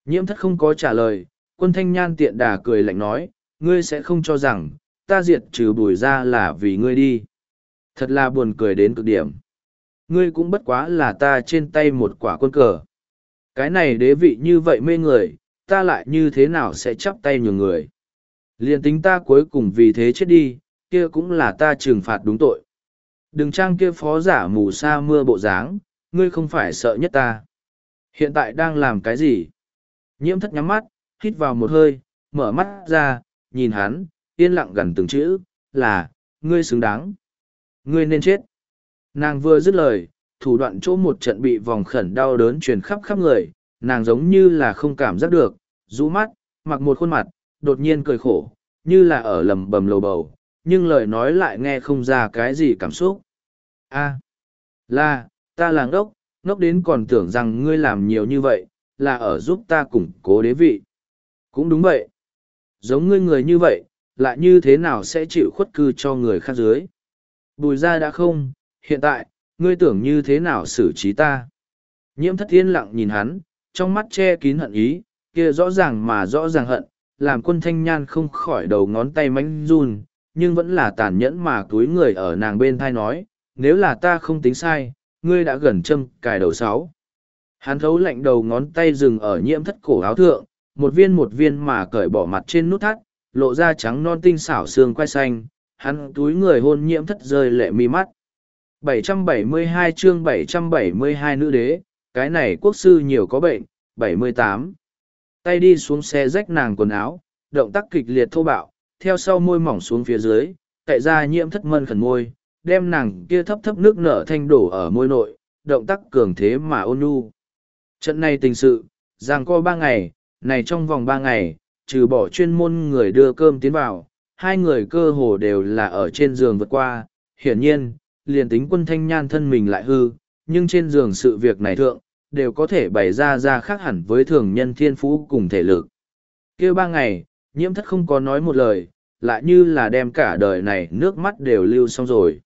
Nhiễm thất không có trả lời, quân thanh nhan tiện đà cười lạnh nói, ngươi sẽ không cho rằng, ta diệt trừ bùi ra là vì ngươi đi. Thật là buồn cười đến cực điểm. Ngươi cũng bất quá là ta trên tay một quả quân cờ. Cái này đế vị như vậy mê người, ta lại như thế nào sẽ chắp tay nhường người. Liên tính ta cuối cùng vì thế chết đi, kia cũng là ta trừng phạt đúng tội. Đừng trang kia phó giả mù sa mưa bộ dáng, ngươi không phải sợ nhất ta. Hiện tại đang làm cái gì? Nhiễm thất nhắm mắt, hít vào một hơi, mở mắt ra, nhìn hắn, yên lặng gần từng chữ, là, ngươi xứng đáng. Ngươi nên chết. Nàng vừa dứt lời, thủ đoạn chỗ một trận bị vòng khẩn đau đớn truyền khắp khắp người, nàng giống như là không cảm giác được, rũ mắt, mặc một khuôn mặt, đột nhiên cười khổ, như là ở lầm bầm lầu bầu, nhưng lời nói lại nghe không ra cái gì cảm xúc. a là, ta là ngốc, ngốc đến còn tưởng rằng ngươi làm nhiều như vậy, là ở giúp ta củng cố đế vị. Cũng đúng vậy. Giống ngươi người như vậy, lại như thế nào sẽ chịu khuất cư cho người khác dưới. Bùi ra đã không, hiện tại, ngươi tưởng như thế nào xử trí ta. Nhiễm thất thiên lặng nhìn hắn, trong mắt che kín hận ý, kia rõ ràng mà rõ ràng hận, làm quân thanh nhan không khỏi đầu ngón tay mánh run, nhưng vẫn là tàn nhẫn mà túi người ở nàng bên thai nói, nếu là ta không tính sai, ngươi đã gần châm cài đầu sáu. Hắn thấu lạnh đầu ngón tay dừng ở nhiễm thất cổ áo thượng, một viên một viên mà cởi bỏ mặt trên nút thắt, lộ ra trắng non tinh xảo xương quai xanh, hắn túi người hôn nhiễm thất rơi lệ mi mắt. 772 chương 772 nữ đế, cái này quốc sư nhiều có bệnh, 78. Tay đi xuống xe rách nàng quần áo, động tác kịch liệt thô bạo, theo sau môi mỏng xuống phía dưới, tại ra nhiễm thất mân khẩn môi, đem nàng kia thấp thấp nước nở thanh đổ ở môi nội, động tác cường thế mà ôn nhu. Trận này tình sự, giang co ba ngày, này trong vòng ba ngày, trừ bỏ chuyên môn người đưa cơm tiến vào, hai người cơ hồ đều là ở trên giường vượt qua, hiển nhiên, liền tính quân thanh nhan thân mình lại hư, nhưng trên giường sự việc này thượng, đều có thể bày ra ra khác hẳn với thường nhân thiên phú cùng thể lực. kêu ba ngày, nhiễm thất không có nói một lời, lại như là đem cả đời này nước mắt đều lưu xong rồi.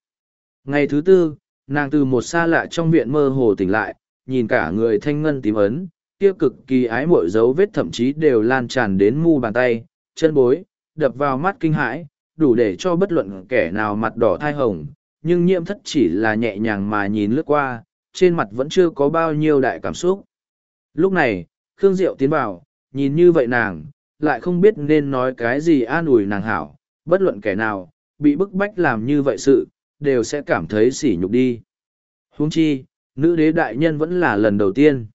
Ngày thứ tư, nàng từ một xa lạ trong viện mơ hồ tỉnh lại, nhìn cả người thanh ngân tím ấn, kia cực kỳ ái mội dấu vết thậm chí đều lan tràn đến mu bàn tay, chân bối, đập vào mắt kinh hãi, đủ để cho bất luận kẻ nào mặt đỏ thai hồng, nhưng nhiễm thất chỉ là nhẹ nhàng mà nhìn lướt qua, trên mặt vẫn chưa có bao nhiêu đại cảm xúc. Lúc này, Khương Diệu tiến vào, nhìn như vậy nàng, lại không biết nên nói cái gì an ủi nàng hảo, bất luận kẻ nào, bị bức bách làm như vậy sự, đều sẽ cảm thấy sỉ nhục đi. Huống chi, nữ đế đại nhân vẫn là lần đầu tiên.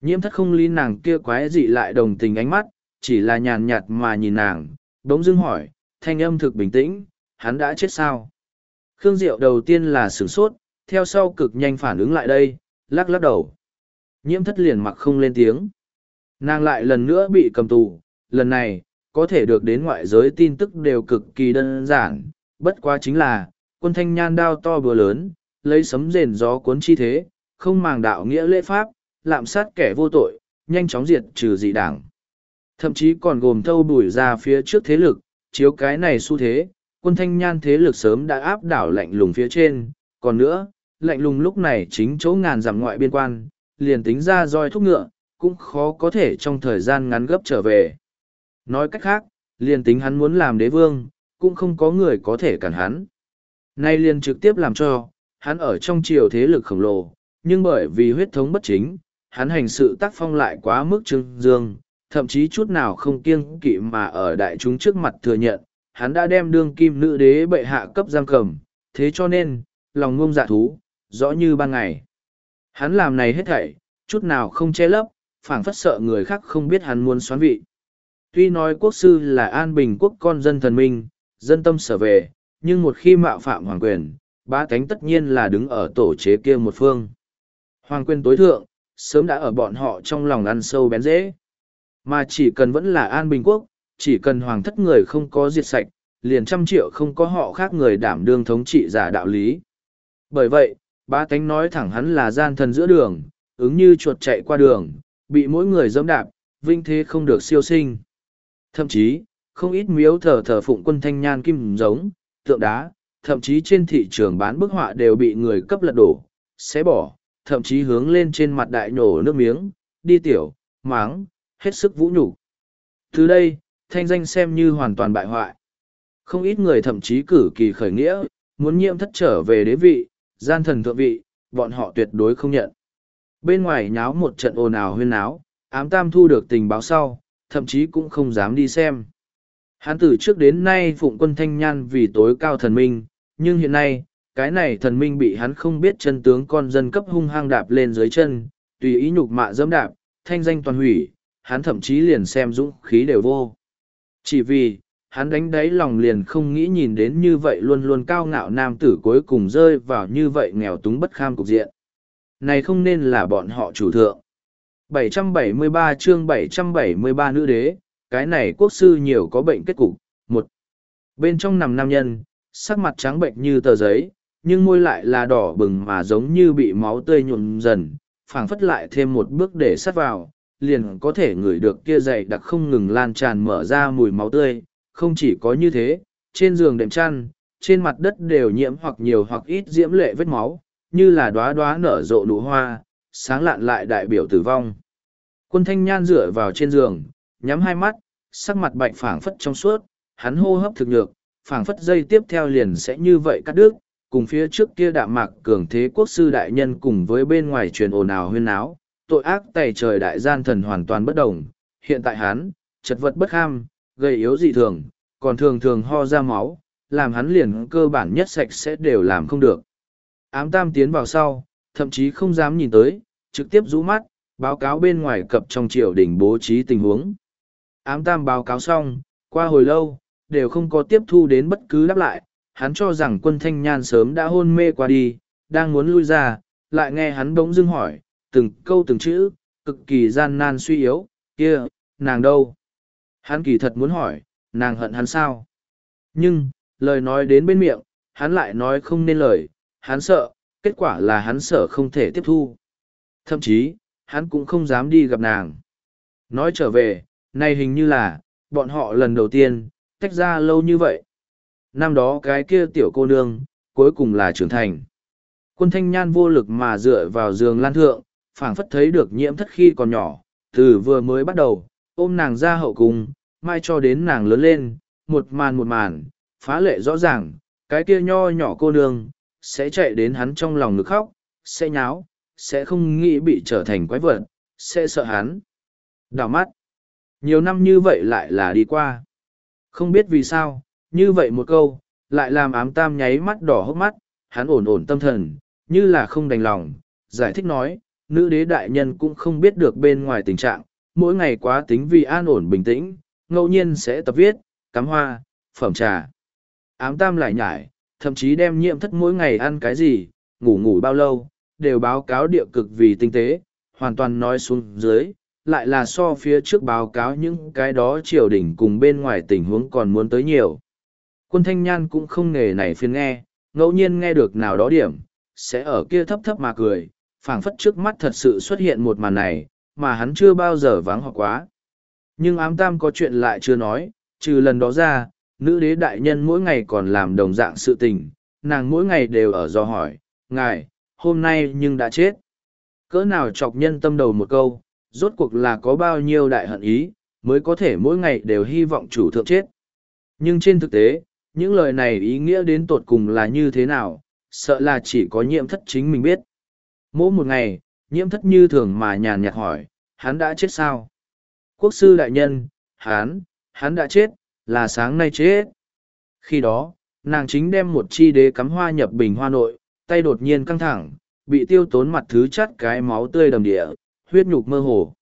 Nhiễm thất không lý nàng kia quái dị lại đồng tình ánh mắt, chỉ là nhàn nhạt mà nhìn nàng, đống dưng hỏi, thanh âm thực bình tĩnh, hắn đã chết sao? Khương Diệu đầu tiên là sửng sốt, theo sau cực nhanh phản ứng lại đây, lắc lắc đầu. Nhiễm thất liền mặc không lên tiếng. Nàng lại lần nữa bị cầm tù, lần này, có thể được đến ngoại giới tin tức đều cực kỳ đơn giản, bất quá chính là, quân thanh nhan đao to bừa lớn, lấy sấm rền gió cuốn chi thế, không màng đạo nghĩa lễ pháp, lạm sát kẻ vô tội, nhanh chóng diệt trừ dị đảng. Thậm chí còn gồm thâu bùi ra phía trước thế lực, chiếu cái này xu thế, quân thanh nhan thế lực sớm đã áp đảo lạnh lùng phía trên, còn nữa, lạnh lùng lúc này chính chỗ ngàn dặm ngoại biên quan, liền tính ra roi thúc ngựa, cũng khó có thể trong thời gian ngắn gấp trở về. Nói cách khác, liền tính hắn muốn làm đế vương, cũng không có người có thể cản hắn. Nay liền trực tiếp làm cho, hắn ở trong triều thế lực khổng lồ, nhưng bởi vì huyết thống bất chính, hắn hành sự tác phong lại quá mức trưng dương, thậm chí chút nào không kiêng kỵ mà ở đại chúng trước mặt thừa nhận, hắn đã đem đương kim nữ đế bệ hạ cấp giam cầm, thế cho nên, lòng ngông dạ thú, rõ như ban ngày. Hắn làm này hết thảy, chút nào không che lấp, phảng phất sợ người khác không biết hắn muốn xoán vị. Tuy nói quốc sư là an bình quốc con dân thần minh, dân tâm sở về, nhưng một khi mạo phạm hoàng quyền, ba cánh tất nhiên là đứng ở tổ chế kia một phương. Hoàng quyền tối thượng, sớm đã ở bọn họ trong lòng ăn sâu bén dễ. Mà chỉ cần vẫn là an bình quốc, chỉ cần hoàng thất người không có diệt sạch, liền trăm triệu không có họ khác người đảm đương thống trị giả đạo lý. Bởi vậy, ba cánh nói thẳng hắn là gian thần giữa đường, ứng như chuột chạy qua đường, bị mỗi người dẫm đạp, vinh thế không được siêu sinh. Thậm chí, không ít miếu thờ thờ phụng quân thanh nhan kim giống, tượng đá, thậm chí trên thị trường bán bức họa đều bị người cấp lật đổ, xé bỏ, thậm chí hướng lên trên mặt đại nổ nước miếng, đi tiểu, máng, hết sức vũ nhục. Từ đây, thanh danh xem như hoàn toàn bại hoại. Không ít người thậm chí cử kỳ khởi nghĩa, muốn nhiễm thất trở về đế vị, gian thần thượng vị, bọn họ tuyệt đối không nhận. Bên ngoài nháo một trận ồn ào huyên náo, ám tam thu được tình báo sau, thậm chí cũng không dám đi xem. Hắn từ trước đến nay phụng quân thanh nhan vì tối cao thần minh, nhưng hiện nay, cái này thần minh bị hắn không biết chân tướng con dân cấp hung hăng đạp lên dưới chân, tùy ý nhục mạ dẫm đạp, thanh danh toàn hủy, hắn thậm chí liền xem dũng khí đều vô. Chỉ vì, hắn đánh đáy lòng liền không nghĩ nhìn đến như vậy luôn luôn cao ngạo nam tử cuối cùng rơi vào như vậy nghèo túng bất kham cục diện. Này không nên là bọn họ chủ thượng. 773 chương 773 nữ đế, cái này quốc sư nhiều có bệnh kết cục. một Bên trong nằm nam nhân, sắc mặt trắng bệnh như tờ giấy, nhưng môi lại là đỏ bừng mà giống như bị máu tươi nhuộm dần, phảng phất lại thêm một bước để sát vào, liền có thể ngửi được kia dày đặc không ngừng lan tràn mở ra mùi máu tươi. Không chỉ có như thế, trên giường đệm chăn, trên mặt đất đều nhiễm hoặc nhiều hoặc ít diễm lệ vết máu, như là đóa đóa nở rộ nụ hoa, sáng lạn lại đại biểu tử vong. Quân thanh nhan dựa vào trên giường, nhắm hai mắt, sắc mặt bạch phảng phất trong suốt, hắn hô hấp thực nhược, phảng phất dây tiếp theo liền sẽ như vậy cắt đứt, cùng phía trước kia đạm mạc cường thế quốc sư đại nhân cùng với bên ngoài truyền ồn ào huyên áo, tội ác tày trời đại gian thần hoàn toàn bất đồng. Hiện tại hắn, chật vật bất ham, gây yếu dị thường, còn thường thường ho ra máu, làm hắn liền cơ bản nhất sạch sẽ đều làm không được. Ám tam tiến vào sau, thậm chí không dám nhìn tới, trực tiếp rũ mắt, báo cáo bên ngoài cập trong triều đình bố trí tình huống. Ám tam báo cáo xong, qua hồi lâu, đều không có tiếp thu đến bất cứ đáp lại, hắn cho rằng quân thanh nhan sớm đã hôn mê qua đi, đang muốn lui ra, lại nghe hắn bỗng dưng hỏi, từng câu từng chữ, cực kỳ gian nan suy yếu, kia, nàng đâu? Hắn kỳ thật muốn hỏi, nàng hận hắn sao? Nhưng, lời nói đến bên miệng, hắn lại nói không nên lời, hắn sợ, kết quả là hắn sợ không thể tiếp thu. Thậm chí, hắn cũng không dám đi gặp nàng. Nói trở về, này hình như là, bọn họ lần đầu tiên, tách ra lâu như vậy. Năm đó cái kia tiểu cô nương, cuối cùng là trưởng thành. Quân thanh nhan vô lực mà dựa vào giường lan thượng, phảng phất thấy được nhiễm thất khi còn nhỏ, từ vừa mới bắt đầu, ôm nàng ra hậu cung, mai cho đến nàng lớn lên, một màn một màn, phá lệ rõ ràng, cái kia nho nhỏ cô nương, sẽ chạy đến hắn trong lòng ngực khóc, sẽ nháo, sẽ không nghĩ bị trở thành quái vật, sẽ sợ hắn. Đào mắt. Nhiều năm như vậy lại là đi qua. Không biết vì sao, như vậy một câu, lại làm ám tam nháy mắt đỏ hốc mắt, hắn ổn ổn tâm thần, như là không đành lòng, giải thích nói, nữ đế đại nhân cũng không biết được bên ngoài tình trạng, mỗi ngày quá tính vì an ổn bình tĩnh, ngẫu nhiên sẽ tập viết, cắm hoa, phẩm trà. Ám tam lại nhải, thậm chí đem nhiệm thất mỗi ngày ăn cái gì, ngủ ngủ bao lâu, đều báo cáo địa cực vì tinh tế, hoàn toàn nói xuống dưới, lại là so phía trước báo cáo những cái đó triều đình cùng bên ngoài tình huống còn muốn tới nhiều. Quân thanh nhan cũng không nghề này phiên nghe, ngẫu nhiên nghe được nào đó điểm, sẽ ở kia thấp thấp mà cười, phảng phất trước mắt thật sự xuất hiện một màn này, mà hắn chưa bao giờ vắng hoặc quá. Nhưng ám tam có chuyện lại chưa nói, trừ lần đó ra, nữ đế đại nhân mỗi ngày còn làm đồng dạng sự tình, nàng mỗi ngày đều ở do hỏi, ngài, hôm nay nhưng đã chết. Cỡ nào chọc nhân tâm đầu một câu, rốt cuộc là có bao nhiêu đại hận ý, mới có thể mỗi ngày đều hy vọng chủ thượng chết. Nhưng trên thực tế, những lời này ý nghĩa đến tột cùng là như thế nào, sợ là chỉ có nhiễm thất chính mình biết. Mỗi một ngày, nhiễm thất như thường mà nhàn nhạt hỏi, hắn đã chết sao? Quốc sư đại nhân, hắn, hắn đã chết, là sáng nay chết. Khi đó, nàng chính đem một chi đế cắm hoa nhập bình hoa nội, tay đột nhiên căng thẳng, bị tiêu tốn mặt thứ chắt cái máu tươi đầm địa, huyết nhục mơ hồ.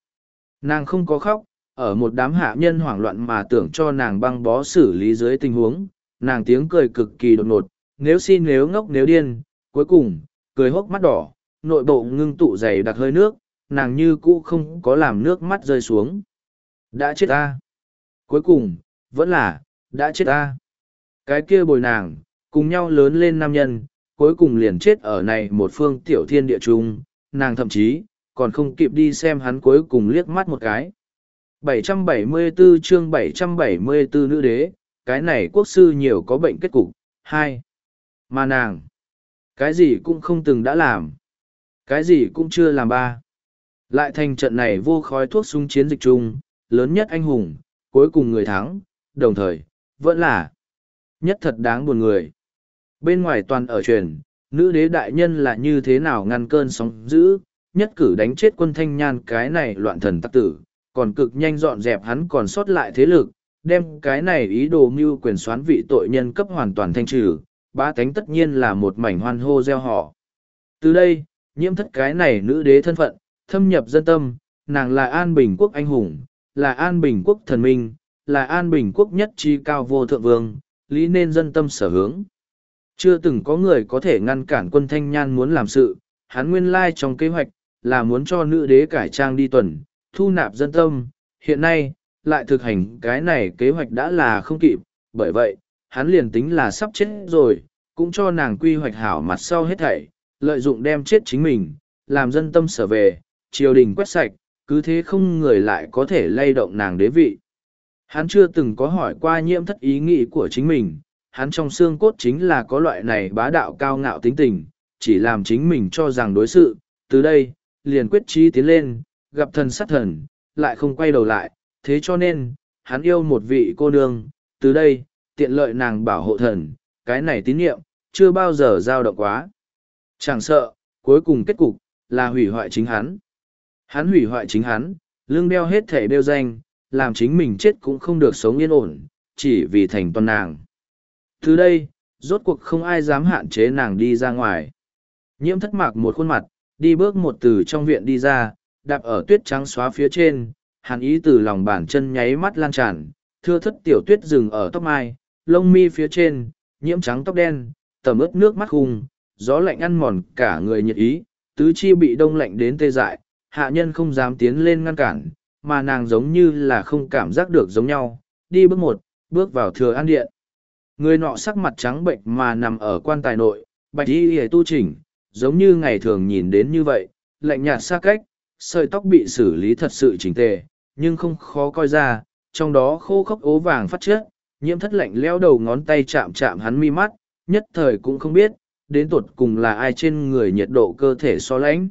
Nàng không có khóc, ở một đám hạ nhân hoảng loạn mà tưởng cho nàng băng bó xử lý dưới tình huống, nàng tiếng cười cực kỳ đột ngột, nếu xin nếu ngốc nếu điên, cuối cùng, cười hốc mắt đỏ, nội bộ ngưng tụ dày đặc hơi nước, nàng như cũ không có làm nước mắt rơi xuống. Đã chết ta. Cuối cùng, vẫn là, đã chết ta. Cái kia bồi nàng, cùng nhau lớn lên nam nhân, cuối cùng liền chết ở này một phương tiểu thiên địa trung, nàng thậm chí, còn không kịp đi xem hắn cuối cùng liếc mắt một cái. 774 chương 774 nữ đế, cái này quốc sư nhiều có bệnh kết cục. hai Mà nàng, cái gì cũng không từng đã làm, cái gì cũng chưa làm ba. Lại thành trận này vô khói thuốc súng chiến dịch chung, lớn nhất anh hùng, cuối cùng người thắng, đồng thời, vẫn là nhất thật đáng buồn người. Bên ngoài toàn ở truyền, nữ đế đại nhân là như thế nào ngăn cơn sóng dữ, nhất cử đánh chết quân thanh nhan cái này loạn thần tắc tử, còn cực nhanh dọn dẹp hắn còn sót lại thế lực, đem cái này ý đồ mưu quyền soán vị tội nhân cấp hoàn toàn thanh trừ, ba tánh tất nhiên là một mảnh hoan hô gieo họ. Từ đây, nhiễm thất cái này nữ đế thân phận, thâm nhập dân tâm, nàng là An Bình Quốc anh hùng, là An Bình Quốc thần minh, là An Bình Quốc nhất chi cao vô thượng vương, lý nên dân tâm sở hướng. Chưa từng có người có thể ngăn cản quân thanh nhan muốn làm sự, hắn nguyên lai trong kế hoạch, là muốn cho nữ đế cải trang đi tuần, thu nạp dân tâm, hiện nay, lại thực hành cái này kế hoạch đã là không kịp, bởi vậy, hắn liền tính là sắp chết rồi, cũng cho nàng quy hoạch hảo mặt sau hết thảy, lợi dụng đem chết chính mình, làm dân tâm sở về, triều đình quét sạch, cứ thế không người lại có thể lay động nàng đế vị. Hắn chưa từng có hỏi qua nhiễm thất ý nghĩ của chính mình, hắn trong xương cốt chính là có loại này bá đạo cao ngạo tính tình, chỉ làm chính mình cho rằng đối sự, từ đây, liền quyết trí tiến lên, gặp thần sát thần, lại không quay đầu lại, thế cho nên, hắn yêu một vị cô nương, từ đây, tiện lợi nàng bảo hộ thần, cái này tín nhiệm, chưa bao giờ dao động quá. Chẳng sợ, cuối cùng kết cục, là hủy hoại chính hắn. Hắn hủy hoại chính hắn, lương đeo hết thể đeo danh, làm chính mình chết cũng không được sống yên ổn, chỉ vì thành toàn nàng. Từ đây, rốt cuộc không ai dám hạn chế nàng đi ra ngoài. Nhiễm thất mạc một khuôn mặt, đi bước một từ trong viện đi ra, đạp ở tuyết trắng xóa phía trên, hàn ý từ lòng bàn chân nháy mắt lan tràn, thưa thất tiểu tuyết rừng ở tóc mai, lông mi phía trên, nhiễm trắng tóc đen, tầm ướt nước mắt hùng, gió lạnh ăn mòn cả người nhiệt ý, tứ chi bị đông lạnh đến tê dại, hạ nhân không dám tiến lên ngăn cản, mà nàng giống như là không cảm giác được giống nhau, đi bước một, bước vào thừa an điện. Người nọ sắc mặt trắng bệnh mà nằm ở quan tài nội, bạch y hề tu chỉnh, giống như ngày thường nhìn đến như vậy, lạnh nhạt xa cách, sợi tóc bị xử lý thật sự chỉnh tề, nhưng không khó coi ra, trong đó khô khốc ố vàng phát chết, nhiễm thất lạnh leo đầu ngón tay chạm chạm hắn mi mắt, nhất thời cũng không biết, đến tột cùng là ai trên người nhiệt độ cơ thể so lãnh.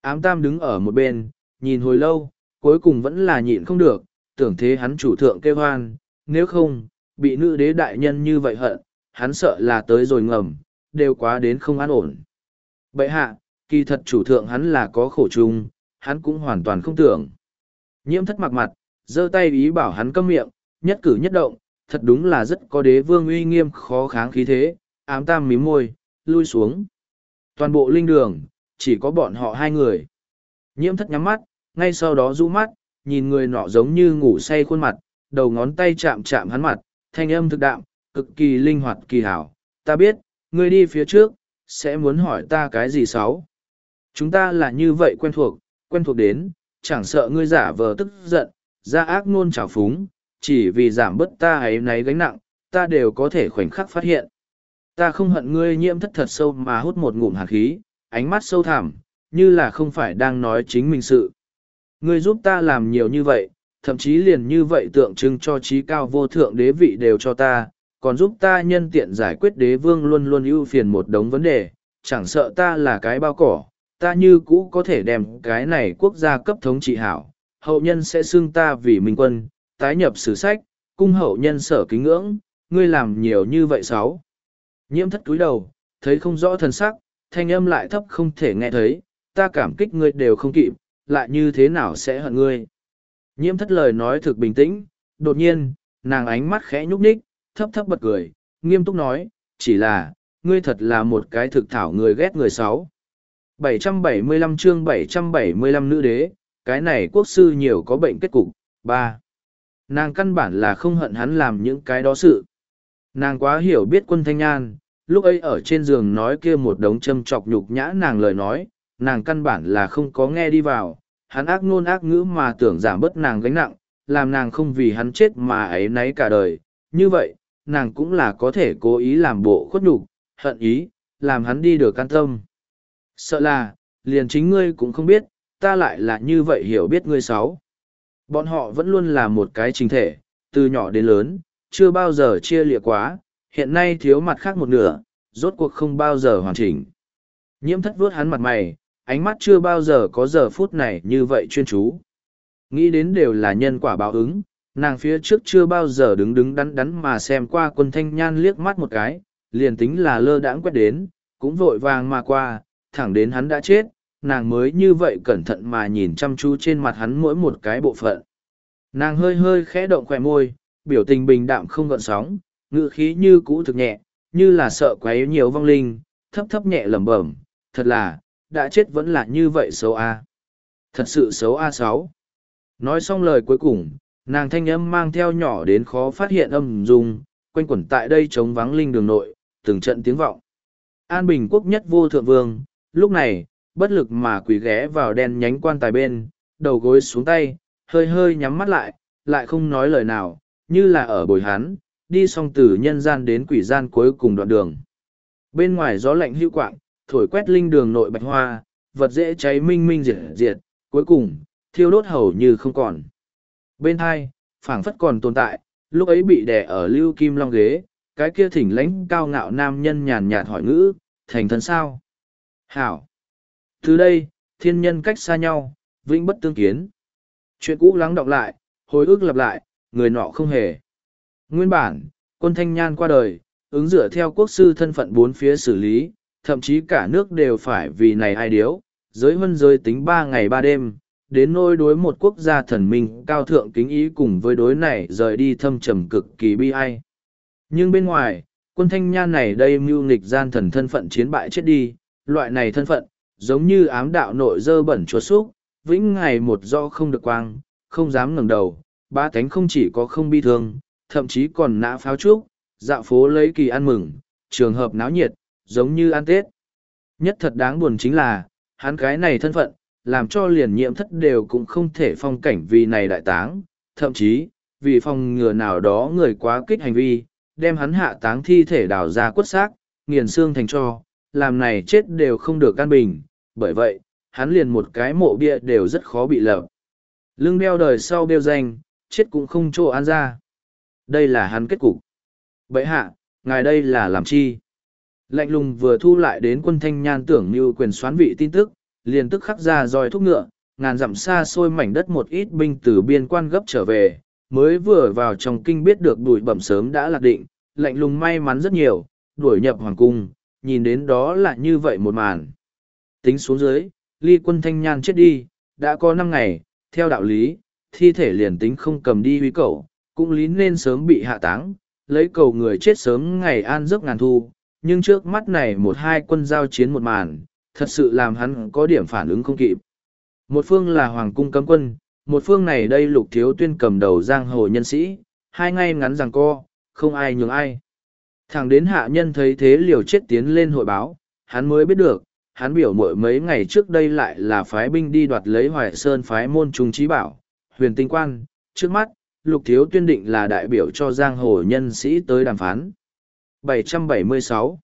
Ám tam đứng ở một bên, nhìn hồi lâu, cuối cùng vẫn là nhịn không được, tưởng thế hắn chủ thượng kêu hoan, nếu không, bị nữ đế đại nhân như vậy hận, hắn sợ là tới rồi ngầm, đều quá đến không an ổn. Bậy hạ, kỳ thật chủ thượng hắn là có khổ chung, hắn cũng hoàn toàn không tưởng. Nhiễm thất mặc mặt, giơ tay ý bảo hắn câm miệng, nhất cử nhất động, thật đúng là rất có đế vương uy nghiêm khó kháng khí thế, ám tam mím môi, lui xuống. Toàn bộ linh đường, chỉ có bọn họ hai người. Nhiễm thất nhắm mắt, ngay sau đó rũ mắt, nhìn người nọ giống như ngủ say khuôn mặt, đầu ngón tay chạm chạm hắn mặt, thanh âm thực đạm, cực kỳ linh hoạt kỳ hảo. Ta biết, ngươi đi phía trước, sẽ muốn hỏi ta cái gì xấu. Chúng ta là như vậy quen thuộc, quen thuộc đến, chẳng sợ ngươi giả vờ tức giận, ra ác ngôn trào phúng, chỉ vì giảm bớt ta ấy náy gánh nặng, ta đều có thể khoảnh khắc phát hiện. Ta không hận ngươi nhiễm thất thật sâu mà hút một ngụm hạt khí, ánh mắt sâu thẳm, như là không phải đang nói chính mình sự. Ngươi giúp ta làm nhiều như vậy, thậm chí liền như vậy tượng trưng cho trí cao vô thượng đế vị đều cho ta, còn giúp ta nhân tiện giải quyết đế vương luôn luôn ưu phiền một đống vấn đề, chẳng sợ ta là cái bao cỏ, ta như cũ có thể đem cái này quốc gia cấp thống trị hảo, hậu nhân sẽ xưng ta vì minh quân, tái nhập sử sách, cung hậu nhân sở kính ngưỡng, ngươi làm nhiều như vậy sáu. Nhiễm thất túi đầu, thấy không rõ thần sắc, thanh âm lại thấp không thể nghe thấy, ta cảm kích ngươi đều không kịp, lại như thế nào sẽ hận ngươi. Nhiễm thất lời nói thực bình tĩnh, đột nhiên, nàng ánh mắt khẽ nhúc nhích, thấp thấp bật cười, nghiêm túc nói, chỉ là, ngươi thật là một cái thực thảo người ghét người sáu. 775 chương 775 nữ đế, cái này quốc sư nhiều có bệnh kết cục. ba Nàng căn bản là không hận hắn làm những cái đó sự. Nàng quá hiểu biết quân thanh nhan, lúc ấy ở trên giường nói kia một đống châm chọc nhục nhã nàng lời nói, nàng căn bản là không có nghe đi vào, hắn ác ngôn ác ngữ mà tưởng giảm bớt nàng gánh nặng, làm nàng không vì hắn chết mà ấy nấy cả đời. Như vậy, nàng cũng là có thể cố ý làm bộ khuất nhục, hận ý, làm hắn đi được can tâm. Sợ là, liền chính ngươi cũng không biết, ta lại là như vậy hiểu biết ngươi sáu. Bọn họ vẫn luôn là một cái trình thể, từ nhỏ đến lớn, chưa bao giờ chia lịa quá, hiện nay thiếu mặt khác một nửa, rốt cuộc không bao giờ hoàn chỉnh. Nhiễm thất vuốt hắn mặt mày, ánh mắt chưa bao giờ có giờ phút này như vậy chuyên chú. Nghĩ đến đều là nhân quả báo ứng, nàng phía trước chưa bao giờ đứng đứng đắn đắn mà xem qua quân thanh nhan liếc mắt một cái, liền tính là lơ đãng quét đến, cũng vội vàng mà qua, thẳng đến hắn đã chết, nàng mới như vậy cẩn thận mà nhìn chăm chú trên mặt hắn mỗi một cái bộ phận. Nàng hơi hơi khẽ động khỏe môi, biểu tình bình đạm không gợn sóng, ngữ khí như cũ thực nhẹ, như là sợ quấy nhiều vong linh, thấp thấp nhẹ lẩm bẩm, thật là, đã chết vẫn là như vậy xấu a. Thật sự xấu a sáu. Nói xong lời cuối cùng, nàng thanh âm mang theo nhỏ đến khó phát hiện âm dung, quanh quẩn tại đây trống vắng linh đường nội, từng trận tiếng vọng. An Bình quốc nhất vô thượng vương, lúc này, bất lực mà quỳ ghé vào đen nhánh quan tài bên, đầu gối xuống tay, hơi hơi nhắm mắt lại, lại không nói lời nào, như là ở bồi hán đi xong từ nhân gian đến quỷ gian cuối cùng đoạn đường. Bên ngoài gió lạnh hữu quạng, thổi quét linh đường nội bạch hoa, vật dễ cháy minh minh diệt diệt, cuối cùng, thiêu đốt hầu như không còn. Bên hai, phảng phất còn tồn tại, lúc ấy bị đè ở lưu kim long ghế, cái kia thỉnh lãnh cao ngạo nam nhân nhàn nhạt hỏi ngữ, thành thân sao? Hảo! Từ đây, thiên nhân cách xa nhau, vĩnh bất tương kiến. Chuyện cũ lắng đọng lại, hồi ức lặp lại, người nọ không hề. Nguyên bản, quân thanh nhan qua đời, ứng dựa theo quốc sư thân phận bốn phía xử lý, thậm chí cả nước đều phải vì này ai điếu, giới huân giới tính ba ngày ba đêm, đến nôi đối một quốc gia thần minh cao thượng kính ý cùng với đối này rời đi thâm trầm cực kỳ bi ai. Nhưng bên ngoài, quân thanh nhan này đây mưu nghịch gian thần thân phận chiến bại chết đi, loại này thân phận, giống như ám đạo nội dơ bẩn chuột xúc, vĩnh ngày một do không được quang, không dám ngẩng đầu, ba cánh không chỉ có không bi thương, thậm chí còn nã pháo trúc, dạo phố lấy kỳ ăn mừng, trường hợp náo nhiệt, giống như ăn Tết. Nhất thật đáng buồn chính là, hắn cái này thân phận, làm cho liền nhiễm thất đều cũng không thể phong cảnh vì này đại táng, thậm chí, vì phòng ngừa nào đó người quá kích hành vi, đem hắn hạ táng thi thể đào ra quất xác, nghiền xương thành cho, làm này chết đều không được căn bình, bởi vậy, hắn liền một cái mộ bia đều rất khó bị lợp. Lưng đeo đời sau đeo danh, chết cũng không chỗ an ra. Đây là hắn kết cục. bệ hạ, ngài đây là làm chi? Lạnh lùng vừa thu lại đến quân thanh nhan tưởng như quyền xoán vị tin tức, liền tức khắc ra roi thúc ngựa, ngàn dặm xa xôi mảnh đất một ít binh từ biên quan gấp trở về, mới vừa vào trong kinh biết được đuổi bẩm sớm đã lạc định, lạnh lùng may mắn rất nhiều, đuổi nhập hoàng cung, nhìn đến đó là như vậy một màn. Tính xuống dưới, ly quân thanh nhan chết đi, đã có năm ngày, theo đạo lý, thi thể liền tính không cầm đi huy cầu, cũng lý nên sớm bị hạ táng, lấy cầu người chết sớm ngày an giấc ngàn thu, nhưng trước mắt này một hai quân giao chiến một màn, thật sự làm hắn có điểm phản ứng không kịp. Một phương là hoàng cung cấm quân, một phương này đây lục thiếu tuyên cầm đầu giang hồ nhân sĩ, hai ngay ngắn rằng co, không ai nhường ai. Thẳng đến hạ nhân thấy thế liều chết tiến lên hội báo, hắn mới biết được, hắn biểu mỗi mấy ngày trước đây lại là phái binh đi đoạt lấy hoài sơn phái môn trung trí bảo, huyền tinh quan, trước mắt, lục thiếu tuyên định là đại biểu cho giang hồ nhân sĩ tới đàm phán. 776